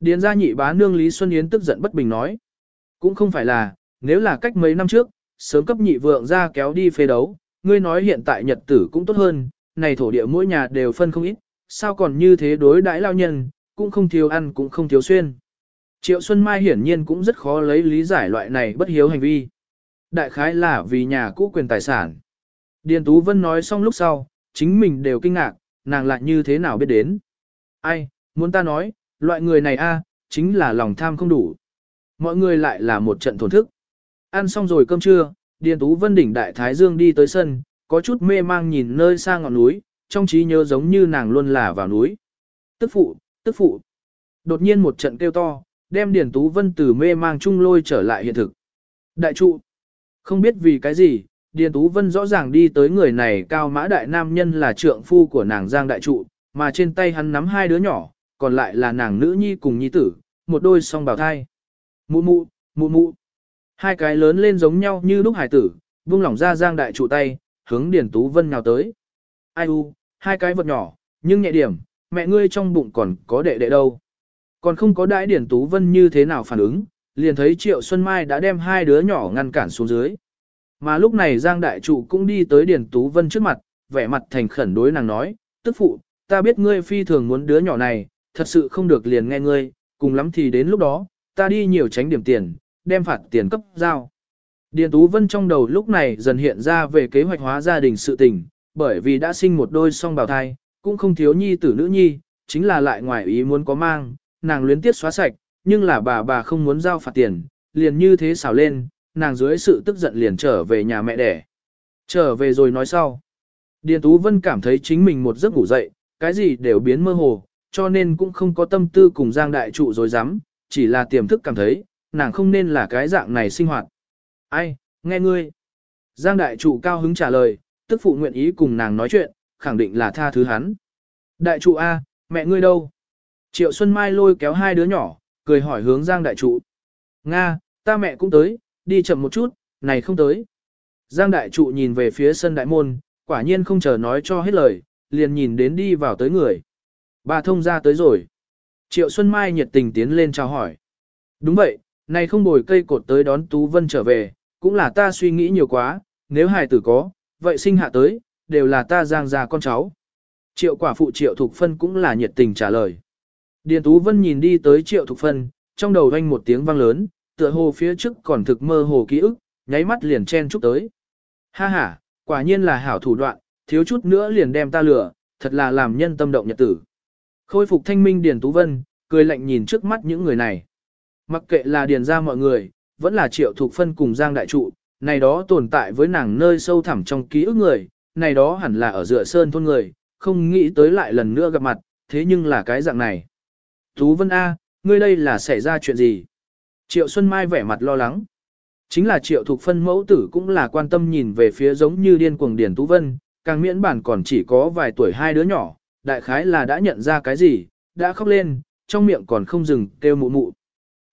Điền ra nhị bá nương Lý Xuân Yến tức giận bất bình nói. Cũng không phải là, nếu là cách mấy năm trước, sớm cấp nhị vượng ra kéo đi phê đấu, ngươi nói hiện tại nhật tử cũng tốt hơn, này thổ địa mỗi nhà đều phân không ít, sao còn như thế đối đãi lao nhân, cũng không thiếu ăn cũng không thiếu xuyên. Triệu Xuân Mai hiển nhiên cũng rất khó lấy lý giải loại này bất hiếu hành vi. Đại khái là vì nhà cũ quyền tài sản. Điền Tú Vân nói xong lúc sau, chính mình đều kinh ngạc, nàng lại như thế nào biết đến. Ai, muốn ta nói, loại người này a, chính là lòng tham không đủ. Mọi người lại là một trận thổn thức. Ăn xong rồi cơm trưa, Điền Tú Vân đỉnh Đại Thái Dương đi tới sân, có chút mê mang nhìn nơi xa ngọn núi, trong trí nhớ giống như nàng luôn là vào núi. Tức phụ, tức phụ. Đột nhiên một trận kêu to, đem Điền Tú Vân từ mê mang chung lôi trở lại hiện thực. Đại trụ. Không biết vì cái gì, Điền Tú Vân rõ ràng đi tới người này cao mã đại nam nhân là trượng phu của nàng Giang Đại Trụ, mà trên tay hắn nắm hai đứa nhỏ, còn lại là nàng nữ nhi cùng nhi tử, một đôi song bào thai. Mụ mụ, mụ mụ. Hai cái lớn lên giống nhau như lúc hải tử, buông lỏng ra Giang Đại Trụ tay, hướng Điền Tú Vân nhào tới. Ai u, hai cái vật nhỏ, nhưng nhẹ điểm, mẹ ngươi trong bụng còn có đệ đệ đâu. Còn không có đại điển Tú Vân như thế nào phản ứng, liền thấy Triệu Xuân Mai đã đem hai đứa nhỏ ngăn cản xuống dưới. Mà lúc này Giang Đại Trụ cũng đi tới Điền Tú Vân trước mặt, vẻ mặt thành khẩn đối nàng nói, tức phụ, ta biết ngươi phi thường muốn đứa nhỏ này, thật sự không được liền nghe ngươi, cùng lắm thì đến lúc đó, ta đi nhiều tránh điểm tiền, đem phạt tiền cấp giao. Điền Tú Vân trong đầu lúc này dần hiện ra về kế hoạch hóa gia đình sự tình, bởi vì đã sinh một đôi song bào thai, cũng không thiếu nhi tử nữ nhi, chính là lại ngoài ý muốn có mang, nàng luyến tiết xóa sạch, nhưng là bà bà không muốn giao phạt tiền, liền như thế xào lên, nàng dưới sự tức giận liền trở về nhà mẹ đẻ. Trở về rồi nói sau. Điền Tú Vân cảm thấy chính mình một giấc ngủ dậy, cái gì đều biến mơ hồ, cho nên cũng không có tâm tư cùng Giang Đại Trụ rồi dám, chỉ là tiềm thức cảm thấy, nàng không nên là cái dạng này sinh hoạt. Ai, nghe ngươi. Giang Đại Trụ cao hứng trả lời, tức phụ nguyện ý cùng nàng nói chuyện, khẳng định là tha thứ hắn. Đại Trụ A, mẹ ngươi đâu? Triệu Xuân Mai lôi kéo hai đứa nhỏ, cười hỏi hướng Giang Đại Trụ. Nga, ta mẹ cũng tới, đi chậm một chút, này không tới. Giang Đại Trụ nhìn về phía sân đại môn, quả nhiên không chờ nói cho hết lời, liền nhìn đến đi vào tới người. Bà thông ra tới rồi. Triệu Xuân Mai nhiệt tình tiến lên chào hỏi. Đúng vậy, này không bồi cây cột tới đón Tú Vân trở về, cũng là ta suy nghĩ nhiều quá, nếu hài tử có, vậy sinh hạ tới, đều là ta giang già con cháu. Triệu quả phụ Triệu Thục Phân cũng là nhiệt tình trả lời. Điền Tú Vân nhìn đi tới Triệu Thục Phân, trong đầu vang một tiếng vang lớn, tựa hồ phía trước còn thực mơ hồ ký ức, nháy mắt liền chen chúc tới. Ha ha, quả nhiên là hảo thủ đoạn, thiếu chút nữa liền đem ta lừa, thật là làm nhân tâm động nhật tử. Khôi phục thanh minh Điền Tú Vân, cười lạnh nhìn trước mắt những người này. Mặc kệ là điền ra mọi người, vẫn là triệu Thục phân cùng Giang Đại Trụ, này đó tồn tại với nàng nơi sâu thẳm trong ký ức người, này đó hẳn là ở dựa sơn thôn người, không nghĩ tới lại lần nữa gặp mặt, thế nhưng là cái dạng này. Tú Vân A, ngươi đây là xảy ra chuyện gì? Triệu Xuân Mai vẻ mặt lo lắng. Chính là triệu Thục phân mẫu tử cũng là quan tâm nhìn về phía giống như điên cuồng Điền Tú Vân, càng miễn bản còn chỉ có vài tuổi hai đứa nhỏ, đại khái là đã nhận ra cái gì, đã khóc lên, trong miệng còn không dừng kêu mụ mụ.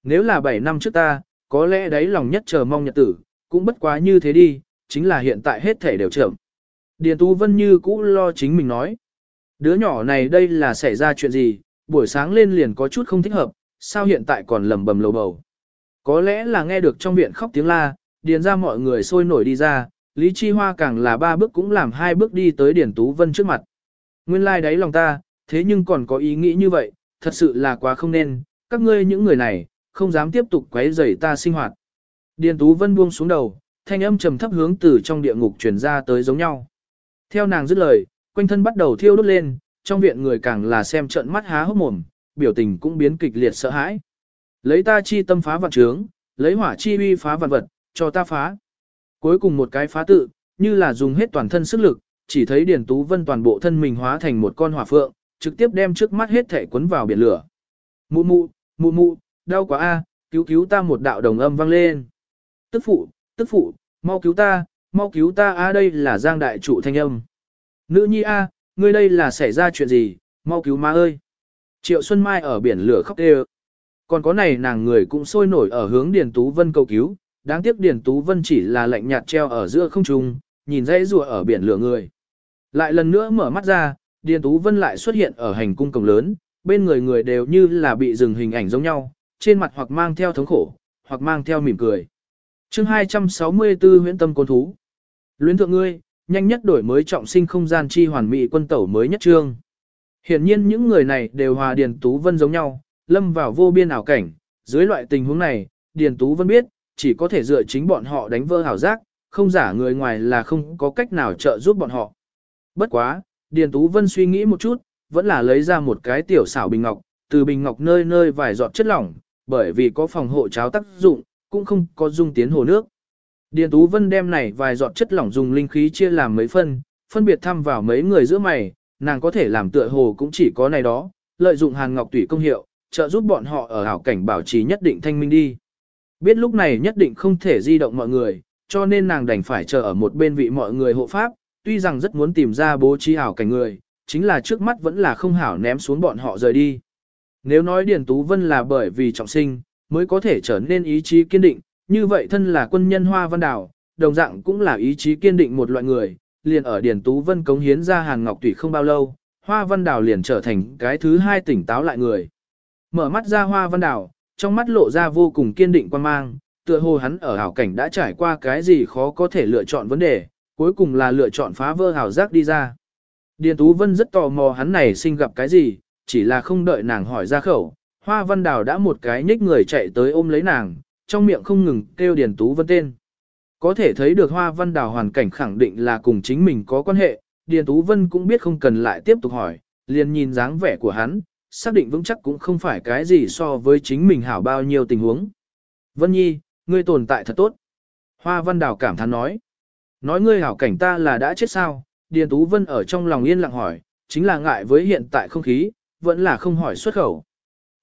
Nếu là 7 năm trước ta, có lẽ đấy lòng nhất chờ mong nhật tử, cũng bất quá như thế đi, chính là hiện tại hết thể đều chậm. Điền Tú Vân như cũ lo chính mình nói. Đứa nhỏ này đây là xảy ra chuyện gì, buổi sáng lên liền có chút không thích hợp, sao hiện tại còn lầm bầm lầu bầu. Có lẽ là nghe được trong viện khóc tiếng la, điền ra mọi người sôi nổi đi ra, Lý Chi Hoa càng là ba bước cũng làm hai bước đi tới Điền Tú Vân trước mặt. Nguyên lai like đấy lòng ta, thế nhưng còn có ý nghĩ như vậy, thật sự là quá không nên, các ngươi những người này, không dám tiếp tục quấy rầy ta sinh hoạt. Điền Tú Vân buông xuống đầu, thanh âm trầm thấp hướng từ trong địa ngục truyền ra tới giống nhau. Theo nàng dứt lời, quanh thân bắt đầu thiêu đốt lên, trong viện người càng là xem trận mắt há hốc mồm, biểu tình cũng biến kịch liệt sợ hãi. Lấy ta chi tâm phá vạn trướng, lấy hỏa chi uy phá vạn vật, cho ta phá. Cuối cùng một cái phá tự, như là dùng hết toàn thân sức lực, chỉ thấy Điền Tú Vân toàn bộ thân mình hóa thành một con hỏa phượng, trực tiếp đem trước mắt hết thể quấn vào biển lửa. Mụ mụ, mụ mụ, đau quá a, cứu cứu ta một đạo đồng âm vang lên. Tức phụ, tức phụ, mau cứu ta, mau cứu ta a đây là giang đại trụ thanh âm. Nữ nhi a, ngươi đây là xảy ra chuyện gì, mau cứu má ơi. Triệu Xuân Mai ở biển lửa khóc đê Còn có này nàng người cũng sôi nổi ở hướng Điền Tú Vân cầu cứu, đáng tiếc Điền Tú Vân chỉ là lạnh nhạt treo ở giữa không trung, nhìn dãy rùa ở biển lửa người. Lại lần nữa mở mắt ra, Điền Tú Vân lại xuất hiện ở hành cung cổng lớn, bên người người đều như là bị dừng hình ảnh giống nhau, trên mặt hoặc mang theo thống khổ, hoặc mang theo mỉm cười. chương 264 huyễn tâm côn thú. Luyến thượng ngươi, nhanh nhất đổi mới trọng sinh không gian chi hoàn mỹ quân tẩu mới nhất trương. Hiển nhiên những người này đều hòa Điền Tú Vân giống nhau, lâm vào vô biên ảo cảnh, dưới loại tình huống này, Điền Tú Vân biết, chỉ có thể dựa chính bọn họ đánh vỡ hảo giác, không giả người ngoài là không có cách nào trợ giúp bọn họ. Bất quá, Điền Tú Vân suy nghĩ một chút, vẫn là lấy ra một cái tiểu xảo bình ngọc, từ bình ngọc nơi nơi vài giọt chất lỏng, bởi vì có phòng hộ cháo tác dụng, cũng không có dung tiến hồ nước. Điền Tú Vân đem này vài giọt chất lỏng dùng linh khí chia làm mấy phân, phân biệt thăm vào mấy người giữa mày, nàng có thể làm tựa hồ cũng chỉ có này đó, lợi dụng hàn ngọc tủy công hiệu, trợ giúp bọn họ ở hảo cảnh bảo trì nhất định thanh minh đi. Biết lúc này nhất định không thể di động mọi người, cho nên nàng đành phải chờ ở một bên vị mọi người hộ pháp, tuy rằng rất muốn tìm ra bố trí hảo cảnh người, chính là trước mắt vẫn là không hảo ném xuống bọn họ rời đi. Nếu nói Điền Tú Vân là bởi vì trọng sinh, mới có thể trở nên ý chí kiên định, như vậy thân là quân nhân Hoa Văn Đào, đồng dạng cũng là ý chí kiên định một loại người, liền ở Điền Tú Vân cống hiến ra Hàn Ngọc Tủy không bao lâu, Hoa Văn Đào liền trở thành cái thứ hai tỉnh táo lại người. Mở mắt ra Hoa Văn Đào, trong mắt lộ ra vô cùng kiên định quan mang, tựa hồ hắn ở hảo cảnh đã trải qua cái gì khó có thể lựa chọn vấn đề, cuối cùng là lựa chọn phá vỡ hảo giác đi ra. Điền Tú Vân rất tò mò hắn này sinh gặp cái gì, chỉ là không đợi nàng hỏi ra khẩu, Hoa Văn Đào đã một cái nhích người chạy tới ôm lấy nàng, trong miệng không ngừng kêu Điền Tú Vân tên. Có thể thấy được Hoa Văn Đào hoàn cảnh khẳng định là cùng chính mình có quan hệ, Điền Tú Vân cũng biết không cần lại tiếp tục hỏi, liền nhìn dáng vẻ của hắn, xác định vững chắc cũng không phải cái gì so với chính mình hảo bao nhiêu tình huống. Vân Nhi, ngươi tồn tại thật tốt. Hoa Văn Đào cảm thán nói. Nói ngươi hảo cảnh ta là đã chết sao, Điền Tú Vân ở trong lòng yên lặng hỏi, chính là ngại với hiện tại không khí, vẫn là không hỏi xuất khẩu.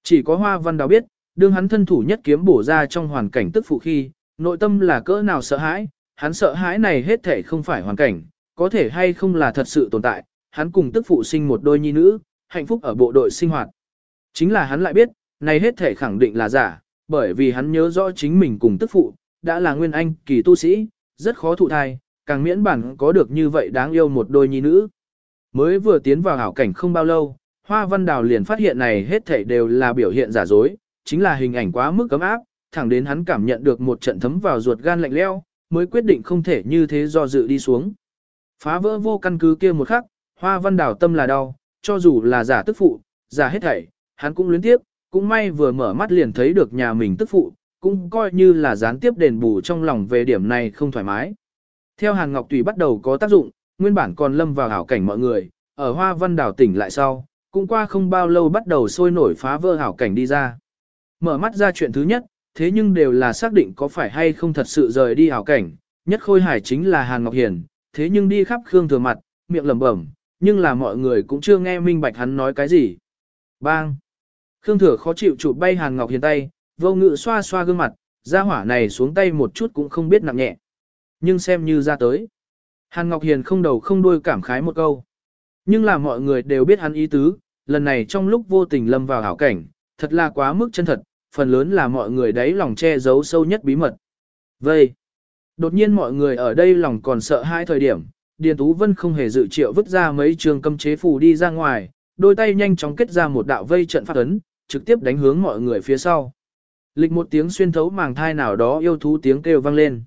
Chỉ có Hoa Văn Đào biết, đương hắn thân thủ nhất kiếm bổ ra trong hoàn cảnh tức phụ khi, nội tâm là cỡ nào sợ hãi, hắn sợ hãi này hết thể không phải hoàn cảnh, có thể hay không là thật sự tồn tại, hắn cùng tức phụ sinh một đôi nhi nữ, hạnh phúc ở bộ đội sinh hoạt. Chính là hắn lại biết, này hết thể khẳng định là giả, bởi vì hắn nhớ rõ chính mình cùng tức phụ, đã là nguyên anh kỳ tu sĩ, rất khó thụ thai, càng miễn bản có được như vậy đáng yêu một đôi nhi nữ. Mới vừa tiến vào hảo cảnh không bao lâu, Hoa Văn Đào liền phát hiện này hết thảy đều là biểu hiện giả dối, chính là hình ảnh quá mức cấm áp, thẳng đến hắn cảm nhận được một trận thấm vào ruột gan lạnh leo, mới quyết định không thể như thế do dự đi xuống. Phá vỡ vô căn cứ kia một khắc, Hoa Văn Đảo tâm là đau, cho dù là giả tức phụ, giả hết thảy, hắn cũng luyến tiếp, cũng may vừa mở mắt liền thấy được nhà mình tức phụ, cũng coi như là gián tiếp đền bù trong lòng về điểm này không thoải mái. Theo Hàn Ngọc Tùy bắt đầu có tác dụng, nguyên bản còn lâm vào hảo cảnh mọi người, ở Hoa Văn Đảo tỉnh lại sau, cũng qua không bao lâu bắt đầu sôi nổi phá vỡ hảo cảnh đi ra. Mở mắt ra chuyện thứ nhất, thế nhưng đều là xác định có phải hay không thật sự rời đi hảo cảnh, nhất khôi hải chính là Hàn Ngọc Hiền, thế nhưng đi khắp Khương Thừa mặt, miệng lẩm bẩm, nhưng là mọi người cũng chưa nghe minh bạch hắn nói cái gì. Bang! Khương Thừa khó chịu chụp bay Hàn Ngọc Hiền tay, vô ngự xoa xoa gương mặt, ra hỏa này xuống tay một chút cũng không biết nặng nhẹ. Nhưng xem như ra tới. Hàn Ngọc Hiền không đầu không đuôi cảm khái một câu. Nhưng là mọi người đều biết hắn ý tứ, lần này trong lúc vô tình lâm vào hảo cảnh, thật là quá mức chân thật, phần lớn là mọi người đấy lòng che giấu sâu nhất bí mật. Vây. Đột nhiên mọi người ở đây lòng còn sợ hai thời điểm, Điền Tú Vân không hề dự triệu vứt ra mấy trường cấm chế phù đi ra ngoài, đôi tay nhanh chóng kết ra một đạo vây trận phát ấn, trực tiếp đánh hướng mọi người phía sau. Lịch một tiếng xuyên thấu màng thai nào đó yêu thú tiếng kêu vang lên.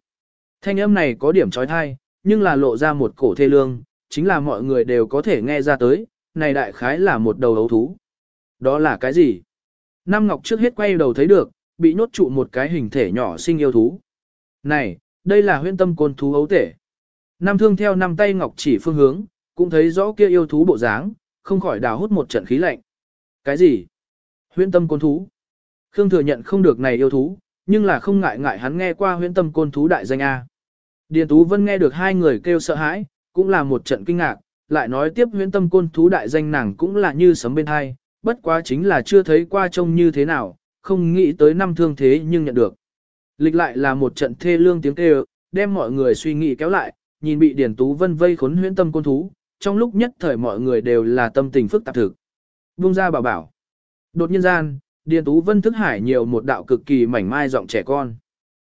Thanh âm này có điểm trói thai, nhưng là lộ ra một cổ thê lương, chính là mọi người đều có thể nghe ra tới, này đại khái là một đầu ấu thú. Đó là cái gì? Nam Ngọc trước hết quay đầu thấy được, bị nhốt trụ một cái hình thể nhỏ sinh yêu thú. Này, đây là huyên tâm côn thú ấu thể. Nam thương theo năm tay Ngọc chỉ phương hướng, cũng thấy rõ kia yêu thú bộ dáng, không khỏi đào hút một trận khí lạnh. Cái gì? Huyên tâm côn thú. Khương thừa nhận không được này yêu thú, nhưng là không ngại ngại hắn nghe qua huyên tâm côn thú đại danh A. Điền Tú Vân nghe được hai người kêu sợ hãi, cũng là một trận kinh ngạc, lại nói tiếp huyễn tâm côn thú đại danh nàng cũng là như sấm bên hai, bất quá chính là chưa thấy qua trông như thế nào, không nghĩ tới năm thương thế nhưng nhận được. Lịch lại là một trận thê lương tiếng kêu, đem mọi người suy nghĩ kéo lại, nhìn bị Điền Tú Vân vây khốn huyễn tâm côn thú, trong lúc nhất thời mọi người đều là tâm tình phức tạp thực. Vung ra bảo bảo. Đột nhiên gian, Điền Tú Vân thức hải nhiều một đạo cực kỳ mảnh mai giọng trẻ con.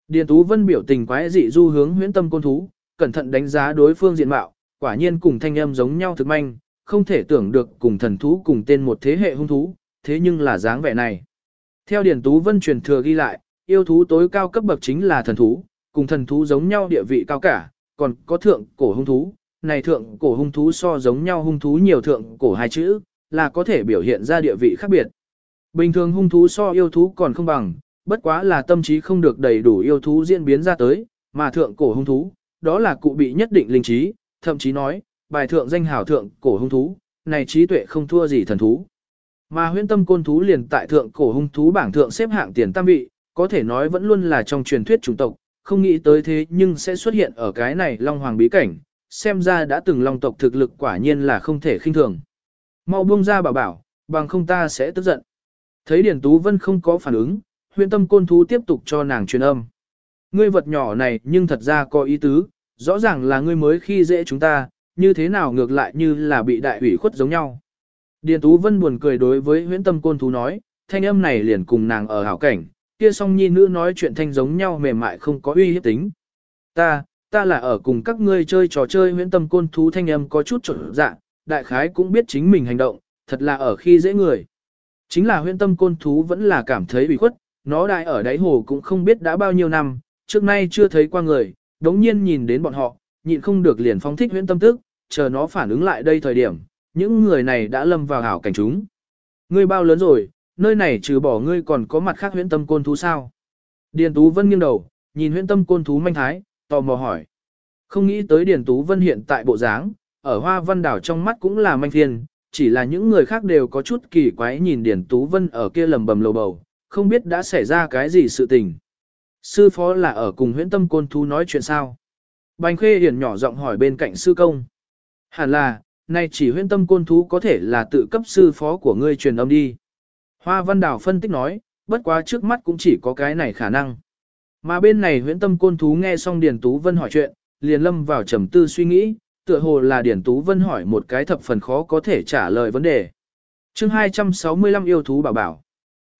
Điền Tú Vân biểu tình quái dị du hướng huyễn tâm côn thú, cẩn thận đánh giá đối phương diện mạo, quả nhiên cùng thanh âm giống nhau thực manh, không thể tưởng được cùng thần thú cùng tên một thế hệ hung thú, thế nhưng là dáng vẻ này. Theo điển Tú Vân truyền thừa ghi lại, yêu thú tối cao cấp bậc chính là thần thú, cùng thần thú giống nhau địa vị cao cả, còn có thượng cổ hung thú, này thượng cổ hung thú so giống nhau hung thú nhiều thượng cổ hai chữ, là có thể biểu hiện ra địa vị khác biệt. Bình thường hung thú so yêu thú còn không bằng, bất quá là tâm trí không được đầy đủ yêu thú diễn biến ra tới, mà thượng cổ hung thú, đó là cụ bị nhất định linh trí, thậm chí nói, bài thượng danh hảo thượng cổ hung thú, này trí tuệ không thua gì thần thú. Mà huyễn tâm côn thú liền tại thượng cổ hung thú bảng thượng xếp hạng tiền tam vị, có thể nói vẫn luôn là trong truyền thuyết chủng tộc, không nghĩ tới thế nhưng sẽ xuất hiện ở cái này long hoàng bí cảnh, xem ra đã từng long tộc thực lực quả nhiên là không thể khinh thường. Mau buông ra bảo bảo, bằng không ta sẽ tức giận. Thấy Điền Tú Vân không có phản ứng, huyện tâm côn thú tiếp tục cho nàng truyền âm. Ngươi vật nhỏ này nhưng thật ra có ý tứ, rõ ràng là ngươi mới khi dễ chúng ta, như thế nào ngược lại như là bị đại ủy khuất giống nhau. Điền Tú Vân buồn cười đối với huyễn tâm côn thú nói, thanh âm này liền cùng nàng ở hảo cảnh, kia song nhi nữ nói chuyện thanh giống nhau mềm mại không có uy hiếp tính. Ta, ta là ở cùng các ngươi chơi trò chơi huyễn tâm côn thú thanh âm có chút trộn dạ, đại khái cũng biết chính mình hành động, thật là ở khi dễ người. Chính là huyễn tâm côn thú vẫn là cảm thấy bị khuất, nó đại ở đáy hồ cũng không biết đã bao nhiêu năm, trước nay chưa thấy qua người, đống nhiên nhìn đến bọn họ, nhịn không được liền phóng thích huyễn tâm tức, chờ nó phản ứng lại đây thời điểm, những người này đã lâm vào hảo cảnh chúng. Ngươi bao lớn rồi, nơi này trừ bỏ ngươi còn có mặt khác huyễn tâm côn thú sao? Điền Tú Vân nghiêng đầu, nhìn huyễn tâm côn thú manh thái, tò mò hỏi. Không nghĩ tới Điền Tú Vân hiện tại bộ dáng, ở hoa văn đảo trong mắt cũng là manh thiên, chỉ là những người khác đều có chút kỳ quái nhìn Điền Tú Vân ở kia lầm bầm lầu bầu, không biết đã xảy ra cái gì sự tình. Sư phó là ở cùng huyễn tâm côn thú nói chuyện sao? Bành khê hiển nhỏ giọng hỏi bên cạnh sư công. Hẳn là, nay chỉ huyễn tâm côn thú có thể là tự cấp sư phó của ngươi truyền âm đi. Hoa Văn Đào phân tích nói, bất quá trước mắt cũng chỉ có cái này khả năng. Mà bên này huyễn tâm côn thú nghe xong Điền Tú Vân hỏi chuyện, liền lâm vào trầm tư suy nghĩ, tựa hồ là Điền Tú Vân hỏi một cái thập phần khó có thể trả lời vấn đề. chương 265 yêu thú bảo bảo.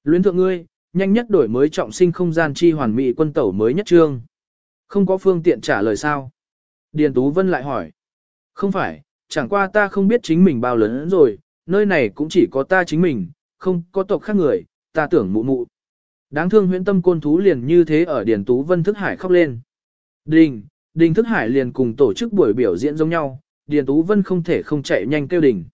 Luyến thượng ngươi, nhanh nhất đổi mới trọng sinh không gian chi hoàn mỹ quân tẩu mới nhất trương. Không có phương tiện trả lời sao? Điền Tú Vân lại hỏi. Không phải, chẳng qua ta không biết chính mình bao lớn rồi, nơi này cũng chỉ có ta chính mình, không có tộc khác người, ta tưởng mụ mụ. Đáng thương huyễn tâm côn thú liền như thế ở Điền Tú Vân Thức Hải khóc lên. Đình, Đình Thức Hải liền cùng tổ chức buổi biểu diễn giống nhau, Điền Tú Vân không thể không chạy nhanh kêu đình.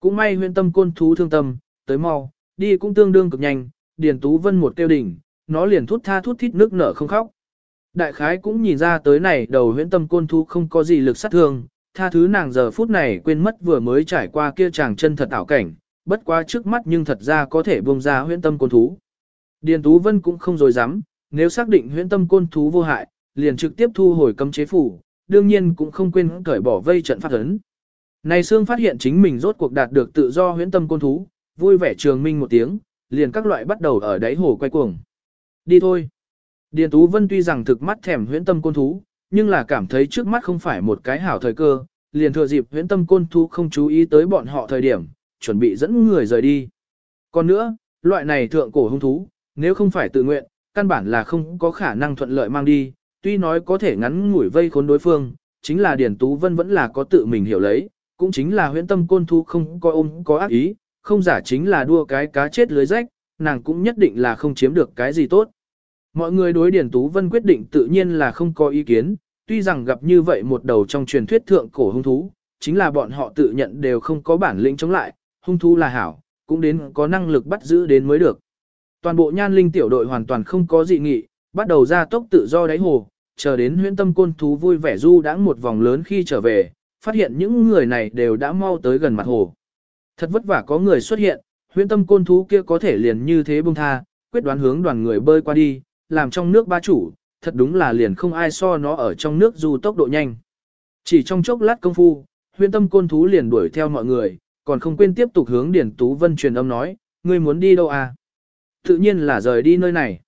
Cũng may huyễn tâm côn thú thương tâm, tới mau, đi cũng tương đương cực nhanh, Điền Tú Vân một kêu đình, nó liền thút tha thút thít nước nở không khóc. Đại khái cũng nhìn ra tới này đầu huyễn tâm côn thú không có gì lực sát thương, tha thứ nàng giờ phút này quên mất vừa mới trải qua kia chàng chân thật ảo cảnh, bất quá trước mắt nhưng thật ra có thể buông ra huyễn tâm côn thú. Điền Tú Vân cũng không dối dám, nếu xác định huyễn tâm côn thú vô hại, liền trực tiếp thu hồi cấm chế phủ, đương nhiên cũng không quên cởi bỏ vây trận phát ấn. Này Sương phát hiện chính mình rốt cuộc đạt được tự do huyễn tâm côn thú, vui vẻ trường minh một tiếng, liền các loại bắt đầu ở đáy hồ quay cuồng. Đi thôi. Điền Tú Vân tuy rằng thực mắt thèm huyễn tâm côn thú, nhưng là cảm thấy trước mắt không phải một cái hảo thời cơ, liền thừa dịp huyễn tâm côn thú không chú ý tới bọn họ thời điểm, chuẩn bị dẫn người rời đi. Còn nữa, loại này thượng cổ hung thú, nếu không phải tự nguyện, căn bản là không có khả năng thuận lợi mang đi, tuy nói có thể ngắn ngủi vây khốn đối phương, chính là Điền Tú Vân vẫn là có tự mình hiểu lấy, cũng chính là huyễn tâm côn thú không có ôm có ác ý, không giả chính là đua cái cá chết lưới rách, nàng cũng nhất định là không chiếm được cái gì tốt. Mọi người đối Điền Tú Vân quyết định tự nhiên là không có ý kiến, tuy rằng gặp như vậy một đầu trong truyền thuyết thượng cổ hung thú, chính là bọn họ tự nhận đều không có bản lĩnh chống lại, hung thú là hảo, cũng đến có năng lực bắt giữ đến mới được. Toàn bộ nhan linh tiểu đội hoàn toàn không có dị nghị, bắt đầu ra tốc tự do đáy hồ, chờ đến huyễn tâm côn thú vui vẻ du đã một vòng lớn khi trở về, phát hiện những người này đều đã mau tới gần mặt hồ. Thật vất vả có người xuất hiện, huyễn tâm côn thú kia có thể liền như thế bông tha, quyết đoán hướng đoàn người bơi qua đi, làm trong nước ba chủ, thật đúng là liền không ai so nó ở trong nước du tốc độ nhanh. Chỉ trong chốc lát công phu, Huyên tâm côn thú liền đuổi theo mọi người, còn không quên tiếp tục hướng Điền Tú Vân truyền âm nói, ngươi muốn đi đâu à? Tự nhiên là rời đi nơi này.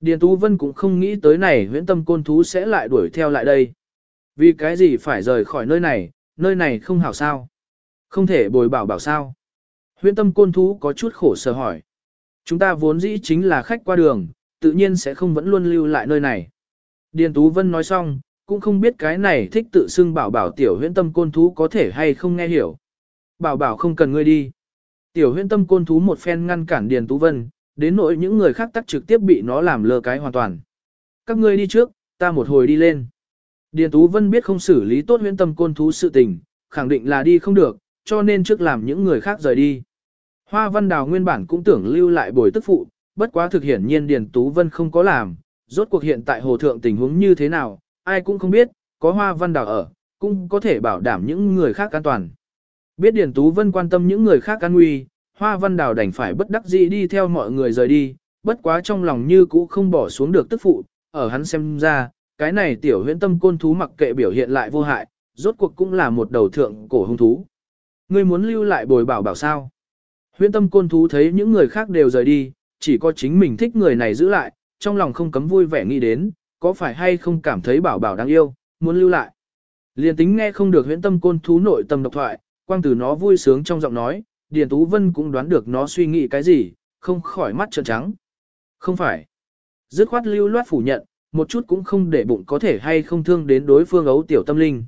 Điền Tú Vân cũng không nghĩ tới này huyễn tâm côn thú sẽ lại đuổi theo lại đây. Vì cái gì phải rời khỏi nơi này, nơi này không hảo sao. Không thể bồi bảo bảo sao. Huyễn tâm côn thú có chút khổ sở hỏi. Chúng ta vốn dĩ chính là khách qua đường, tự nhiên sẽ không vẫn luôn lưu lại nơi này. Điền Tú Vân nói xong, cũng không biết cái này thích tự xưng bảo bảo tiểu huyễn tâm côn thú có thể hay không nghe hiểu. Bảo bảo không cần ngươi đi. Tiểu huyễn tâm côn thú một phen ngăn cản Điền Tú Vân, đến nỗi những người khác tắt trực tiếp bị nó làm lơ cái hoàn toàn. Các ngươi đi trước, ta một hồi đi lên. Điền Tú Vân biết không xử lý tốt huyễn tâm côn thú sự tình, khẳng định là đi không được, cho nên trước làm những người khác rời đi. Hoa Văn Đào nguyên bản cũng tưởng lưu lại bồi tức phụ, bất quá thực hiển nhiên Điền Tú Vân không có làm, rốt cuộc hiện tại hồ thượng tình huống như thế nào, ai cũng không biết, có Hoa Văn Đào ở, cũng có thể bảo đảm những người khác an toàn. Biết Điền Tú Vân quan tâm những người khác an nguy, Hoa Văn Đào đành phải bất đắc dĩ đi theo mọi người rời đi, bất quá trong lòng như cũ không bỏ xuống được tức phụ, ở hắn xem ra, cái này tiểu huyễn tâm côn thú mặc kệ biểu hiện lại vô hại, rốt cuộc cũng là một đầu thượng cổ hung thú. Ngươi muốn lưu lại bồi bảo bảo sao? Huyễn tâm côn thú thấy những người khác đều rời đi, chỉ có chính mình thích người này giữ lại, trong lòng không cấm vui vẻ nghĩ đến, có phải hay không cảm thấy bảo bảo đáng yêu, muốn lưu lại. Liên tính nghe không được huyễn tâm côn thú nội tâm độc thoại, quang từ nó vui sướng trong giọng nói, Điền Tú Vân cũng đoán được nó suy nghĩ cái gì, không khỏi mắt trợn trắng. Không phải. Dứt khoát lưu loát phủ nhận, một chút cũng không để bụng có thể hay không thương đến đối phương ấu tiểu tâm linh.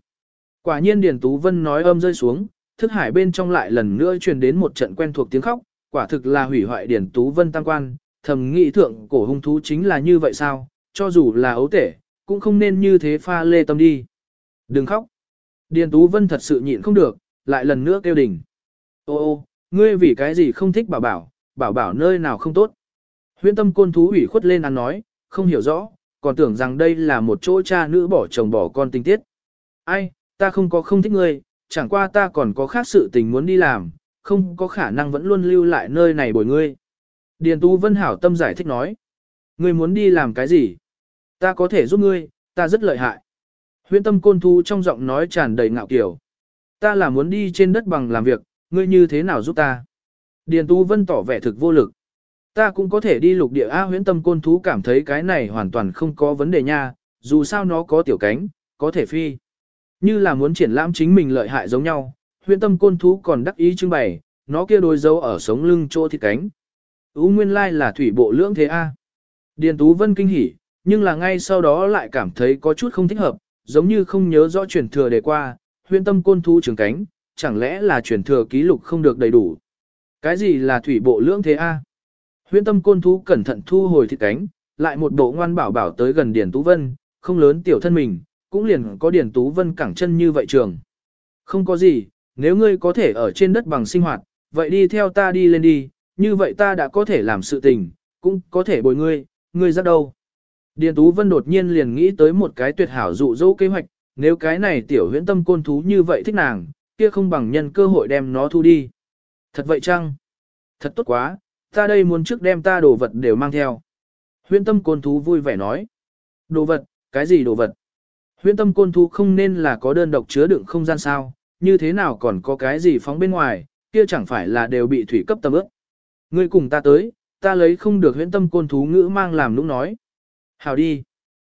Quả nhiên Điền Tú Vân nói âm rơi xuống, thức hải bên trong lại lần nữa truyền đến một trận quen thuộc tiếng khóc, quả thực là hủy hoại Điền Tú Vân tăng quan, thầm nghĩ thượng cổ hung thú chính là như vậy sao, cho dù là ấu tể, cũng không nên như thế pha lê tâm đi. Đừng khóc. Điền Tú Vân thật sự nhịn không được, lại lần nữa kêu đỉnh. Ô ô, ngươi vì cái gì không thích bảo bảo, bảo bảo nơi nào không tốt. Huyễn tâm côn thú ủy khuất lên ăn nói, không hiểu rõ, còn tưởng rằng đây là một chỗ cha nữ bỏ chồng bỏ con tình tiết. Ai, ta không có không thích ngươi, chẳng qua ta còn có khác sự tình muốn đi làm, không có khả năng vẫn luôn lưu lại nơi này bồi ngươi. Điền Tú Vân hảo tâm giải thích nói. Ngươi muốn đi làm cái gì? Ta có thể giúp ngươi, ta rất lợi hại. Huyễn tâm côn thú trong giọng nói tràn đầy ngạo kiểu. Ta là muốn đi trên đất bằng làm việc, ngươi như thế nào giúp ta? Điền Tú Vân tỏ vẻ thực vô lực. Ta cũng có thể đi lục địa A huyễn tâm côn thú cảm thấy cái này hoàn toàn không có vấn đề nha, dù sao nó có tiểu cánh, có thể phi. Như là muốn triển lãm chính mình lợi hại giống nhau, huyện tâm côn thú còn đắc ý trưng bày, nó kia đôi dấu ở sống lưng chỗ thịt cánh. Ú nguyên lai là thủy bộ lưỡng thế A. Điền Tú Vân kinh hỉ, nhưng là ngay sau đó lại cảm thấy có chút không thích hợp, giống như không nhớ rõ truyền thừa đề qua, huyện tâm côn thú trường cánh, chẳng lẽ là truyền thừa ký lục không được đầy đủ. Cái gì là thủy bộ lưỡng thế A? Huyện tâm côn thú cẩn thận thu hồi thịt cánh, lại một bộ ngoan bảo bảo tới gần Điền Tú Vân, không lớn tiểu thân mình, cũng liền có Điền Tú Vân cẳng chân như vậy trường. Không có gì, nếu ngươi có thể ở trên đất bằng sinh hoạt, vậy đi theo ta đi lên đi, như vậy ta đã có thể làm sự tình, cũng có thể bồi ngươi, ngươi ra đâu. Điền Tú Vân đột nhiên liền nghĩ tới một cái tuyệt hảo dụ dỗ kế hoạch, nếu cái này tiểu huyễn tâm côn thú như vậy thích nàng, kia không bằng nhân cơ hội đem nó thu đi. Thật vậy chăng? Thật tốt quá, ta đây muốn trước đem ta đồ vật đều mang theo. Huyễn tâm côn thú vui vẻ nói. Đồ vật, cái gì đồ vật? Huyễn tâm côn thú không nên là có đơn độc chứa đựng không gian sao, như thế nào còn có cái gì phóng bên ngoài, kia chẳng phải là đều bị thủy cấp tầm ước. Ngươi cùng ta tới, ta lấy không được huyễn tâm côn thú ngữ mang làm lúc nói. Hào đi.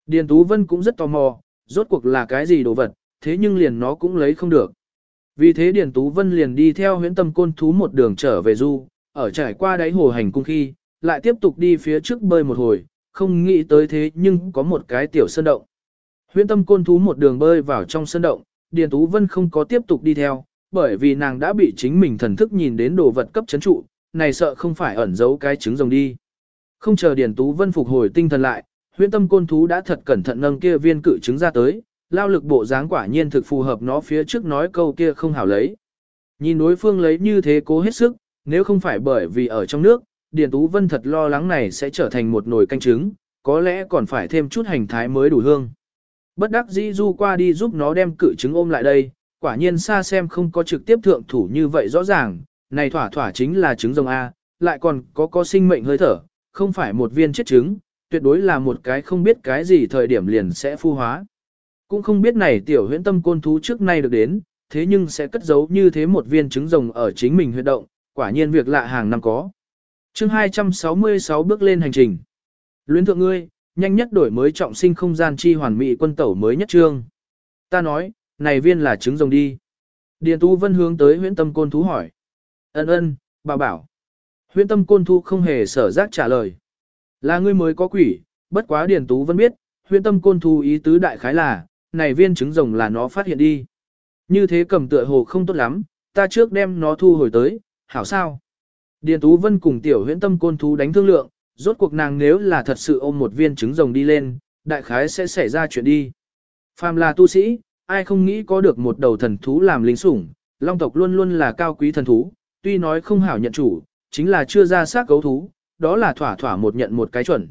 Điền Tú Vân cũng rất tò mò, rốt cuộc là cái gì đồ vật, thế nhưng liền nó cũng lấy không được. Vì thế Điền Tú Vân liền đi theo huyễn tâm côn thú một đường trở về du, ở trải qua đáy hồ hành cung khi, lại tiếp tục đi phía trước bơi một hồi, không nghĩ tới thế nhưng có một cái tiểu sơn động. Huyễn tâm côn thú một đường bơi vào trong sơn động, Điền Tú Vân không có tiếp tục đi theo, bởi vì nàng đã bị chính mình thần thức nhìn đến đồ vật cấp chấn trụ, này sợ không phải ẩn giấu cái trứng rồng đi. Không chờ Điền Tú Vân phục hồi tinh thần lại, huyễn tâm côn thú đã thật cẩn thận nâng kia viên cự trứng ra tới, lao lực bộ dáng quả nhiên thực phù hợp nó phía trước nói câu kia không hảo lấy. Nhìn đối phương lấy như thế cố hết sức, nếu không phải bởi vì ở trong nước, Điền Tú Vân thật lo lắng này sẽ trở thành một nồi canh trứng, có lẽ còn phải thêm chút hành thái mới đủ hương. Bất đắc dĩ du qua đi giúp nó đem cự trứng ôm lại đây, quả nhiên xa xem không có trực tiếp thượng thủ như vậy rõ ràng, này thỏa thỏa chính là trứng rồng A, lại còn có có sinh mệnh hơi thở, không phải một viên chết trứng, tuyệt đối là một cái không biết cái gì thời điểm liền sẽ phu hóa. Cũng không biết này tiểu huyễn tâm côn thú trước nay được đến, thế nhưng sẽ cất giấu như thế một viên trứng rồng ở chính mình huyệt động, quả nhiên việc lạ hàng năm có. chương 266 bước lên hành trình. Luyến thượng ngươi, nhanh nhất đổi mới trọng sinh không gian chi hoàn mỹ quân tẩu mới nhất trương. Ta nói, này viên là trứng rồng đi. Điền Tú Vân hướng tới huyễn tâm côn thú hỏi. Ân ân, bà bảo. Huyễn tâm côn thú không hề sở giác trả lời. Là ngươi mới có quỷ, bất quá Điền Tú Vân biết, huyễn tâm côn thú ý tứ đại khái là, này viên trứng rồng là nó phát hiện đi. Như thế cầm tựa hồ không tốt lắm, ta trước đem nó thu hồi tới, hảo sao. Điền Tú Vân cùng tiểu huyễn tâm côn thú đánh thương lượng, rốt cuộc nàng nếu là thật sự ôm một viên trứng rồng đi lên, đại khái sẽ xảy ra chuyện đi. Phàm là tu sĩ, ai không nghĩ có được một đầu thần thú làm lính sủng, long tộc luôn luôn là cao quý thần thú, tuy nói không hảo nhận chủ, chính là chưa ra xác cấu thú, đó là thỏa thỏa một nhận một cái chuẩn.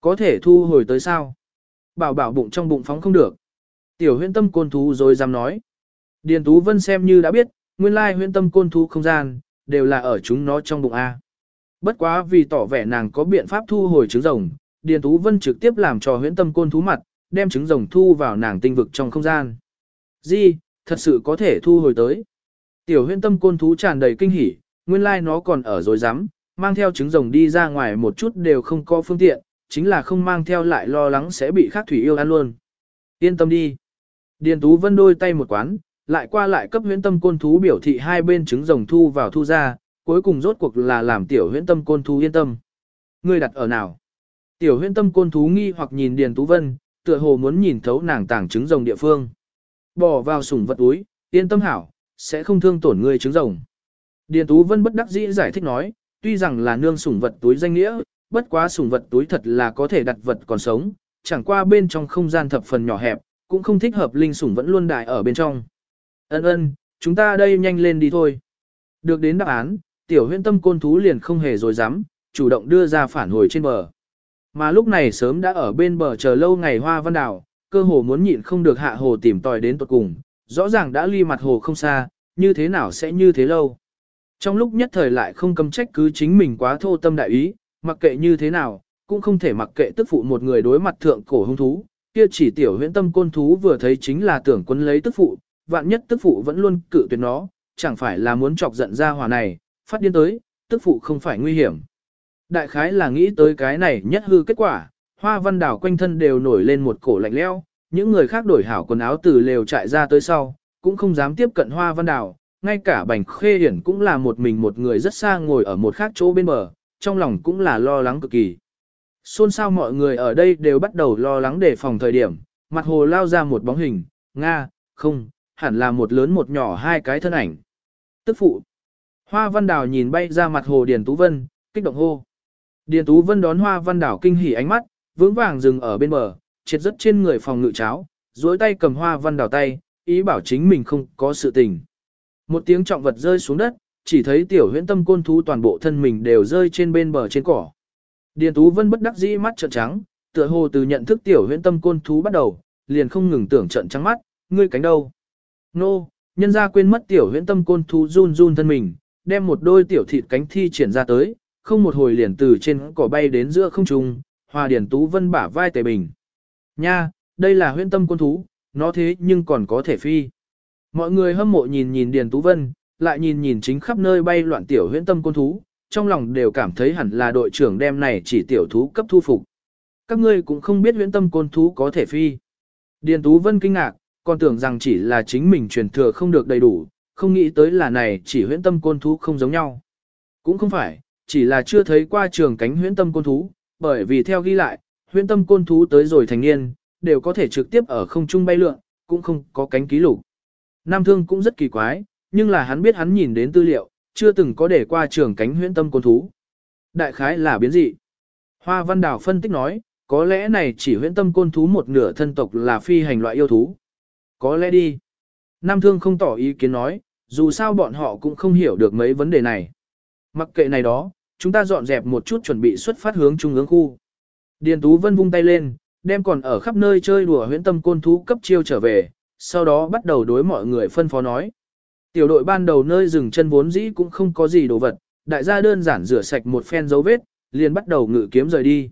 Có thể thu hồi tới sao? Bảo bảo bụng trong bụng phóng không được. Tiểu huyễn tâm côn thú rồi dám nói. Điền Tú Vân xem như đã biết, nguyên lai huyễn tâm côn thú không gian, đều là ở chúng nó trong bụng A. Bất quá vì tỏ vẻ nàng có biện pháp thu hồi trứng rồng, Điền Tú Vân trực tiếp làm cho huyễn tâm côn thú mặt, đem trứng rồng thu vào nàng tinh vực trong không gian. Di, thật sự có thể thu hồi tới. Tiểu huyễn tâm côn thú tràn đầy kinh hỉ, nguyên lai nó còn ở dối rắm mang theo trứng rồng đi ra ngoài một chút đều không có phương tiện, chính là không mang theo lại lo lắng sẽ bị khác thủy yêu ăn luôn. Yên tâm đi. Điền Tú Vân đôi tay một quán, lại qua lại cấp huyễn tâm côn thú biểu thị hai bên trứng rồng thu vào thu ra, cuối cùng rốt cuộc là làm tiểu huyễn tâm côn thú yên tâm. Ngươi đặt ở nào? Tiểu huyễn tâm côn thú nghi hoặc nhìn Điền Tú Vân, tựa hồ muốn nhìn thấu nàng tàng trứng rồng địa phương. Bỏ vào sủng vật túi, yên tâm hảo, sẽ không thương tổn ngươi trứng rồng. Điền Tú Vân bất đắc dĩ giải thích nói, tuy rằng là nương sủng vật túi danh nghĩa, bất quá sủng vật túi thật là có thể đặt vật còn sống, chẳng qua bên trong không gian thập phần nhỏ hẹp, cũng không thích hợp linh sủng vẫn luôn đại ở bên trong. Ân ân, chúng ta đây nhanh lên đi thôi. Được đến đáp án, tiểu huyễn tâm côn thú liền không hề dối dám, chủ động đưa ra phản hồi trên bờ. Mà lúc này sớm đã ở bên bờ chờ lâu ngày hoa văn đảo, cơ hồ muốn nhịn không được hạ hồ tìm tòi đến tuột cùng, rõ ràng đã ly mặt hồ không xa, như thế nào sẽ như thế lâu. Trong lúc nhất thời lại không cầm trách cứ chính mình quá thô tâm đại ý, mặc kệ như thế nào, cũng không thể mặc kệ tức phụ một người đối mặt thượng cổ hung thú, kia chỉ tiểu huyễn tâm côn thú vừa thấy chính là tưởng quân lấy tức phụ, vạn nhất tức phụ vẫn luôn cự tuyệt nó, chẳng phải là muốn chọc giận ra hòa này, phát điên tới, tức phụ không phải nguy hiểm. Đại khái là nghĩ tới cái này nhất hư kết quả, hoa văn đảo quanh thân đều nổi lên một cổ lạnh leo, những người khác đổi hảo quần áo từ lều chạy ra tới sau, cũng không dám tiếp cận hoa văn đảo, ngay cả bành khê hiển cũng là một mình một người rất xa ngồi ở một khác chỗ bên bờ, trong lòng cũng là lo lắng cực kỳ. Xôn xao mọi người ở đây đều bắt đầu lo lắng để phòng thời điểm, mặt hồ lao ra một bóng hình, Nga, không, hẳn là một lớn một nhỏ hai cái thân ảnh. Tức phụ. Hoa Văn Đào nhìn bay ra mặt hồ Điền Tú Vân, kích động hô. Điền Tú Vân đón Hoa Văn Đào kinh hỉ ánh mắt, vững vàng dừng ở bên bờ, triệt rất trên người phòng ngự cháo, duỗi tay cầm Hoa Văn Đào tay, ý bảo chính mình không có sự tình. Một tiếng trọng vật rơi xuống đất, chỉ thấy tiểu huyễn tâm côn thú toàn bộ thân mình đều rơi trên bên bờ trên cỏ. Điền Tú Vân bất đắc dĩ mắt trợn trắng, tựa hồ từ nhận thức tiểu huyễn tâm côn thú bắt đầu, liền không ngừng tưởng trợn trắng mắt, ngươi cánh đâu. Nô, nhân ra quên mất tiểu huyễn tâm côn thú run run thân mình, đem một đôi tiểu thịt cánh thi triển ra tới, không một hồi liền từ trên cỏ bay đến giữa không trung, hòa Điền Tú Vân bả vai tề bình. Nha, đây là huyễn tâm côn thú, nó thế nhưng còn có thể phi. Mọi người hâm mộ nhìn nhìn Điền Tú Vân, lại nhìn nhìn chính khắp nơi bay loạn tiểu huyễn tâm côn thú, trong lòng đều cảm thấy hẳn là đội trưởng đem này chỉ tiểu thú cấp thu phục. Các ngươi cũng không biết huyễn tâm côn thú có thể phi. Điền Tú Vân kinh ngạc, còn tưởng rằng chỉ là chính mình truyền thừa không được đầy đủ, không nghĩ tới là này chỉ huyễn tâm côn thú không giống nhau. Cũng không phải, chỉ là chưa thấy qua trường cánh huyễn tâm côn thú, bởi vì theo ghi lại, huyễn tâm côn thú tới rồi thành niên, đều có thể trực tiếp ở không trung bay lượn, cũng không có cánh ký lục. Nam Thương cũng rất kỳ quái, nhưng là hắn biết hắn nhìn đến tư liệu, chưa từng có để qua trường cánh huyễn tâm côn thú. Đại khái là biến dị. Hoa Văn Đào phân tích nói, có lẽ này chỉ huyễn tâm côn thú một nửa thân tộc là phi hành loại yêu thú. Có lẽ đi. Nam Thương không tỏ ý kiến nói, dù sao bọn họ cũng không hiểu được mấy vấn đề này. Mặc kệ này đó, chúng ta dọn dẹp một chút chuẩn bị xuất phát hướng trung ương khu. Điền Tú Vân vung tay lên, đem còn ở khắp nơi chơi đùa huyễn tâm côn thú cấp chiêu trở về, sau đó bắt đầu đối mọi người phân phó nói. Tiểu đội ban đầu nơi dừng chân vốn dĩ cũng không có gì đồ vật, đại gia đơn giản rửa sạch một phen dấu vết, liền bắt đầu ngự kiếm rời đi.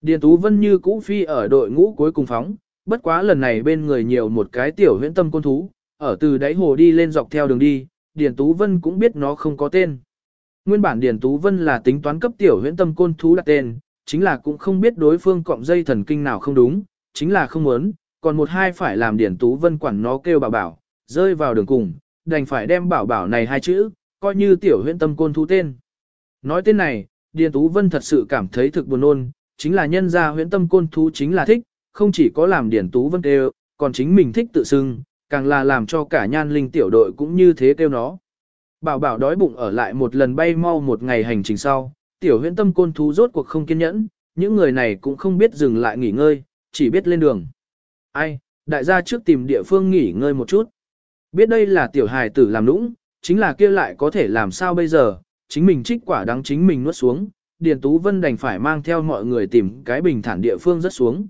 Điền Tú Vân như cũ phi ở đội ngũ cuối cùng phóng, bất quá lần này bên người nhiều một cái tiểu huyễn tâm côn thú, ở từ đáy hồ đi lên dọc theo đường đi, Điền Tú Vân cũng biết nó không có tên. Nguyên bản Điền Tú Vân là tính toán cấp tiểu huyễn tâm côn thú đặt tên, chính là cũng không biết đối phương cọng dây thần kinh nào không đúng, chính là không muốn, còn một hai phải làm Điền Tú Vân quản nó kêu bảo bảo, rơi vào đường cùng, đành phải đem bảo bảo này hai chữ, coi như tiểu huyện tâm côn thú tên. Nói tên này, Điền Tú Vân thật sự cảm thấy thực buồn ôn, chính là nhân gia huyện tâm côn thú chính là thích, không chỉ có làm Điền Tú Vân kêu, còn chính mình thích tự xưng, càng là làm cho cả nhan linh tiểu đội cũng như thế kêu nó. Bảo bảo đói bụng ở lại một lần bay mau một ngày hành trình sau, tiểu huyện tâm côn thú rốt cuộc không kiên nhẫn, những người này cũng không biết dừng lại nghỉ ngơi, chỉ biết lên đường. Ai, đại gia trước tìm địa phương nghỉ ngơi một chút. Biết đây là tiểu hài tử làm nũng, chính là kia lại có thể làm sao bây giờ, chính mình trích quả đắng chính mình nuốt xuống, Điền Tú Vân đành phải mang theo mọi người tìm cái bình thản địa phương rất xuống.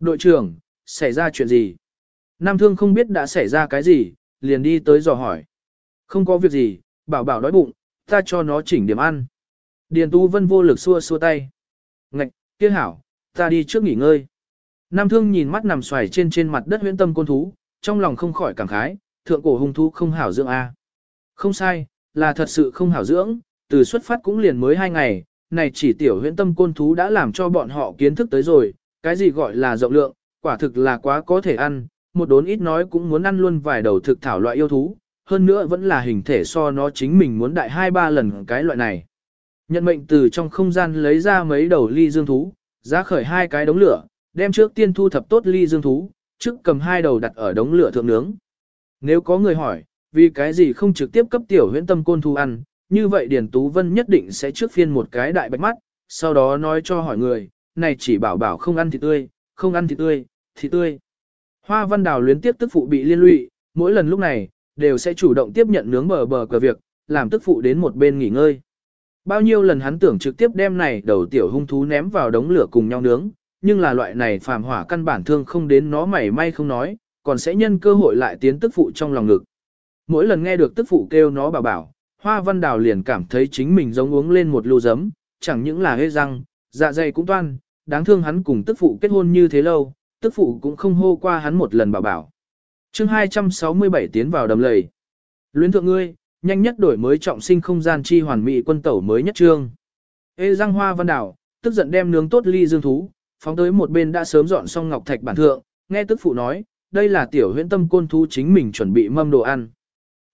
Đội trưởng, xảy ra chuyện gì? Nam Thương không biết đã xảy ra cái gì, liền đi tới dò hỏi. Không có việc gì, bảo bảo đói bụng, ta cho nó chỉnh điểm ăn. Điền Tú Vân vô lực xua xua tay. Ngạch, kia hảo, ta đi trước nghỉ ngơi. Nam Thương nhìn mắt nằm xoài trên trên mặt đất huyễn tâm côn thú, trong lòng không khỏi cảm khái, thượng cổ hung thú không hảo dưỡng A. Không sai, là thật sự không hảo dưỡng, từ xuất phát cũng liền mới hai ngày, này chỉ tiểu huyễn tâm côn thú đã làm cho bọn họ kiến thức tới rồi, cái gì gọi là rộng lượng, quả thực là quá có thể ăn, một đốn ít nói cũng muốn ăn luôn vài đầu thực thảo loại yêu thú, hơn nữa vẫn là hình thể so nó chính mình muốn đại hai ba lần cái loại này. Nhận mệnh từ trong không gian lấy ra mấy đầu ly dương thú, giá khởi hai cái đống lửa, đem trước tiên thu thập tốt ly dương thú, trước cầm hai đầu đặt ở đống lửa thượng nướng. Nếu có người hỏi, vì cái gì không trực tiếp cấp tiểu huyễn tâm côn thu ăn, như vậy Điền Tú Vân nhất định sẽ trước phiên một cái đại bạch mắt, sau đó nói cho hỏi người, này chỉ bảo bảo không ăn thịt tươi, không ăn thịt tươi, thịt tươi. Hoa văn đào luyến tiếp tức phụ bị liên lụy, mỗi lần lúc này, đều sẽ chủ động tiếp nhận nướng bờ bờ cờ việc, làm tức phụ đến một bên nghỉ ngơi. Bao nhiêu lần hắn tưởng trực tiếp đem này đầu tiểu hung thú ném vào đống lửa cùng nhau nướng, nhưng là loại này phàm hỏa căn bản thương không đến nó mảy may không nói, còn sẽ nhân cơ hội lại tiến tức phụ trong lòng ngực. Mỗi lần nghe được tức phụ kêu nó bảo bảo, hoa văn đào liền cảm thấy chính mình giống uống lên một lưu giấm, chẳng những là hê răng, dạ dày cũng toan, đáng thương hắn cùng tức phụ kết hôn như thế lâu, tức phụ cũng không hô qua hắn một lần bảo bảo. chương 267 tiến vào đầm lầy. Luyến thượng ngươi, nhanh nhất đổi mới trọng sinh không gian chi hoàn mỹ quân tẩu mới nhất trương. Ê răng hoa văn đảo, tức giận đem nướng tốt ly dương thú, phóng tới một bên đã sớm dọn xong ngọc thạch bản thượng, nghe tức phụ nói, đây là tiểu huyễn tâm côn thú chính mình chuẩn bị mâm đồ ăn.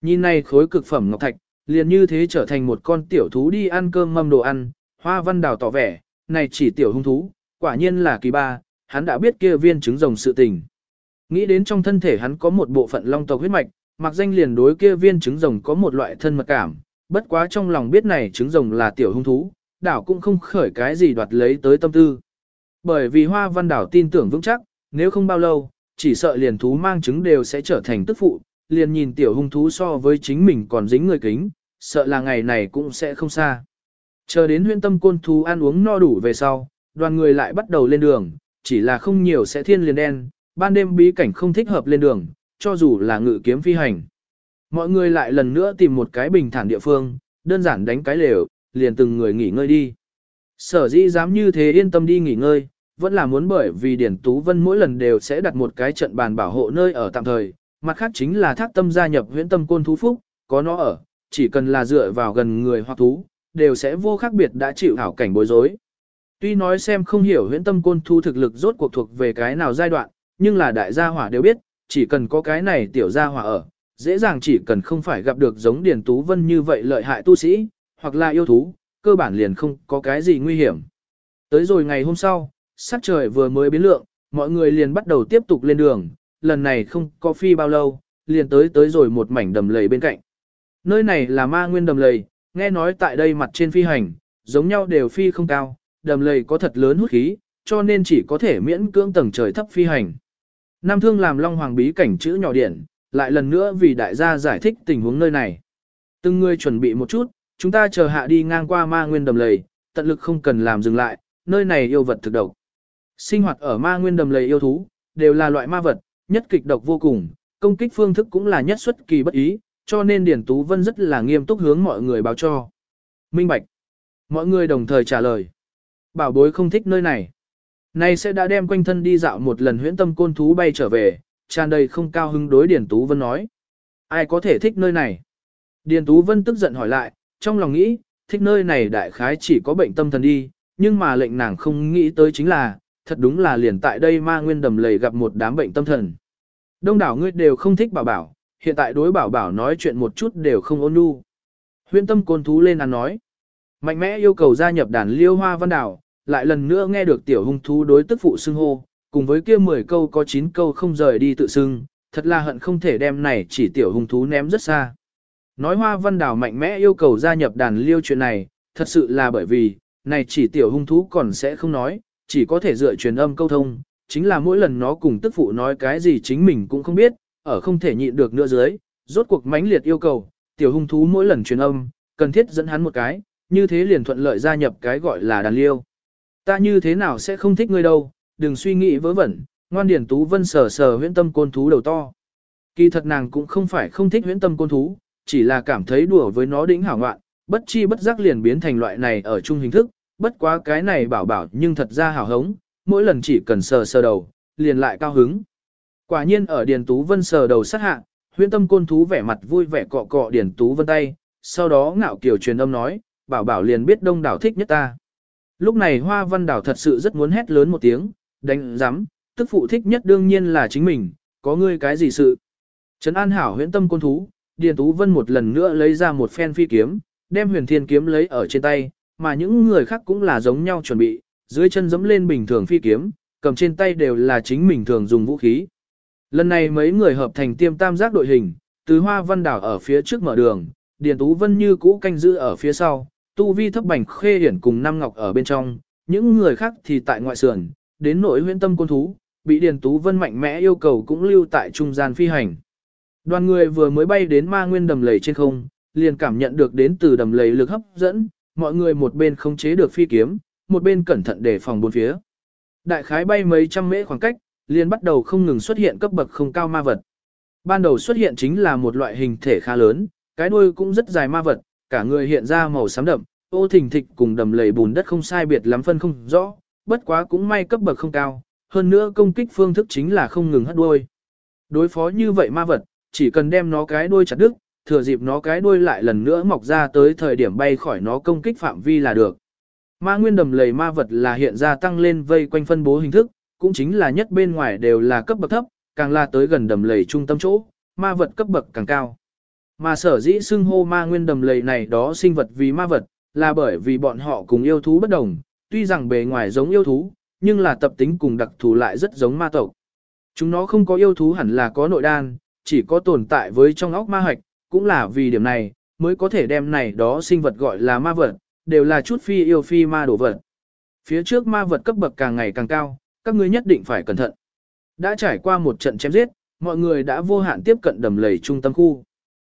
Nhìn này khối cực phẩm ngọc thạch, liền như thế trở thành một con tiểu thú đi ăn cơm mâm đồ ăn, hoa văn đảo tỏ vẻ, này chỉ tiểu hung thú, quả nhiên là kỳ ba, hắn đã biết kia viên trứng rồng sự tình. Nghĩ đến trong thân thể hắn có một bộ phận long tộc huyết mạch, mặc danh liền đối kia viên trứng rồng có một loại thân mật cảm, bất quá trong lòng biết này trứng rồng là tiểu hung thú, đảo cũng không khởi cái gì đoạt lấy tới tâm tư. Bởi vì hoa văn đảo tin tưởng vững chắc, nếu không bao lâu, chỉ sợ liền thú mang trứng đều sẽ trở thành tức phụ, liền nhìn tiểu hung thú so với chính mình còn dính người kính, sợ là ngày này cũng sẽ không xa. Chờ đến huyên tâm côn thú ăn uống no đủ về sau, đoàn người lại bắt đầu lên đường, chỉ là không nhiều sẽ thiên liền đen, ban đêm bí cảnh không thích hợp lên đường, cho dù là ngự kiếm phi hành. Mọi người lại lần nữa tìm một cái bình thản địa phương, đơn giản đánh cái lều, liền từng người nghỉ ngơi đi. Sở dĩ dám như thế yên tâm đi nghỉ ngơi, vẫn là muốn bởi vì Điển Tú Vân mỗi lần đều sẽ đặt một cái trận bàn bảo hộ nơi ở tạm thời, mặt khác chính là thác tâm gia nhập huyễn tâm côn thú phúc, có nó ở, chỉ cần là dựa vào gần người hoặc thú, đều sẽ vô khác biệt đã chịu hảo cảnh bối rối. Tuy nói xem không hiểu huyễn tâm côn thu thực lực rốt cuộc thuộc về cái nào giai đoạn, nhưng là đại gia hỏa đều biết, chỉ cần có cái này tiểu gia hỏa ở, dễ dàng chỉ cần không phải gặp được giống Điền Tú Vân như vậy lợi hại tu sĩ, hoặc là yêu thú, cơ bản liền không có cái gì nguy hiểm. Tới rồi ngày hôm sau, sắc trời vừa mới biến lượng, mọi người liền bắt đầu tiếp tục lên đường, lần này không có phi bao lâu, liền tới tới rồi một mảnh đầm lầy bên cạnh. Nơi này là ma nguyên đầm lầy, nghe nói tại đây mặt trên phi hành, giống nhau đều phi không cao, đầm lầy có thật lớn hút khí, cho nên chỉ có thể miễn cưỡng tầng trời thấp phi hành. Nam Thương làm Long Hoàng bí cảnh chữ nhỏ điển, lại lần nữa vì đại gia giải thích tình huống nơi này. Từng người chuẩn bị một chút, chúng ta chờ hạ đi ngang qua ma nguyên đầm lầy, tận lực không cần làm dừng lại, nơi này yêu vật thực độc. Sinh hoạt ở ma nguyên đầm lầy yêu thú, đều là loại ma vật, nhất kịch độc vô cùng, công kích phương thức cũng là nhất xuất kỳ bất ý, cho nên Điển Tú Vân rất là nghiêm túc hướng mọi người báo cho. Minh Bạch. Mọi người đồng thời trả lời. Bảo bối không thích nơi này. Này sẽ đã đem quanh thân đi dạo một lần huyễn tâm côn thú bay trở về, tràn đầy không cao hứng đối Điền Tú Vân nói. Ai có thể thích nơi này? Điền Tú Vân tức giận hỏi lại, trong lòng nghĩ, thích nơi này đại khái chỉ có bệnh tâm thần đi, nhưng mà lệnh nàng không nghĩ tới chính là, thật đúng là liền tại đây ma nguyên đầm lầy gặp một đám bệnh tâm thần. Đông đảo ngươi đều không thích bảo bảo, hiện tại đối bảo bảo nói chuyện một chút đều không ôn nhu. Huyễn tâm côn thú lên ăn nói. Mạnh mẽ yêu cầu gia nhập đàn liêu hoa văn đảo, lại lần nữa nghe được tiểu hung thú đối tức phụ xưng hô, cùng với kia 10 câu có 9 câu không rời đi tự xưng, thật là hận không thể đem này chỉ tiểu hung thú ném rất xa. Nói hoa văn đảo mạnh mẽ yêu cầu gia nhập đàn liêu chuyện này, thật sự là bởi vì, này chỉ tiểu hung thú còn sẽ không nói, chỉ có thể dựa truyền âm câu thông, chính là mỗi lần nó cùng tức phụ nói cái gì chính mình cũng không biết, ở không thể nhịn được nữa dưới, rốt cuộc mãnh liệt yêu cầu, tiểu hung thú mỗi lần truyền âm, cần thiết dẫn hắn một cái, như thế liền thuận lợi gia nhập cái gọi là đàn liêu. Ta như thế nào sẽ không thích ngươi đâu, đừng suy nghĩ vớ vẩn, ngoan điển tú vân sờ sờ huyễn tâm côn thú đầu to. Kỳ thật nàng cũng không phải không thích huyễn tâm côn thú, chỉ là cảm thấy đùa với nó đỉnh hảo ngoạn, bất chi bất giác liền biến thành loại này ở chung hình thức, bất quá cái này bảo bảo nhưng thật ra hảo hống, mỗi lần chỉ cần sờ sờ đầu, liền lại cao hứng. Quả nhiên ở Điền Tú Vân sờ đầu sát hạ, huyễn tâm côn thú vẻ mặt vui vẻ cọ cọ Điền Tú Vân tay, sau đó ngạo kiều truyền âm nói, bảo bảo liền biết đông đảo thích nhất ta. Lúc này hoa văn đảo thật sự rất muốn hét lớn một tiếng, đánh giám, tức phụ thích nhất đương nhiên là chính mình, có ngươi cái gì sự. Trấn an hảo huyễn tâm côn thú, Điền Tú Vân một lần nữa lấy ra một phen phi kiếm, đem huyền thiên kiếm lấy ở trên tay, mà những người khác cũng là giống nhau chuẩn bị, dưới chân dẫm lên bình thường phi kiếm, cầm trên tay đều là chính mình thường dùng vũ khí. Lần này mấy người hợp thành tiêm tam giác đội hình, từ hoa văn đảo ở phía trước mở đường, Điền Tú Vân như cũ canh giữ ở phía sau, tu vi thấp bành khê hiển cùng Nam Ngọc ở bên trong, những người khác thì tại ngoại sườn, đến nội huyễn tâm côn thú, bị Điền Tú Vân mạnh mẽ yêu cầu cũng lưu tại trung gian phi hành. Đoàn người vừa mới bay đến ma nguyên đầm lầy trên không, liền cảm nhận được đến từ đầm lầy lực hấp dẫn, mọi người một bên không chế được phi kiếm, một bên cẩn thận đề phòng bốn phía. Đại khái bay mấy trăm mễ khoảng cách, liền bắt đầu không ngừng xuất hiện cấp bậc không cao ma vật. Ban đầu xuất hiện chính là một loại hình thể khá lớn, cái đuôi cũng rất dài ma vật, cả người hiện ra màu xám đậm, ô thình thịch cùng đầm lầy bùn đất không sai biệt lắm phân không rõ, bất quá cũng may cấp bậc không cao, hơn nữa công kích phương thức chính là không ngừng hất đuôi. Đối phó như vậy ma vật, chỉ cần đem nó cái đuôi chặt đứt, thừa dịp nó cái đuôi lại lần nữa mọc ra tới thời điểm bay khỏi nó công kích phạm vi là được. Ma nguyên đầm lầy ma vật là hiện ra tăng lên vây quanh phân bố hình thức, cũng chính là nhất bên ngoài đều là cấp bậc thấp, càng là tới gần đầm lầy trung tâm chỗ, ma vật cấp bậc càng cao. Mà sở dĩ xưng hô ma nguyên đầm lầy này đó sinh vật vì ma vật, là bởi vì bọn họ cùng yêu thú bất đồng, tuy rằng bề ngoài giống yêu thú, nhưng là tập tính cùng đặc thù lại rất giống ma tộc. Chúng nó không có yêu thú hẳn là có nội đan, chỉ có tồn tại với trong óc ma hạch, cũng là vì điểm này, mới có thể đem này đó sinh vật gọi là ma vật, đều là chút phi yêu phi ma đồ vật. Phía trước ma vật cấp bậc càng ngày càng cao, các ngươi nhất định phải cẩn thận. Đã trải qua một trận chém giết, mọi người đã vô hạn tiếp cận đầm lầy trung tâm khu.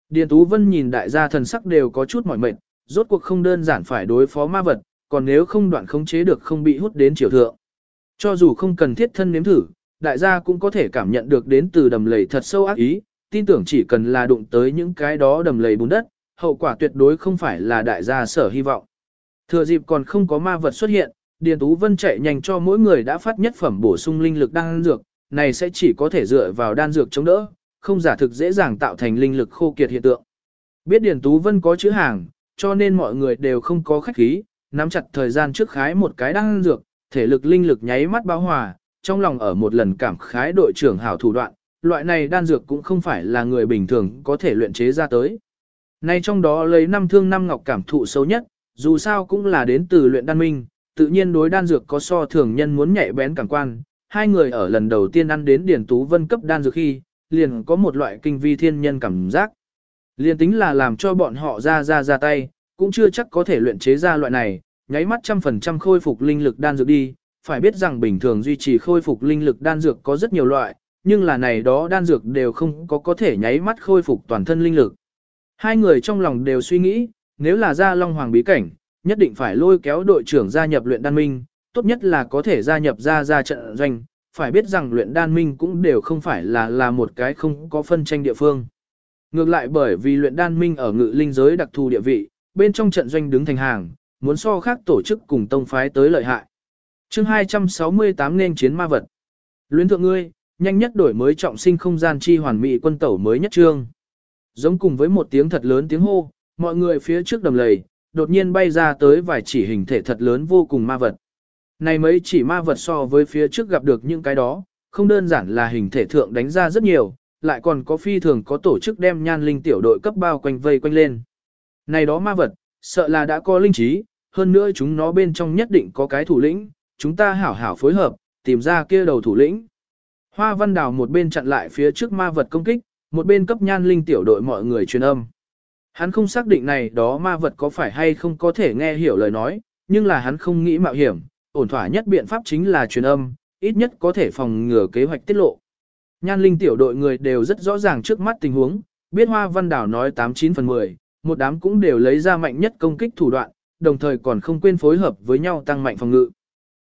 Điền Tú Vân nhìn đại gia thần sắc đều có chút mỏi mệt, rốt cuộc không đơn giản phải đối phó ma vật, còn nếu không đoạn khống chế được không bị hút đến chiều thượng. Cho dù không cần thiết thân nếm thử, đại gia cũng có thể cảm nhận được đến từ đầm lầy thật sâu ác ý, tin tưởng chỉ cần là đụng tới những cái đó đầm lầy bùn đất, hậu quả tuyệt đối không phải là đại gia sở hy vọng. Thừa dịp còn không có ma vật xuất hiện, Điền Tú Vân chạy nhanh cho mỗi người đã phát nhất phẩm bổ sung linh lực đan dược, này sẽ chỉ có thể dựa vào đan dược chống đỡ, không giả thực dễ dàng tạo thành linh lực khô kiệt hiện tượng. Biết Điền Tú Vân có chữ hàng, cho nên mọi người đều không có khách khí, nắm chặt thời gian trước khái một cái đan dược, thể lực linh lực nháy mắt bao hòa, trong lòng ở một lần cảm khái đội trưởng hảo thủ đoạn, loại này đan dược cũng không phải là người bình thường có thể luyện chế ra tới. Nay trong đó lấy năm thương năm ngọc cảm thụ sâu nhất, dù sao cũng là đến từ luyện đan minh, tự nhiên đối đan dược có so thường nhân muốn nhạy bén cảm quan. Hai người ở lần đầu tiên ăn đến Điền Tú Vân cấp đan dược khi, liền có một loại kinh vi thiên nhân cảm giác. Liền tính là làm cho bọn họ ra ra ra tay, cũng chưa chắc có thể luyện chế ra loại này, nháy mắt trăm phần trăm khôi phục linh lực đan dược đi. Phải biết rằng bình thường duy trì khôi phục linh lực đan dược có rất nhiều loại, nhưng là này đó đan dược đều không có có thể nháy mắt khôi phục toàn thân linh lực. Hai người trong lòng đều suy nghĩ, nếu là ra Long Hoàng bí cảnh, nhất định phải lôi kéo đội trưởng gia nhập luyện đan minh, tốt nhất là có thể gia nhập ra ra trận doanh, phải biết rằng luyện đan minh cũng đều không phải là là một cái không có phân tranh địa phương. Ngược lại bởi vì luyện đan minh ở ngự linh giới đặc thù địa vị, bên trong trận doanh đứng thành hàng, muốn so khác tổ chức cùng tông phái tới lợi hại. chương 268 nên chiến ma vật. Luyến thượng ngươi, nhanh nhất đổi mới trọng sinh không gian chi hoàn mỹ quân tẩu mới nhất trương. Giống cùng với một tiếng thật lớn tiếng hô, mọi người phía trước đầm lầy, đột nhiên bay ra tới vài chỉ hình thể thật lớn vô cùng ma vật. Này mấy chỉ ma vật so với phía trước gặp được những cái đó, không đơn giản là hình thể thượng đánh ra rất nhiều, lại còn có phi thường có tổ chức đem nhan linh tiểu đội cấp bao quanh vây quanh lên. Này đó ma vật, sợ là đã có linh trí, hơn nữa chúng nó bên trong nhất định có cái thủ lĩnh, chúng ta hảo hảo phối hợp, tìm ra kia đầu thủ lĩnh. Hoa văn đào một bên chặn lại phía trước ma vật công kích, một bên cấp nhan linh tiểu đội mọi người truyền âm. Hắn không xác định này đó ma vật có phải hay không có thể nghe hiểu lời nói, nhưng là hắn không nghĩ mạo hiểm, ổn thỏa nhất biện pháp chính là truyền âm, ít nhất có thể phòng ngừa kế hoạch tiết lộ. Nhan linh tiểu đội người đều rất rõ ràng trước mắt tình huống, biết hoa văn đảo nói 89 phần 10, một đám cũng đều lấy ra mạnh nhất công kích thủ đoạn, đồng thời còn không quên phối hợp với nhau tăng mạnh phòng ngự.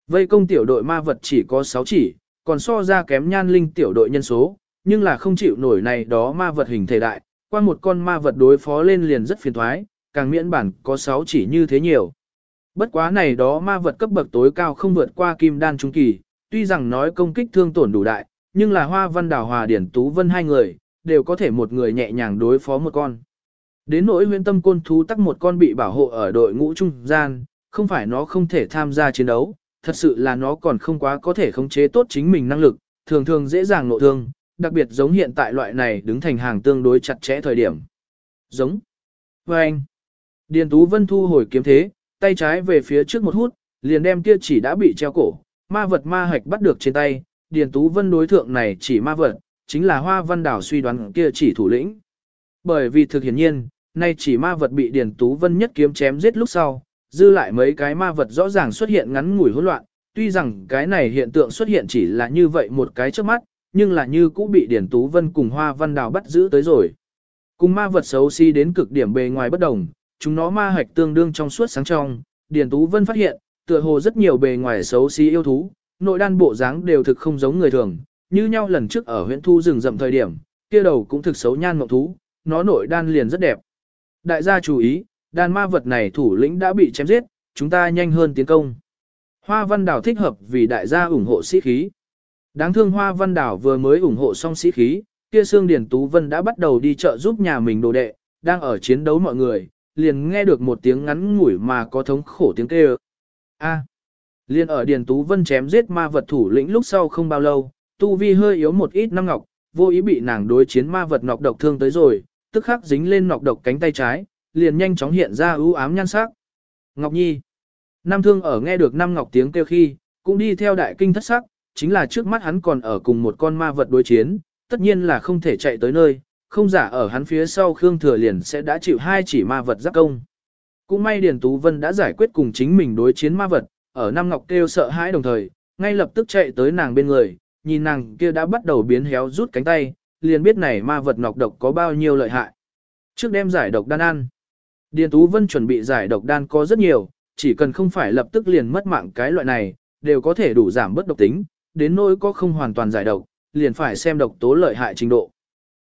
Vây công tiểu đội ma vật chỉ có 6 chỉ, còn so ra kém nhan linh tiểu đội nhân số, nhưng là không chịu nổi này đó ma vật hình thể đại, qua một con ma vật đối phó lên liền rất phiền thoái, càng miễn bản có 6 chỉ như thế nhiều. Bất quá này đó ma vật cấp bậc tối cao không vượt qua kim đan trung kỳ, tuy rằng nói công kích thương tổn đủ đại, nhưng là hoa văn đào hòa điển tú vân hai người, đều có thể một người nhẹ nhàng đối phó một con. Đến nỗi huyễn tâm côn thú tắc một con bị bảo hộ ở đội ngũ trung gian, không phải nó không thể tham gia chiến đấu, thật sự là nó còn không quá có thể khống chế tốt chính mình năng lực, thường thường dễ dàng nộ thương, đặc biệt giống hiện tại loại này đứng thành hàng tương đối chặt chẽ thời điểm. Giống. Và anh. Điền Tú Vân thu hồi kiếm thế, tay trái về phía trước một hút, liền đem kia chỉ đã bị treo cổ, ma vật ma hạch bắt được trên tay, Điền Tú Vân đối thượng này chỉ ma vật, chính là Hoa Văn Đảo suy đoán kia chỉ thủ lĩnh. Bởi vì thực hiển nhiên, nay chỉ ma vật bị Điền Tú Vân nhất kiếm chém giết lúc sau, dư lại mấy cái ma vật rõ ràng xuất hiện ngắn ngủi hỗn loạn, tuy rằng cái này hiện tượng xuất hiện chỉ là như vậy một cái trước mắt, nhưng là như cũ bị Điền Tú Vân cùng Hoa Văn Đào bắt giữ tới rồi. Cùng ma vật xấu xí si đến cực điểm bề ngoài bất đồng, chúng nó ma hạch tương đương trong suốt sáng trong, Điền Tú Vân phát hiện, tựa hồ rất nhiều bề ngoài xấu xí yêu thú, nội đan bộ dáng đều thực không giống người thường, như nhau lần trước ở huyện thu rừng rậm thời điểm, kia đầu cũng thực xấu nhan ngọc thú, nó nội đan liền rất đẹp. Đại gia chú ý, đan ma vật này thủ lĩnh đã bị chém giết, chúng ta nhanh hơn tiến công. Hoa văn đảo thích hợp vì đại gia ủng hộ sĩ khí. Đáng thương Hoa văn đảo vừa mới ủng hộ xong sĩ khí, kia Sương Điền Tú Vân đã bắt đầu đi chợ giúp nhà mình đồ đệ, đang ở chiến đấu mọi người, liền nghe được một tiếng ngắn ngủi mà có thống khổ tiếng kêu. A. Liên ở Điền Tú Vân chém giết ma vật thủ lĩnh lúc sau không bao lâu, tu vi hơi yếu một ít năm ngọc, vô ý bị nàng đối chiến ma vật nọc độc thương tới rồi, tức khắc dính lên nọc độc cánh tay trái, liền nhanh chóng hiện ra ưu ám nhan sắc. Ngọc Nhi. Nam thương ở nghe được năm ngọc tiếng kêu khi, cũng đi theo đại kinh thất sắc, chính là trước mắt hắn còn ở cùng một con ma vật đối chiến, tất nhiên là không thể chạy tới nơi, không giả ở hắn phía sau Khương Thừa liền sẽ đã chịu hai chỉ ma vật giáp công. Cũng may Điền Tú Vân đã giải quyết cùng chính mình đối chiến ma vật, ở Nam Ngọc kêu sợ hãi đồng thời, ngay lập tức chạy tới nàng bên người, nhìn nàng kia đã bắt đầu biến héo rút cánh tay, liền biết này ma vật ngọc độc có bao nhiêu lợi hại. Trước đem giải độc đan ăn. Điền Tú Vân chuẩn bị giải độc đan có rất nhiều, chỉ cần không phải lập tức liền mất mạng cái loại này, đều có thể đủ giảm bất độc tính, đến nỗi có không hoàn toàn giải độc, liền phải xem độc tố lợi hại trình độ.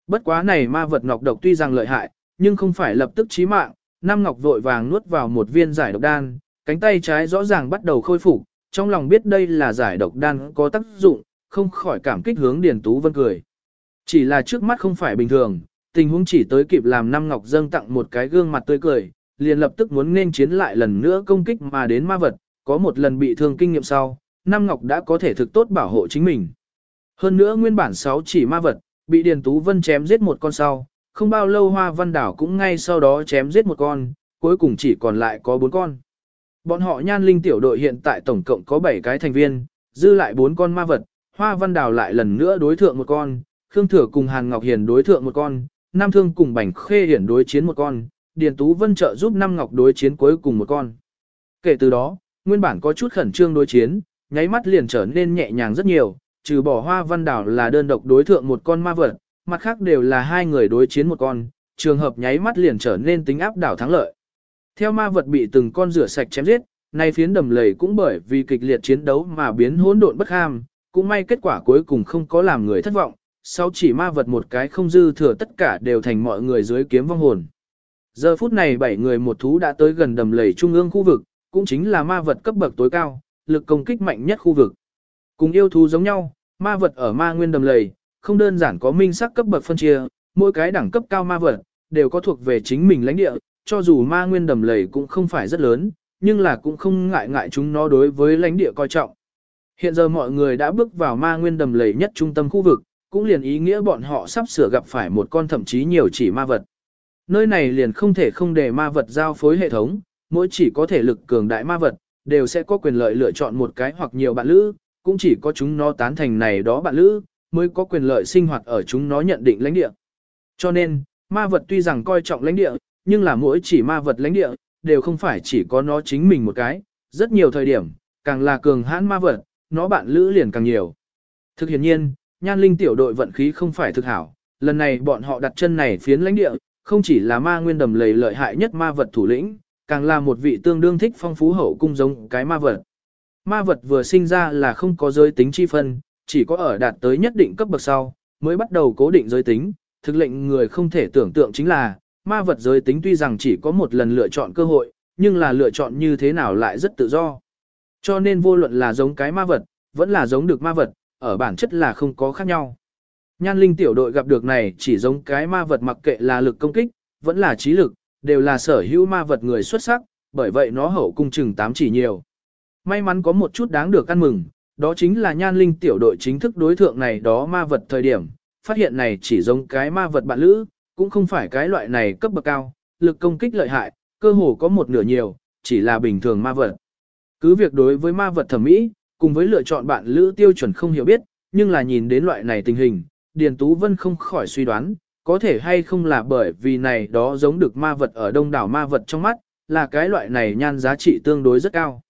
Bất quá này ma vật ngọc độc tuy rằng lợi hại, nhưng không phải lập tức chí mạng, Nam Ngọc vội vàng nuốt vào một viên giải độc đan, cánh tay trái rõ ràng bắt đầu khôi phục, trong lòng biết đây là giải độc đan có tác dụng, không khỏi cảm kích hướng Điền Tú Vân cười. Chỉ là trước mắt không phải bình thường, tình huống chỉ tới kịp làm Nam Ngọc dâng tặng một cái gương mặt tươi cười, liền lập tức muốn nên chiến lại lần nữa công kích mà đến ma vật, có một lần bị thương kinh nghiệm sau, Nam Ngọc đã có thể thực tốt bảo hộ chính mình. Hơn nữa nguyên bản 6 chỉ ma vật, bị Điền Tú Vân chém giết một con sau, không bao lâu Hoa Văn Đảo cũng ngay sau đó chém giết một con, cuối cùng chỉ còn lại có bốn con. Bọn họ nhan linh tiểu đội hiện tại tổng cộng có 7 cái thành viên, dư lại bốn con ma vật, Hoa Văn Đảo lại lần nữa đối thượng một con, Khương Thừa cùng Hàn Ngọc Hiền đối thượng một con, Nam Thương cùng Bảnh Khê Hiển đối chiến một con, Điền Tú Vân trợ giúp Nam Ngọc đối chiến cuối cùng một con. Kể từ đó, nguyên bản có chút khẩn trương đối chiến, nháy mắt liền trở nên nhẹ nhàng rất nhiều, trừ bỏ Hoa Văn Đảo là đơn độc đối thượng một con ma vật, mặt khác đều là hai người đối chiến một con, trường hợp nháy mắt liền trở nên tính áp đảo thắng lợi. Theo ma vật bị từng con rửa sạch chém giết, nay phiến đầm lầy cũng bởi vì kịch liệt chiến đấu mà biến hỗn độn bất ham, cũng may kết quả cuối cùng không có làm người thất vọng, sau chỉ ma vật một cái không dư thừa tất cả đều thành mọi người dưới kiếm vong hồn. Giờ phút này bảy người một thú đã tới gần đầm lầy trung ương khu vực, cũng chính là ma vật cấp bậc tối cao, lực công kích mạnh nhất khu vực. Cùng yêu thú giống nhau, ma vật ở ma nguyên đầm lầy, không đơn giản có minh sắc cấp bậc phân chia, mỗi cái đẳng cấp cao ma vật, đều có thuộc về chính mình lãnh địa, cho dù ma nguyên đầm lầy cũng không phải rất lớn, nhưng là cũng không ngại ngại chúng nó đối với lãnh địa coi trọng. Hiện giờ mọi người đã bước vào ma nguyên đầm lầy nhất trung tâm khu vực, cũng liền ý nghĩa bọn họ sắp sửa gặp phải một con thậm chí nhiều chỉ ma vật. Nơi này liền không thể không để ma vật giao phối hệ thống, mỗi chỉ có thể lực cường đại ma vật, đều sẽ có quyền lợi lựa chọn một cái hoặc nhiều bạn lữ, cũng chỉ có chúng nó tán thành này đó bạn lữ, mới có quyền lợi sinh hoạt ở chúng nó nhận định lãnh địa. Cho nên, ma vật tuy rằng coi trọng lãnh địa, nhưng là mỗi chỉ ma vật lãnh địa, đều không phải chỉ có nó chính mình một cái, rất nhiều thời điểm, càng là cường hãn ma vật, nó bạn lữ liền càng nhiều. Thực hiện nhiên, nhan linh tiểu đội vận khí không phải thực hảo, lần này bọn họ đặt chân này phiến lãnh địa, không chỉ là ma nguyên đầm lầy lợi hại nhất ma vật thủ lĩnh, càng là một vị tương đương thích phong phú hậu cung giống cái ma vật. Ma vật vừa sinh ra là không có giới tính chi phân, chỉ có ở đạt tới nhất định cấp bậc sau, mới bắt đầu cố định giới tính, thực lệnh người không thể tưởng tượng chính là, ma vật giới tính tuy rằng chỉ có một lần lựa chọn cơ hội, nhưng là lựa chọn như thế nào lại rất tự do. Cho nên vô luận là giống cái ma vật, vẫn là giống được ma vật, ở bản chất là không có khác nhau. Nhan linh tiểu đội gặp được này chỉ giống cái ma vật mặc kệ là lực công kích, vẫn là trí lực, đều là sở hữu ma vật người xuất sắc, bởi vậy nó hậu cung chừng tám chỉ nhiều. May mắn có một chút đáng được ăn mừng, đó chính là nhan linh tiểu đội chính thức đối thượng này đó ma vật thời điểm, phát hiện này chỉ giống cái ma vật bạn lữ, cũng không phải cái loại này cấp bậc cao, lực công kích lợi hại, cơ hồ có một nửa nhiều, chỉ là bình thường ma vật. Cứ việc đối với ma vật thẩm mỹ, cùng với lựa chọn bạn lữ tiêu chuẩn không hiểu biết, nhưng là nhìn đến loại này tình hình, Điền Tú Vân không khỏi suy đoán, có thể hay không là bởi vì này đó giống được ma vật ở đông đảo ma vật trong mắt, là cái loại này nhan giá trị tương đối rất cao.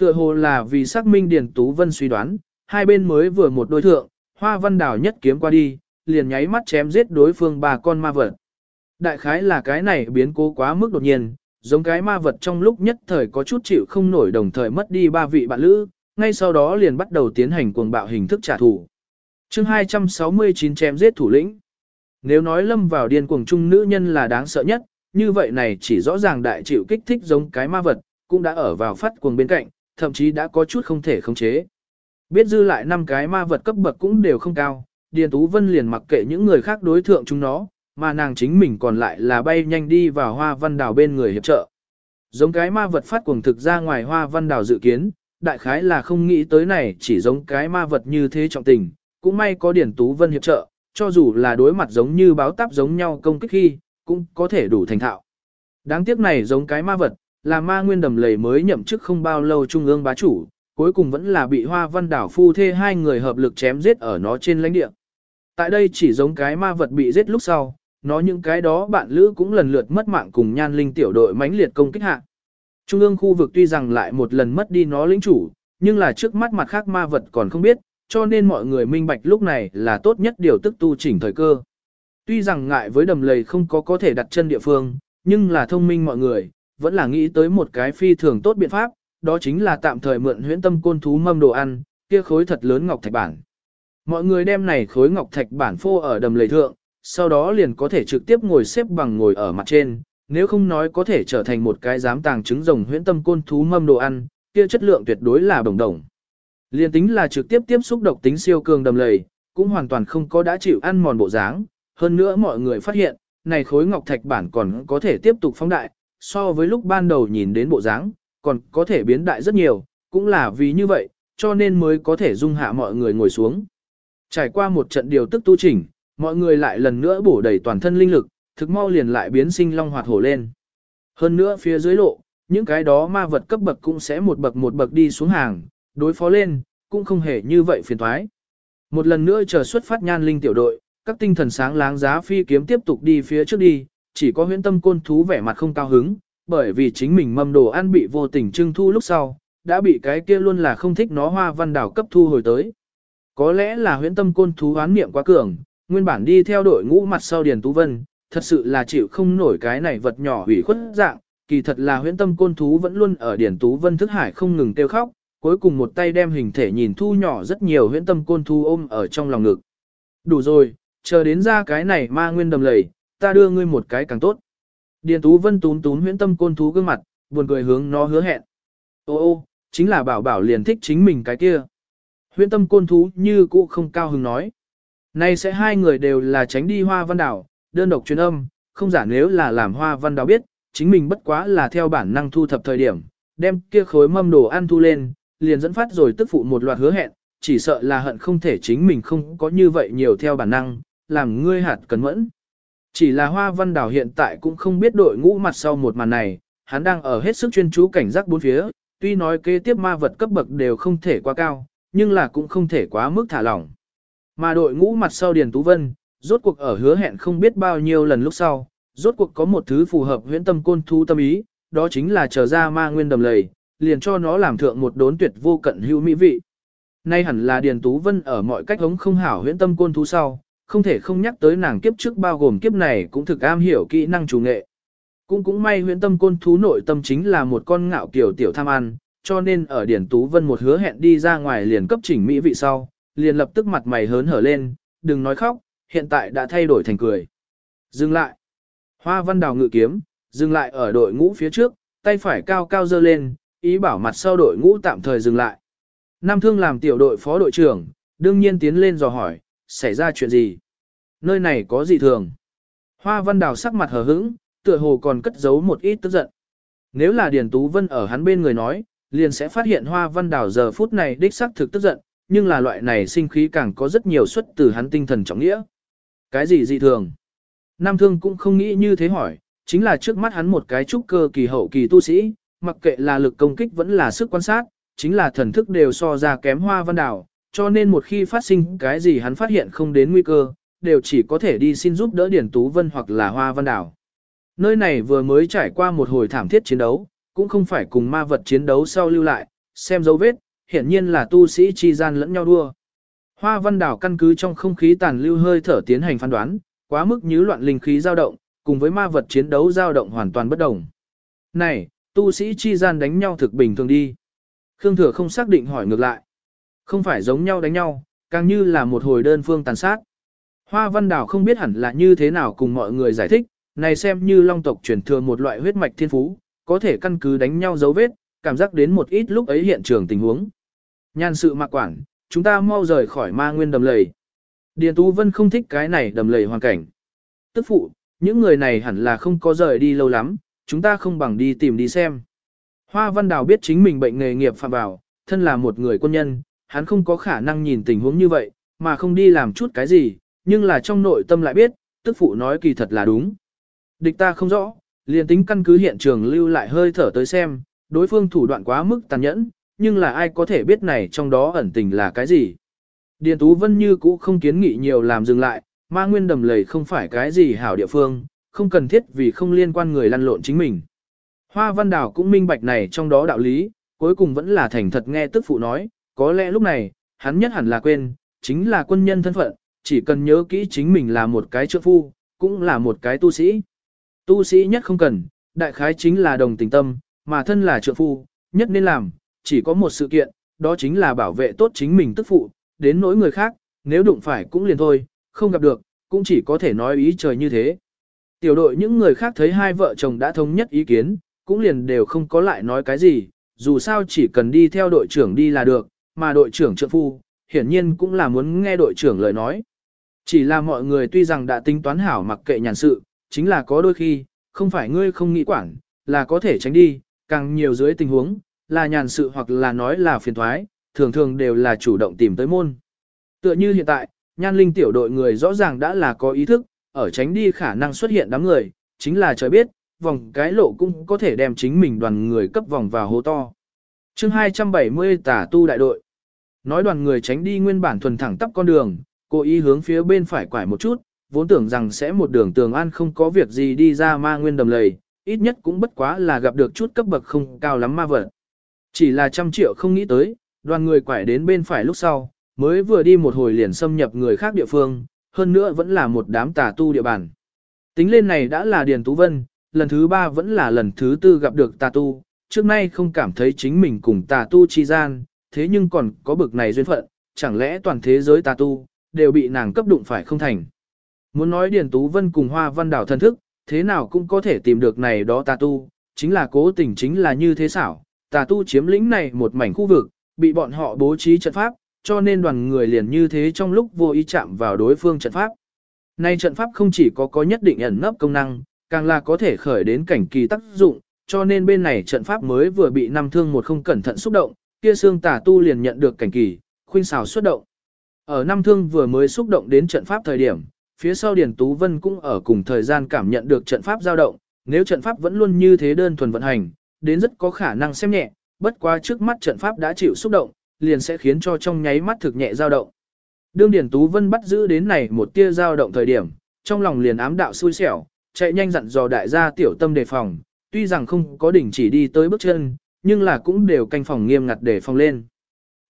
Tựa hồ là vì xác minh Điền Tú Vân suy đoán, hai bên mới vừa một đối thượng, hoa văn đảo nhất kiếm qua đi, liền nháy mắt chém giết đối phương ba con ma vật. Đại khái là cái này biến cố quá mức đột nhiên, giống cái ma vật trong lúc nhất thời có chút chịu không nổi đồng thời mất đi ba vị bạn lữ, ngay sau đó liền bắt đầu tiến hành cuồng bạo hình thức trả thù. chương 269 chém giết thủ lĩnh. Nếu nói lâm vào điên cuồng chung nữ nhân là đáng sợ nhất, như vậy này chỉ rõ ràng đại chịu kích thích giống cái ma vật, cũng đã ở vào phát cuồng bên cạnh, thậm chí đã có chút không thể khống chế. Biết dư lại năm cái ma vật cấp bậc cũng đều không cao, Điền Tú Vân liền mặc kệ những người khác đối thượng chúng nó, mà nàng chính mình còn lại là bay nhanh đi vào hoa văn đào bên người hiệp trợ. Giống cái ma vật phát cuồng thực ra ngoài hoa văn đào dự kiến, đại khái là không nghĩ tới này chỉ giống cái ma vật như thế trọng tình, cũng may có Điền Tú Vân hiệp trợ, cho dù là đối mặt giống như báo táp giống nhau công kích khi, cũng có thể đủ thành thạo. Đáng tiếc này giống cái ma vật, là ma nguyên đầm lầy mới nhậm chức không bao lâu trung ương bá chủ, cuối cùng vẫn là bị hoa văn đảo phu thê hai người hợp lực chém giết ở nó trên lãnh địa. Tại đây chỉ giống cái ma vật bị giết lúc sau, nó những cái đó bạn lữ cũng lần lượt mất mạng cùng nhan linh tiểu đội mãnh liệt công kích hạ. Trung ương khu vực tuy rằng lại một lần mất đi nó lĩnh chủ, nhưng là trước mắt mặt khác ma vật còn không biết, cho nên mọi người minh bạch lúc này là tốt nhất điều tức tu chỉnh thời cơ. Tuy rằng ngại với đầm lầy không có có thể đặt chân địa phương, nhưng là thông minh mọi người, vẫn là nghĩ tới một cái phi thường tốt biện pháp, đó chính là tạm thời mượn huyễn tâm côn thú mâm đồ ăn, kia khối thật lớn ngọc thạch bản. Mọi người đem này khối ngọc thạch bản phô ở đầm lầy thượng, sau đó liền có thể trực tiếp ngồi xếp bằng ngồi ở mặt trên, nếu không nói có thể trở thành một cái giám tàng trứng rồng huyễn tâm côn thú mâm đồ ăn, kia chất lượng tuyệt đối là đồng đồng. Liên tính là trực tiếp tiếp xúc độc tính siêu cường đầm lầy, cũng hoàn toàn không có đã chịu ăn mòn bộ dáng. Hơn nữa mọi người phát hiện, này khối ngọc thạch bản còn có thể tiếp tục phóng đại, so với lúc ban đầu nhìn đến bộ dáng, còn có thể biến đại rất nhiều, cũng là vì như vậy, cho nên mới có thể dung hạ mọi người ngồi xuống. Trải qua một trận điều tức tu chỉnh, mọi người lại lần nữa bổ đầy toàn thân linh lực, thực mau liền lại biến sinh long hoạt hổ lên. Hơn nữa phía dưới lộ, những cái đó ma vật cấp bậc cũng sẽ một bậc một bậc đi xuống hàng, đối phó lên, cũng không hề như vậy phiền thoái. Một lần nữa chờ xuất phát nhan linh tiểu đội, các tinh thần sáng láng giá phi kiếm tiếp tục đi phía trước đi, chỉ có huyễn tâm côn thú vẻ mặt không cao hứng, bởi vì chính mình mâm đồ ăn bị vô tình trưng thu lúc sau, đã bị cái kia luôn là không thích nó hoa văn đảo cấp thu hồi tới. Có lẽ là huyễn tâm côn thú hoán niệm quá cường, nguyên bản đi theo đội ngũ mặt sau Điền Tú Vân, thật sự là chịu không nổi cái này vật nhỏ hủy khuất dạng, kỳ thật là huyễn tâm côn thú vẫn luôn ở Điền Tú Vân thức hải không ngừng kêu khóc, cuối cùng một tay đem hình thể nhìn thu nhỏ rất nhiều huyễn tâm côn thú ôm ở trong lòng ngực. Đủ rồi, chờ đến ra cái này ma nguyên đầm lầy, ta đưa ngươi một cái càng tốt. Điền Tú Vân tún tún huyễn tâm côn thú gương mặt, buồn cười hướng nó hứa hẹn. Ô ô, chính là bảo bảo liền thích chính mình cái kia. Huyễn tâm côn thú như cũ không cao hứng nói. Nay sẽ hai người đều là tránh đi hoa văn đảo, đơn độc truyền âm, không giả nếu là làm hoa văn đảo biết, chính mình bất quá là theo bản năng thu thập thời điểm, đem kia khối mâm đồ ăn thu lên, liền dẫn phát rồi tức phụ một loạt hứa hẹn, chỉ sợ là hận không thể chính mình không có như vậy nhiều theo bản năng, làm ngươi hạt cẩn mẫn. Chỉ là Hoa Văn Đào hiện tại cũng không biết đội ngũ mặt sau một màn này, hắn đang ở hết sức chuyên chú cảnh giác bốn phía, tuy nói kế tiếp ma vật cấp bậc đều không thể quá cao, nhưng là cũng không thể quá mức thả lỏng. Mà đội ngũ mặt sau Điền Tú Vân, rốt cuộc ở hứa hẹn không biết bao nhiêu lần lúc sau, rốt cuộc có một thứ phù hợp huyễn tâm côn Thú tâm ý, đó chính là trở ra ma nguyên đầm lầy, liền cho nó làm thượng một đốn tuyệt vô cận hữu mỹ vị. Nay hẳn là Điền Tú Vân ở mọi cách hống không hảo huyễn tâm côn thú sau, không thể không nhắc tới nàng kiếp trước bao gồm kiếp này cũng thực am hiểu kỹ năng chủ nghệ. Cũng cũng may huyễn tâm côn thú nội tâm chính là một con ngạo kiểu tiểu tham ăn, cho nên ở Điển Tú Vân một hứa hẹn đi ra ngoài liền cấp chỉnh mỹ vị sau, liền lập tức mặt mày hớn hở lên, đừng nói khóc, hiện tại đã thay đổi thành cười. Dừng lại. Hoa văn đào ngự kiếm, dừng lại ở đội ngũ phía trước, tay phải cao cao dơ lên, ý bảo mặt sau đội ngũ tạm thời dừng lại. Nam Thương làm tiểu đội phó đội trưởng, đương nhiên tiến lên dò hỏi, xảy ra chuyện gì? Nơi này có gì thường? Hoa Văn Đào sắc mặt hờ hững, tựa hồ còn cất giấu một ít tức giận. Nếu là Điền Tú Vân ở hắn bên người nói, liền sẽ phát hiện Hoa Văn Đào giờ phút này đích xác thực tức giận, nhưng là loại này sinh khí càng có rất nhiều xuất từ hắn tinh thần trọng nghĩa. Cái gì dị thường? Nam Thương cũng không nghĩ như thế hỏi, chính là trước mắt hắn một cái trúc cơ kỳ hậu kỳ tu sĩ, mặc kệ là lực công kích vẫn là sức quan sát, chính là thần thức đều so ra kém Hoa Văn Đào, cho nên một khi phát sinh cái gì hắn phát hiện không đến nguy cơ, đều chỉ có thể đi xin giúp đỡ Điển Tú Vân hoặc là Hoa Văn Đảo. Nơi này vừa mới trải qua một hồi thảm thiết chiến đấu, cũng không phải cùng ma vật chiến đấu sau lưu lại, xem dấu vết, hiển nhiên là tu sĩ chi gian lẫn nhau đua. Hoa Văn Đảo căn cứ trong không khí tàn lưu hơi thở tiến hành phán đoán, quá mức như loạn linh khí dao động, cùng với ma vật chiến đấu dao động hoàn toàn bất đồng. Này, tu sĩ chi gian đánh nhau thực bình thường đi. Khương Thừa không xác định hỏi ngược lại. Không phải giống nhau đánh nhau, càng như là một hồi đơn phương tàn sát. Hoa Văn Đào không biết hẳn là như thế nào cùng mọi người giải thích, này xem như long tộc truyền thừa một loại huyết mạch thiên phú, có thể căn cứ đánh nhau dấu vết, cảm giác đến một ít lúc ấy hiện trường tình huống. Nhan sự mạc quản, chúng ta mau rời khỏi ma nguyên đầm lầy. Điền Tú Vân không thích cái này đầm lầy hoàn cảnh. Tức phụ, những người này hẳn là không có rời đi lâu lắm, chúng ta không bằng đi tìm đi xem. Hoa Văn Đào biết chính mình bệnh nghề nghiệp phạm vào, thân là một người quân nhân, hắn không có khả năng nhìn tình huống như vậy, mà không đi làm chút cái gì, nhưng là trong nội tâm lại biết, tức phụ nói kỳ thật là đúng. Địch ta không rõ, liền tính căn cứ hiện trường lưu lại hơi thở tới xem, đối phương thủ đoạn quá mức tàn nhẫn, nhưng là ai có thể biết này trong đó ẩn tình là cái gì. Điền Tú Vân như cũ không kiến nghị nhiều làm dừng lại, ma nguyên đầm lầy không phải cái gì hảo địa phương, không cần thiết vì không liên quan người lăn lộn chính mình. Hoa Văn Đào cũng minh bạch này trong đó đạo lý, cuối cùng vẫn là thành thật nghe tức phụ nói, có lẽ lúc này, hắn nhất hẳn là quên, chính là quân nhân thân phận, chỉ cần nhớ kỹ chính mình là một cái trượng phu, cũng là một cái tu sĩ. Tu sĩ nhất không cần, đại khái chính là đồng tình tâm, mà thân là trượng phu, nhất nên làm, chỉ có một sự kiện, đó chính là bảo vệ tốt chính mình tức phụ, đến nỗi người khác, nếu đụng phải cũng liền thôi, không gặp được, cũng chỉ có thể nói ý trời như thế. Tiểu đội những người khác thấy hai vợ chồng đã thống nhất ý kiến, cũng liền đều không có lại nói cái gì, dù sao chỉ cần đi theo đội trưởng đi là được, mà đội trưởng trượng phu, hiển nhiên cũng là muốn nghe đội trưởng lời nói. Chỉ là mọi người tuy rằng đã tính toán hảo mặc kệ nhàn sự, chính là có đôi khi, không phải ngươi không nghĩ quản, là có thể tránh đi, càng nhiều dưới tình huống, là nhàn sự hoặc là nói là phiền thoái, thường thường đều là chủ động tìm tới môn. Tựa như hiện tại, nhan linh tiểu đội người rõ ràng đã là có ý thức, ở tránh đi khả năng xuất hiện đám người, chính là trời biết, vòng cái lộ cũng có thể đem chính mình đoàn người cấp vòng vào hố to. chương 270 tả tu đại đội. Nói đoàn người tránh đi nguyên bản thuần thẳng tắp con đường, cố ý hướng phía bên phải quải một chút, vốn tưởng rằng sẽ một đường tường an không có việc gì đi ra ma nguyên đầm lầy, ít nhất cũng bất quá là gặp được chút cấp bậc không cao lắm ma vật. Chỉ là trăm triệu không nghĩ tới, đoàn người quải đến bên phải lúc sau, mới vừa đi một hồi liền xâm nhập người khác địa phương, hơn nữa vẫn là một đám tà tu địa bàn. Tính lên này đã là Điền Tú Vân, lần thứ ba vẫn là lần thứ tư gặp được tà tu, trước nay không cảm thấy chính mình cùng tà tu chi gian, thế nhưng còn có bực này duyên phận, chẳng lẽ toàn thế giới tà tu, đều bị nàng cấp đụng phải không thành. Muốn nói Điền Tú Vân cùng Hoa Văn Đảo thân thức, thế nào cũng có thể tìm được này đó tà tu, chính là cố tình chính là như thế xảo, tà tu chiếm lĩnh này một mảnh khu vực, bị bọn họ bố trí trận pháp, cho nên đoàn người liền như thế trong lúc vô ý chạm vào đối phương trận pháp. Nay trận pháp không chỉ có có nhất định ẩn nấp công năng, càng là có thể khởi đến cảnh kỳ tác dụng, cho nên bên này trận pháp mới vừa bị năm thương một không cẩn thận xúc động, kia xương tà tu liền nhận được cảnh kỳ, khuynh xào xuất động. Ở năm thương vừa mới xúc động đến trận pháp thời điểm, phía sau Điền Tú Vân cũng ở cùng thời gian cảm nhận được trận pháp dao động, nếu trận pháp vẫn luôn như thế đơn thuần vận hành, đến rất có khả năng xem nhẹ, bất quá trước mắt trận pháp đã chịu xúc động, liền sẽ khiến cho trong nháy mắt thực nhẹ dao động. Đương Điền Tú Vân bắt giữ đến này một tia dao động thời điểm, trong lòng liền ám đạo xui xẻo, chạy nhanh dặn dò đại gia tiểu tâm đề phòng, tuy rằng không có đỉnh chỉ đi tới bước chân, nhưng là cũng đều canh phòng nghiêm ngặt để phòng lên.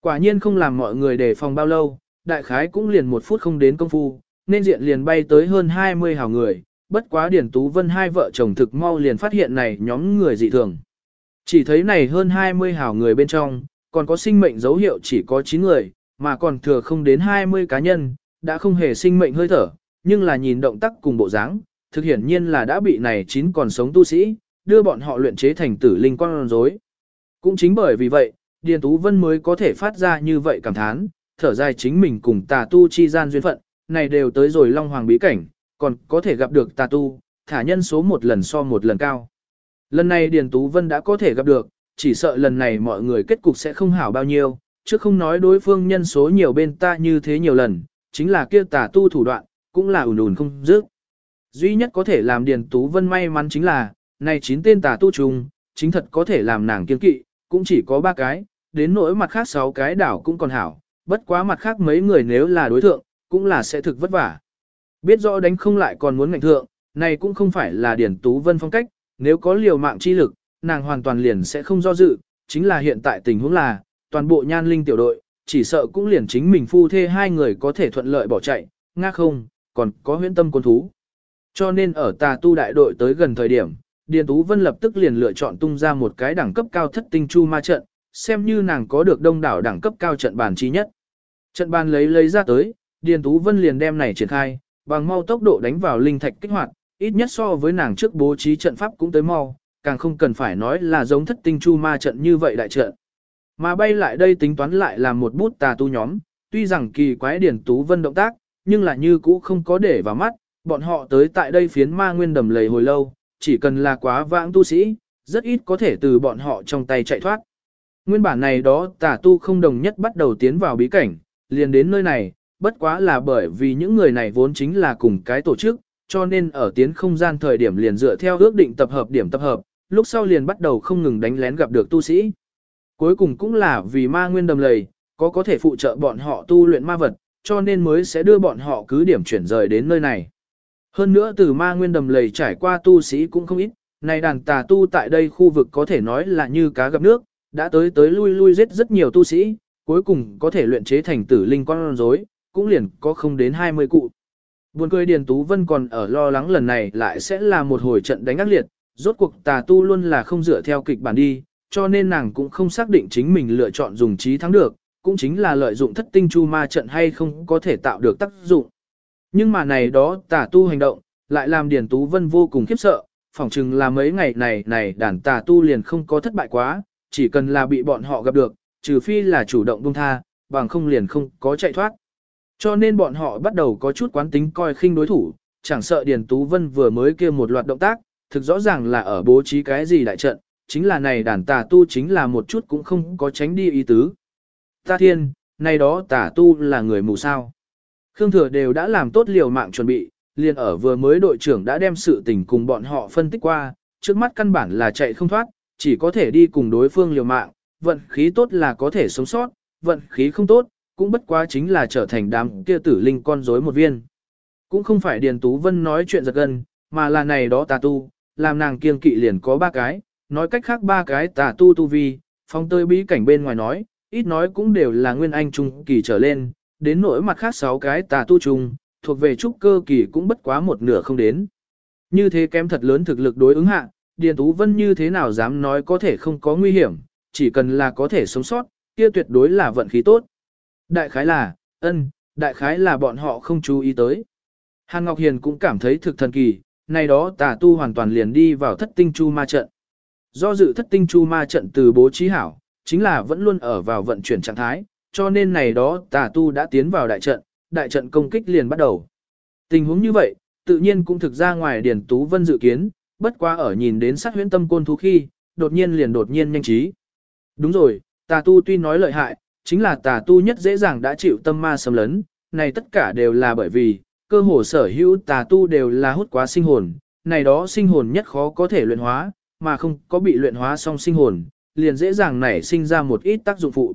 Quả nhiên không làm mọi người để phòng bao lâu, đại khái cũng liền một phút không đến công phu, nên diện liền bay tới hơn 20 hào người, bất quá Điển Tú Vân hai vợ chồng thực mau liền phát hiện này nhóm người dị thường. Chỉ thấy này hơn 20 hào người bên trong, còn có sinh mệnh dấu hiệu chỉ có 9 người, mà còn thừa không đến 20 cá nhân, đã không hề sinh mệnh hơi thở, nhưng là nhìn động tác cùng bộ dáng, thực hiển nhiên là đã bị này chín còn sống tu sĩ, đưa bọn họ luyện chế thành tử linh con rối. Cũng chính bởi vì vậy, Điền Tú Vân mới có thể phát ra như vậy cảm thán, thở dài chính mình cùng tà tu chi gian duyên phận, này đều tới rồi Long Hoàng bí cảnh, còn có thể gặp được tà tu, thả nhân số một lần so một lần cao. Lần này Điền Tú Vân đã có thể gặp được, chỉ sợ lần này mọi người kết cục sẽ không hảo bao nhiêu, chứ không nói đối phương nhân số nhiều bên ta như thế nhiều lần, chính là kia tà tu thủ đoạn, cũng là ủn ủn không dứt. Duy nhất có thể làm Điền Tú Vân may mắn chính là, này chín tên tà tu trùng, chính thật có thể làm nàng kiên kỵ, cũng chỉ có ba cái, đến nỗi mặt khác sáu cái đảo cũng còn hảo, bất quá mặt khác mấy người nếu là đối thượng, cũng là sẽ thực vất vả. Biết rõ đánh không lại còn muốn ngạnh thượng, này cũng không phải là Điển Tú Vân phong cách, nếu có liều mạng chi lực, nàng hoàn toàn liền sẽ không do dự, chính là hiện tại tình huống là, toàn bộ nhan linh tiểu đội, chỉ sợ cũng liền chính mình phu thê hai người có thể thuận lợi bỏ chạy, nga không, còn có huyễn tâm quân thú. Cho nên ở tà tu đại đội tới gần thời điểm, Điền Tú Vân lập tức liền lựa chọn tung ra một cái đẳng cấp cao thất tinh chu ma trận, xem như nàng có được đông đảo đẳng cấp cao trận bàn chi nhất. Trận bàn lấy lấy ra tới, Điền Tú Vân liền đem này triển khai, bằng mau tốc độ đánh vào linh thạch kích hoạt, ít nhất so với nàng trước bố trí trận pháp cũng tới mau, càng không cần phải nói là giống thất tinh chu ma trận như vậy đại trận. Mà bay lại đây tính toán lại là một bút tà tu nhóm, tuy rằng kỳ quái Điền Tú Vân động tác, nhưng là như cũ không có để vào mắt, bọn họ tới tại đây phiến ma nguyên đầm lầy hồi lâu, chỉ cần là quá vãng tu sĩ, rất ít có thể từ bọn họ trong tay chạy thoát. Nguyên bản này đó tà tu không đồng nhất bắt đầu tiến vào bí cảnh, liền đến nơi này, bất quá là bởi vì những người này vốn chính là cùng cái tổ chức, cho nên ở tiến không gian thời điểm liền dựa theo ước định tập hợp điểm tập hợp, lúc sau liền bắt đầu không ngừng đánh lén gặp được tu sĩ. Cuối cùng cũng là vì ma nguyên đầm lầy, có có thể phụ trợ bọn họ tu luyện ma vật, cho nên mới sẽ đưa bọn họ cứ điểm chuyển rời đến nơi này. Hơn nữa từ ma nguyên đầm lầy trải qua tu sĩ cũng không ít, này đàn tà tu tại đây khu vực có thể nói là như cá gặp nước, đã tới tới lui lui giết rất nhiều tu sĩ, cuối cùng có thể luyện chế thành tử linh con rối, cũng liền có không đến 20 cụ. Buồn cười Điền Tú Vân còn ở lo lắng lần này lại sẽ là một hồi trận đánh ác liệt, rốt cuộc tà tu luôn là không dựa theo kịch bản đi, cho nên nàng cũng không xác định chính mình lựa chọn dùng trí thắng được, cũng chính là lợi dụng thất tinh chu ma trận hay không có thể tạo được tác dụng. Nhưng mà này đó tà tu hành động, lại làm Điền Tú Vân vô cùng khiếp sợ, phỏng chừng là mấy ngày này này đàn tà tu liền không có thất bại quá, chỉ cần là bị bọn họ gặp được, trừ phi là chủ động buông tha, bằng không liền không có chạy thoát. Cho nên bọn họ bắt đầu có chút quán tính coi khinh đối thủ, chẳng sợ Điền Tú Vân vừa mới kia một loạt động tác, thực rõ ràng là ở bố trí cái gì đại trận, chính là này đàn tà tu chính là một chút cũng không có tránh đi ý tứ. Ta thiên, này đó tà tu là người mù sao. Khương Thừa đều đã làm tốt liều mạng chuẩn bị, liền ở vừa mới đội trưởng đã đem sự tình cùng bọn họ phân tích qua, trước mắt căn bản là chạy không thoát, chỉ có thể đi cùng đối phương liều mạng, vận khí tốt là có thể sống sót, vận khí không tốt, cũng bất quá chính là trở thành đám kia tử linh con rối một viên. Cũng không phải Điền Tú Vân nói chuyện giật gân, mà là này đó tà tu, làm nàng kiêng kỵ liền có ba cái, nói cách khác ba cái tà tu tu vi, phong tơi bí cảnh bên ngoài nói, ít nói cũng đều là nguyên anh trung kỳ trở lên, đến nỗi mặt khác sáu cái tà tu trùng, thuộc về trúc cơ kỳ cũng bất quá một nửa không đến. Như thế kém thật lớn thực lực đối ứng hạ, Điền Tú Vân như thế nào dám nói có thể không có nguy hiểm, chỉ cần là có thể sống sót, kia tuyệt đối là vận khí tốt. Đại khái là, ân, đại khái là bọn họ không chú ý tới. Hàn Ngọc Hiền cũng cảm thấy thực thần kỳ, này đó tà tu hoàn toàn liền đi vào thất tinh chu ma trận. Do dự thất tinh chu ma trận từ bố trí hảo, chính là vẫn luôn ở vào vận chuyển trạng thái, cho nên này đó tà tu đã tiến vào đại trận, đại trận công kích liền bắt đầu. Tình huống như vậy, tự nhiên cũng thực ra ngoài Điền Tú Vân dự kiến, bất quá ở nhìn đến sát huyễn tâm côn thú khi, đột nhiên liền đột nhiên nhanh trí. Đúng rồi, tà tu tuy nói lợi hại, chính là tà tu nhất dễ dàng đã chịu tâm ma xâm lấn, này tất cả đều là bởi vì, cơ hồ sở hữu tà tu đều là hút quá sinh hồn, này đó sinh hồn nhất khó có thể luyện hóa, mà không có bị luyện hóa xong sinh hồn, liền dễ dàng nảy sinh ra một ít tác dụng phụ.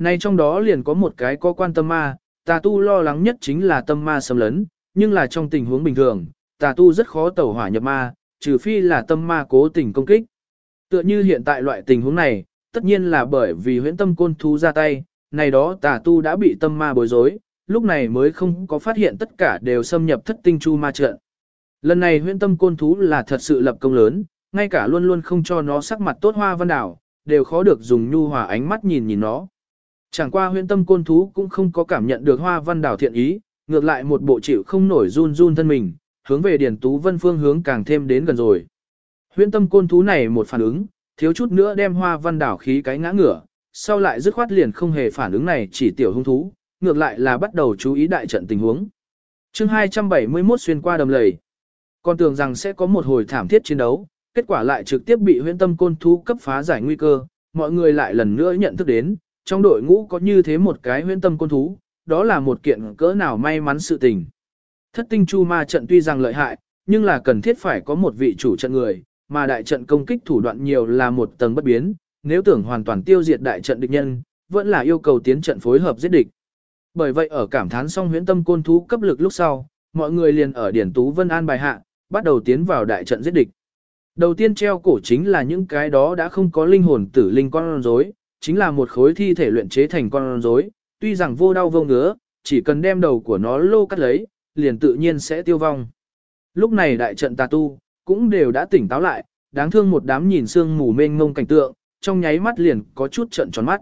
Này trong đó liền có một cái có quan tâm ma, tà tu lo lắng nhất chính là tâm ma xâm lấn, nhưng là trong tình huống bình thường, tà tu rất khó tẩu hỏa nhập ma, trừ phi là tâm ma cố tình công kích. Tựa như hiện tại loại tình huống này, tất nhiên là bởi vì huyễn tâm côn thú ra tay, này đó tà tu đã bị tâm ma bối rối, lúc này mới không có phát hiện tất cả đều xâm nhập thất tinh chu ma trận. Lần này huyễn tâm côn thú là thật sự lập công lớn, ngay cả luôn luôn không cho nó sắc mặt tốt hoa văn đảo, đều khó được dùng nhu hòa ánh mắt nhìn nhìn nó. Chẳng qua huyện tâm côn thú cũng không có cảm nhận được hoa văn đảo thiện ý, ngược lại một bộ chịu không nổi run run thân mình, hướng về Điền Tú Vân phương hướng càng thêm đến gần rồi. Huyễn tâm côn thú này một phản ứng, thiếu chút nữa đem hoa văn đảo khí cái ngã ngửa, sau lại dứt khoát liền không hề phản ứng này chỉ tiểu hung thú, ngược lại là bắt đầu chú ý đại trận tình huống. chương 271 xuyên qua đầm lầy. Còn tưởng rằng sẽ có một hồi thảm thiết chiến đấu, kết quả lại trực tiếp bị huyễn tâm côn thú cấp phá giải nguy cơ, mọi người lại lần nữa nhận thức đến, trong đội ngũ có như thế một cái huyễn tâm côn thú, đó là một kiện cỡ nào may mắn sự tình. Thất tinh chu ma trận tuy rằng lợi hại, nhưng là cần thiết phải có một vị chủ trận người, mà đại trận công kích thủ đoạn nhiều là một tầng bất biến, nếu tưởng hoàn toàn tiêu diệt đại trận địch nhân, vẫn là yêu cầu tiến trận phối hợp giết địch. Bởi vậy ở cảm thán xong huyễn tâm côn thú cấp lực lúc sau, mọi người liền ở Điển Tú Vân An bài hạ, bắt đầu tiến vào đại trận giết địch. Đầu tiên treo cổ chính là những cái đó đã không có linh hồn tử linh con rối, chính là một khối thi thể luyện chế thành con rối, tuy rằng vô đau vô ngứa, chỉ cần đem đầu của nó lô cắt lấy, liền tự nhiên sẽ tiêu vong. Lúc này đại trận tà tu, cũng đều đã tỉnh táo lại, đáng thương một đám nhìn xương mù mênh ngông cảnh tượng, trong nháy mắt liền có chút trận tròn mắt.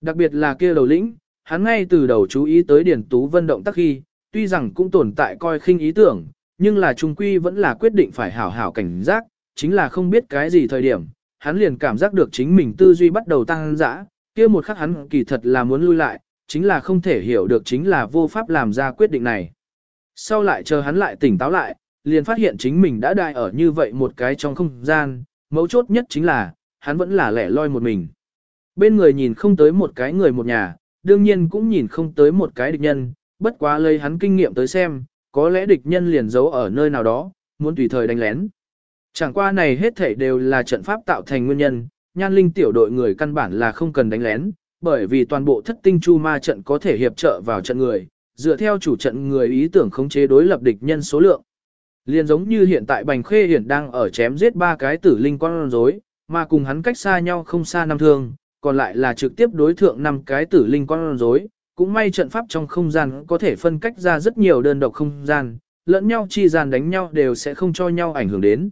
Đặc biệt là kia đầu lĩnh, hắn ngay từ đầu chú ý tới Điền Tú Vân động tác khi, tuy rằng cũng tồn tại coi khinh ý tưởng, nhưng là trung quy vẫn là quyết định phải hảo hảo cảnh giác, chính là không biết cái gì thời điểm, hắn liền cảm giác được chính mình tư duy bắt đầu tăng dã, kia một khắc hắn kỳ thật là muốn lui lại, chính là không thể hiểu được chính là vô pháp làm ra quyết định này. Sau lại chờ hắn lại tỉnh táo lại, liền phát hiện chính mình đã đại ở như vậy một cái trong không gian, mấu chốt nhất chính là, hắn vẫn là lẻ loi một mình. Bên người nhìn không tới một cái người một nhà, đương nhiên cũng nhìn không tới một cái địch nhân, bất quá lấy hắn kinh nghiệm tới xem, có lẽ địch nhân liền giấu ở nơi nào đó, muốn tùy thời đánh lén. Chẳng qua này hết thảy đều là trận pháp tạo thành nguyên nhân, nhan linh tiểu đội người căn bản là không cần đánh lén, bởi vì toàn bộ thất tinh chu ma trận có thể hiệp trợ vào trận người, dựa theo chủ trận người ý tưởng khống chế đối lập địch nhân số lượng. Liên giống như hiện tại Bành Khê Hiển đang ở chém giết ba cái tử linh con rối, mà cùng hắn cách xa nhau không xa năm thương, còn lại là trực tiếp đối thượng năm cái tử linh con rối. Cũng may trận pháp trong không gian có thể phân cách ra rất nhiều đơn độc không gian, lẫn nhau chi gian đánh nhau đều sẽ không cho nhau ảnh hưởng đến.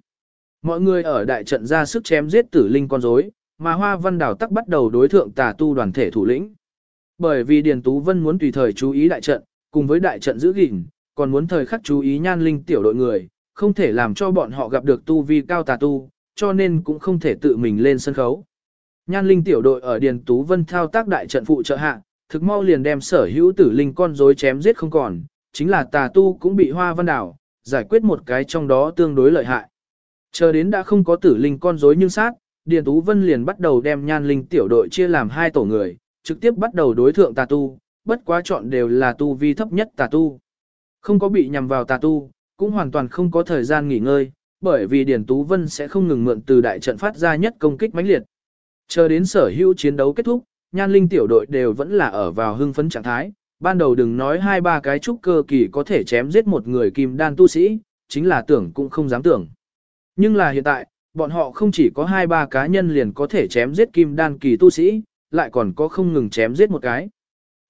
Mọi người ở đại trận ra sức chém giết tử linh con rối, mà Hoa Văn Đào tắc bắt đầu đối thượng tà tu đoàn thể thủ lĩnh. Bởi vì Điền Tú Vân muốn tùy thời chú ý đại trận, cùng với đại trận giữ gìn, còn muốn thời khắc chú ý nhan linh tiểu đội người, không thể làm cho bọn họ gặp được tu vi cao tà tu, cho nên cũng không thể tự mình lên sân khấu. Nhan linh tiểu đội ở Điền Tú Vân thao tác đại trận phụ trợ hạ, thực mau liền đem sở hữu tử linh con rối chém giết không còn, chính là tà tu cũng bị hoa văn đảo, giải quyết một cái trong đó tương đối lợi hại. Chờ đến đã không có tử linh con rối nhưng sát, Điền Tú Vân liền bắt đầu đem nhan linh tiểu đội chia làm hai tổ người, trực tiếp bắt đầu đối thượng tà tu, bất quá chọn đều là tu vi thấp nhất tà tu. Không có bị nhằm vào tà tu, cũng hoàn toàn không có thời gian nghỉ ngơi, bởi vì Điền Tú Vân sẽ không ngừng mượn từ đại trận phát ra nhất công kích mãnh liệt. Chờ đến sở hữu chiến đấu kết thúc, nhan linh tiểu đội đều vẫn là ở vào hưng phấn trạng thái, ban đầu đừng nói hai ba cái trúc cơ kỳ có thể chém giết một người kim đan tu sĩ, chính là tưởng cũng không dám tưởng. Nhưng là hiện tại, bọn họ không chỉ có hai ba cá nhân liền có thể chém giết kim đan kỳ tu sĩ, lại còn có không ngừng chém giết một cái.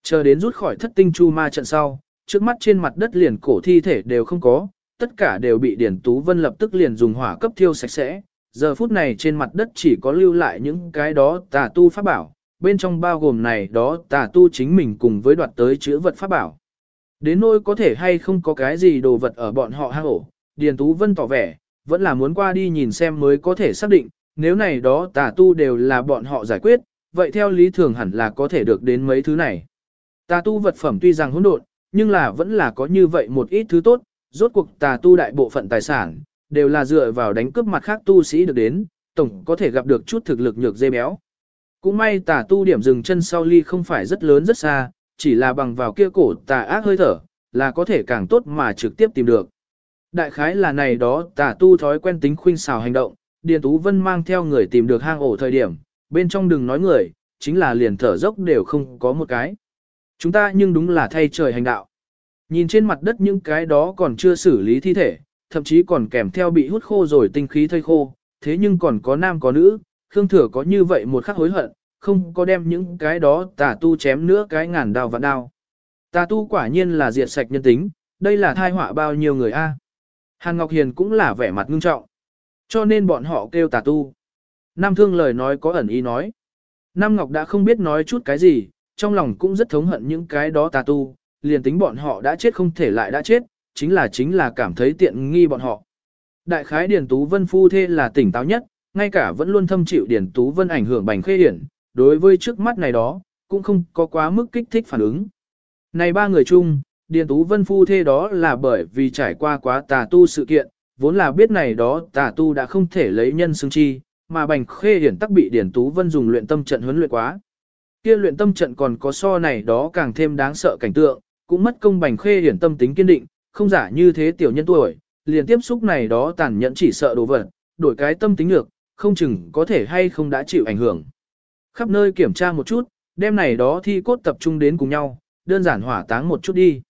Chờ đến rút khỏi thất tinh chu ma trận sau, trước mắt trên mặt đất liền cổ thi thể đều không có, tất cả đều bị Điển Tú Vân lập tức liền dùng hỏa cấp thiêu sạch sẽ. Giờ phút này trên mặt đất chỉ có lưu lại những cái đó tà tu pháp bảo, bên trong bao gồm này đó tà tu chính mình cùng với đoạt tới chữ vật pháp bảo. Đến nỗi có thể hay không có cái gì đồ vật ở bọn họ hang ổ, Điền Tú Vân tỏ vẻ, vẫn là muốn qua đi nhìn xem mới có thể xác định, nếu này đó tà tu đều là bọn họ giải quyết, vậy theo lý thường hẳn là có thể được đến mấy thứ này. Tà tu vật phẩm tuy rằng hỗn độn, nhưng là vẫn là có như vậy một ít thứ tốt, rốt cuộc tà tu đại bộ phận tài sản, đều là dựa vào đánh cướp mặt khác tu sĩ được đến, tổng có thể gặp được chút thực lực nhược dê béo. Cũng may tà tu điểm dừng chân sau ly không phải rất lớn rất xa, chỉ là bằng vào kia cổ tà ác hơi thở, là có thể càng tốt mà trực tiếp tìm được. Đại khái là này đó tà tu thói quen tính khuynh xào hành động, Điền Tú Vân mang theo người tìm được hang ổ thời điểm, bên trong đừng nói người, chính là liền thở dốc đều không có một cái. Chúng ta nhưng đúng là thay trời hành đạo. Nhìn trên mặt đất những cái đó còn chưa xử lý thi thể, thậm chí còn kèm theo bị hút khô rồi tinh khí thây khô, thế nhưng còn có nam có nữ, Khương Thừa có như vậy một khắc hối hận, không có đem những cái đó tà tu chém nữa cái ngàn đao vạn đao. Tà tu quả nhiên là diệt sạch nhân tính, đây là thai họa bao nhiêu người a. Hàn Ngọc Hiền cũng là vẻ mặt ngưng trọng. Cho nên bọn họ kêu tà tu. Nam Thương lời nói có ẩn ý nói. Nam Ngọc đã không biết nói chút cái gì, trong lòng cũng rất thống hận những cái đó tà tu, liền tính bọn họ đã chết không thể lại đã chết, chính là chính là cảm thấy tiện nghi bọn họ. Đại khái Điền Tú Vân phu thê là tỉnh táo nhất, ngay cả vẫn luôn thâm chịu Điền Tú Vân ảnh hưởng bành khê hiển, đối với trước mắt này đó, cũng không có quá mức kích thích phản ứng. Này ba người chung, Điền Tú Vân phu thê đó là bởi vì trải qua quá tà tu sự kiện, vốn là biết này đó tà tu đã không thể lấy nhân xứng chi, mà bành khê hiển tắc bị Điền Tú Vân dùng luyện tâm trận huấn luyện quá. Kia luyện tâm trận còn có so này đó càng thêm đáng sợ cảnh tượng, cũng mất công bành khê hiển tâm tính kiên định, không giả như thế tiểu nhân tuổi, liền tiếp xúc này đó tàn nhẫn chỉ sợ đồ vật, đổi cái tâm tính được, không chừng có thể hay không đã chịu ảnh hưởng. Khắp nơi kiểm tra một chút, đem này đó thi cốt tập trung đến cùng nhau, đơn giản hỏa táng một chút đi.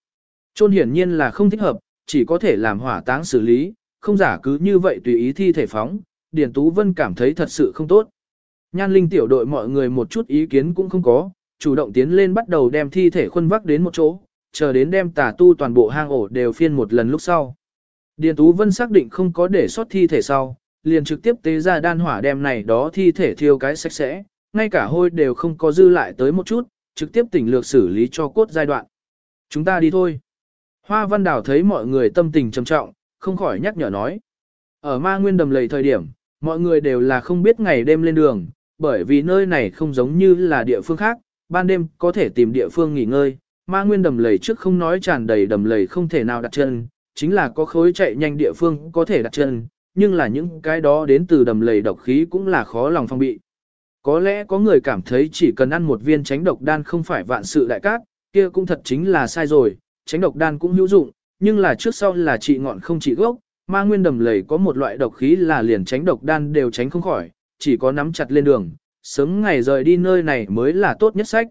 Trôn hiển nhiên là không thích hợp, chỉ có thể làm hỏa táng xử lý, không giả cứ như vậy tùy ý thi thể phóng, Điền Tú Vân cảm thấy thật sự không tốt. Nhan linh tiểu đội mọi người một chút ý kiến cũng không có, chủ động tiến lên bắt đầu đem thi thể khuân vác đến một chỗ, chờ đến đem tà tu toàn bộ hang ổ đều phiên một lần lúc sau. Điền Tú Vân xác định không có để sót thi thể sau, liền trực tiếp tế ra đan hỏa đem này đó thi thể thiêu cái sạch sẽ, ngay cả hôi đều không có dư lại tới một chút, trực tiếp tỉnh lược xử lý cho cốt giai đoạn. Chúng ta đi thôi. Hoa Văn Đào thấy mọi người tâm tình trầm trọng, không khỏi nhắc nhở nói. Ở ma nguyên đầm lầy thời điểm, mọi người đều là không biết ngày đêm lên đường, bởi vì nơi này không giống như là địa phương khác, ban đêm có thể tìm địa phương nghỉ ngơi, ma nguyên đầm lầy trước không nói tràn đầy đầm lầy không thể nào đặt chân, chính là có khối chạy nhanh địa phương có thể đặt chân, nhưng là những cái đó đến từ đầm lầy độc khí cũng là khó lòng phong bị. Có lẽ có người cảm thấy chỉ cần ăn một viên tránh độc đan không phải vạn sự đại cát, kia cũng thật chính là sai rồi, tránh độc đan cũng hữu dụng, nhưng là trước sau là trị ngọn không trị gốc, ma nguyên đầm lầy có một loại độc khí là liền tránh độc đan đều tránh không khỏi, chỉ có nắm chặt lên đường, sớm ngày rời đi nơi này mới là tốt nhất sách.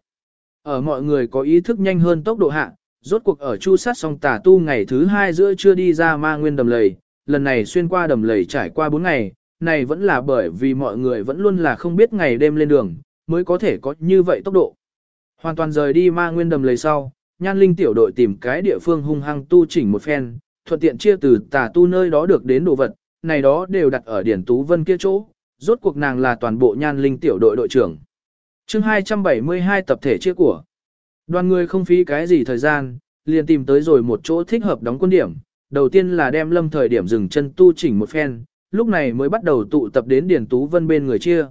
Ở mọi người có ý thức nhanh hơn tốc độ hạ, rốt cuộc ở chu sát song tà tu ngày thứ hai giữa chưa đi ra ma nguyên đầm lầy, lần này xuyên qua đầm lầy trải qua 4 ngày, này vẫn là bởi vì mọi người vẫn luôn là không biết ngày đêm lên đường, mới có thể có như vậy tốc độ. Hoàn toàn rời đi ma nguyên đầm lầy sau, nhan linh tiểu đội tìm cái địa phương hung hăng tu chỉnh một phen, thuận tiện chia từ tà tu nơi đó được đến đồ vật, này đó đều đặt ở điển tú vân kia chỗ, rốt cuộc nàng là toàn bộ nhan linh tiểu đội đội trưởng. chương 272 tập thể chia của. Đoàn người không phí cái gì thời gian, liền tìm tới rồi một chỗ thích hợp đóng quân điểm. Đầu tiên là đem lâm thời điểm dừng chân tu chỉnh một phen, lúc này mới bắt đầu tụ tập đến Điền Tú Vân bên người chia.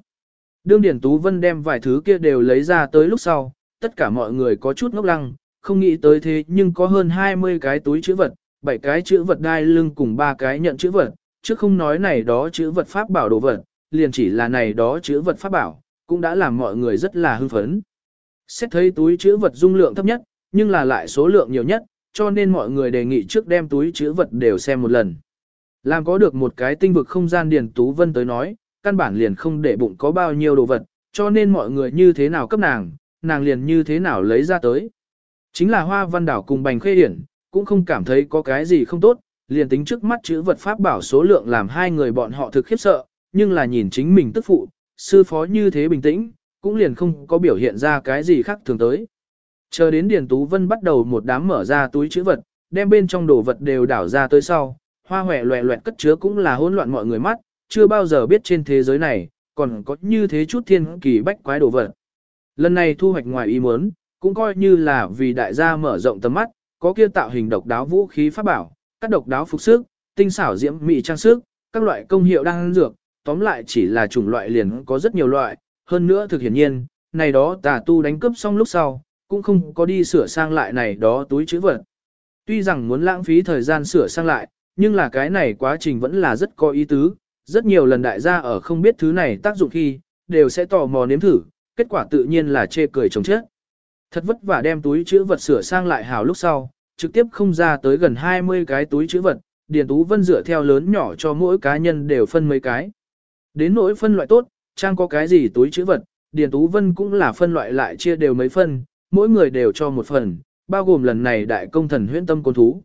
Đương Điền Tú Vân đem vài thứ kia đều lấy ra tới lúc sau, tất cả mọi người có chút ngốc lăng, không nghĩ tới thế nhưng có hơn 20 cái túi chữ vật, 7 cái chữ vật đai lưng cùng 3 cái nhận chữ vật, chứ không nói này đó chữ vật pháp bảo đồ vật, liền chỉ là này đó chữ vật pháp bảo, cũng đã làm mọi người rất là hưng phấn. Xét thấy túi chữ vật dung lượng thấp nhất, nhưng là lại số lượng nhiều nhất, cho nên mọi người đề nghị trước đem túi chữ vật đều xem một lần. Làm có được một cái tinh vực không gian Điền Tú Vân tới nói, căn bản liền không để bụng có bao nhiêu đồ vật, cho nên mọi người như thế nào cấp nàng, nàng liền như thế nào lấy ra tới. Chính là hoa văn đảo cùng bành khê hiển, cũng không cảm thấy có cái gì không tốt, liền tính trước mắt chữ vật pháp bảo số lượng làm hai người bọn họ thực khiếp sợ, nhưng là nhìn chính mình tức phụ, sư phó như thế bình tĩnh, cũng liền không có biểu hiện ra cái gì khác thường tới. Chờ đến Điền Tú Vân bắt đầu một đám mở ra túi chữ vật, đem bên trong đồ vật đều đảo ra tới sau, hoa hòe loẹ loẹt cất chứa cũng là hỗn loạn mọi người mắt, chưa bao giờ biết trên thế giới này, còn có như thế chút thiên kỳ bách quái đồ vật. Lần này thu hoạch ngoài ý muốn, cũng coi như là vì đại gia mở rộng tầm mắt, có kia tạo hình độc đáo vũ khí pháp bảo, các độc đáo phục sức, tinh xảo diễm mỹ trang sức, các loại công hiệu đang dược, tóm lại chỉ là chủng loại liền có rất nhiều loại, hơn nữa thực hiển nhiên, này đó tà tu đánh cướp xong lúc sau, cũng không có đi sửa sang lại này đó túi chữ vật. Tuy rằng muốn lãng phí thời gian sửa sang lại, nhưng là cái này quá trình vẫn là rất có ý tứ, rất nhiều lần đại gia ở không biết thứ này tác dụng khi, đều sẽ tò mò nếm thử, kết quả tự nhiên là chê cười chồng chết. Thật vất vả đem túi chữ vật sửa sang lại hào lúc sau, trực tiếp không ra tới gần 20 cái túi chữ vật, Điền Tú Vân dựa theo lớn nhỏ cho mỗi cá nhân đều phân mấy cái. Đến nỗi phân loại tốt, trang có cái gì túi chữ vật, Điền Tú Vân cũng là phân loại lại chia đều mấy phân, mỗi người đều cho một phần, bao gồm lần này đại công thần huyễn tâm côn thú.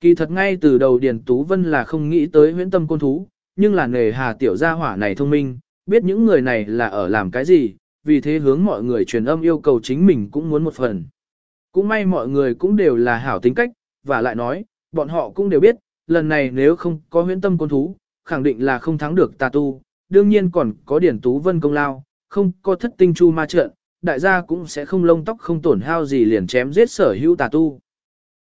Kỳ thật ngay từ đầu Điền Tú Vân là không nghĩ tới huyễn tâm côn thú, nhưng là nghề hà tiểu gia hỏa này thông minh, biết những người này là ở làm cái gì, vì thế hướng mọi người truyền âm yêu cầu chính mình cũng muốn một phần. Cũng may mọi người cũng đều là hảo tính cách, và lại nói, bọn họ cũng đều biết, lần này nếu không có huyễn tâm côn thú, khẳng định là không thắng được tà tu, đương nhiên còn có điển tú vân công lao, không có thất tinh chu ma trợn, đại gia cũng sẽ không lông tóc không tổn hao gì liền chém giết sở hữu tà tu.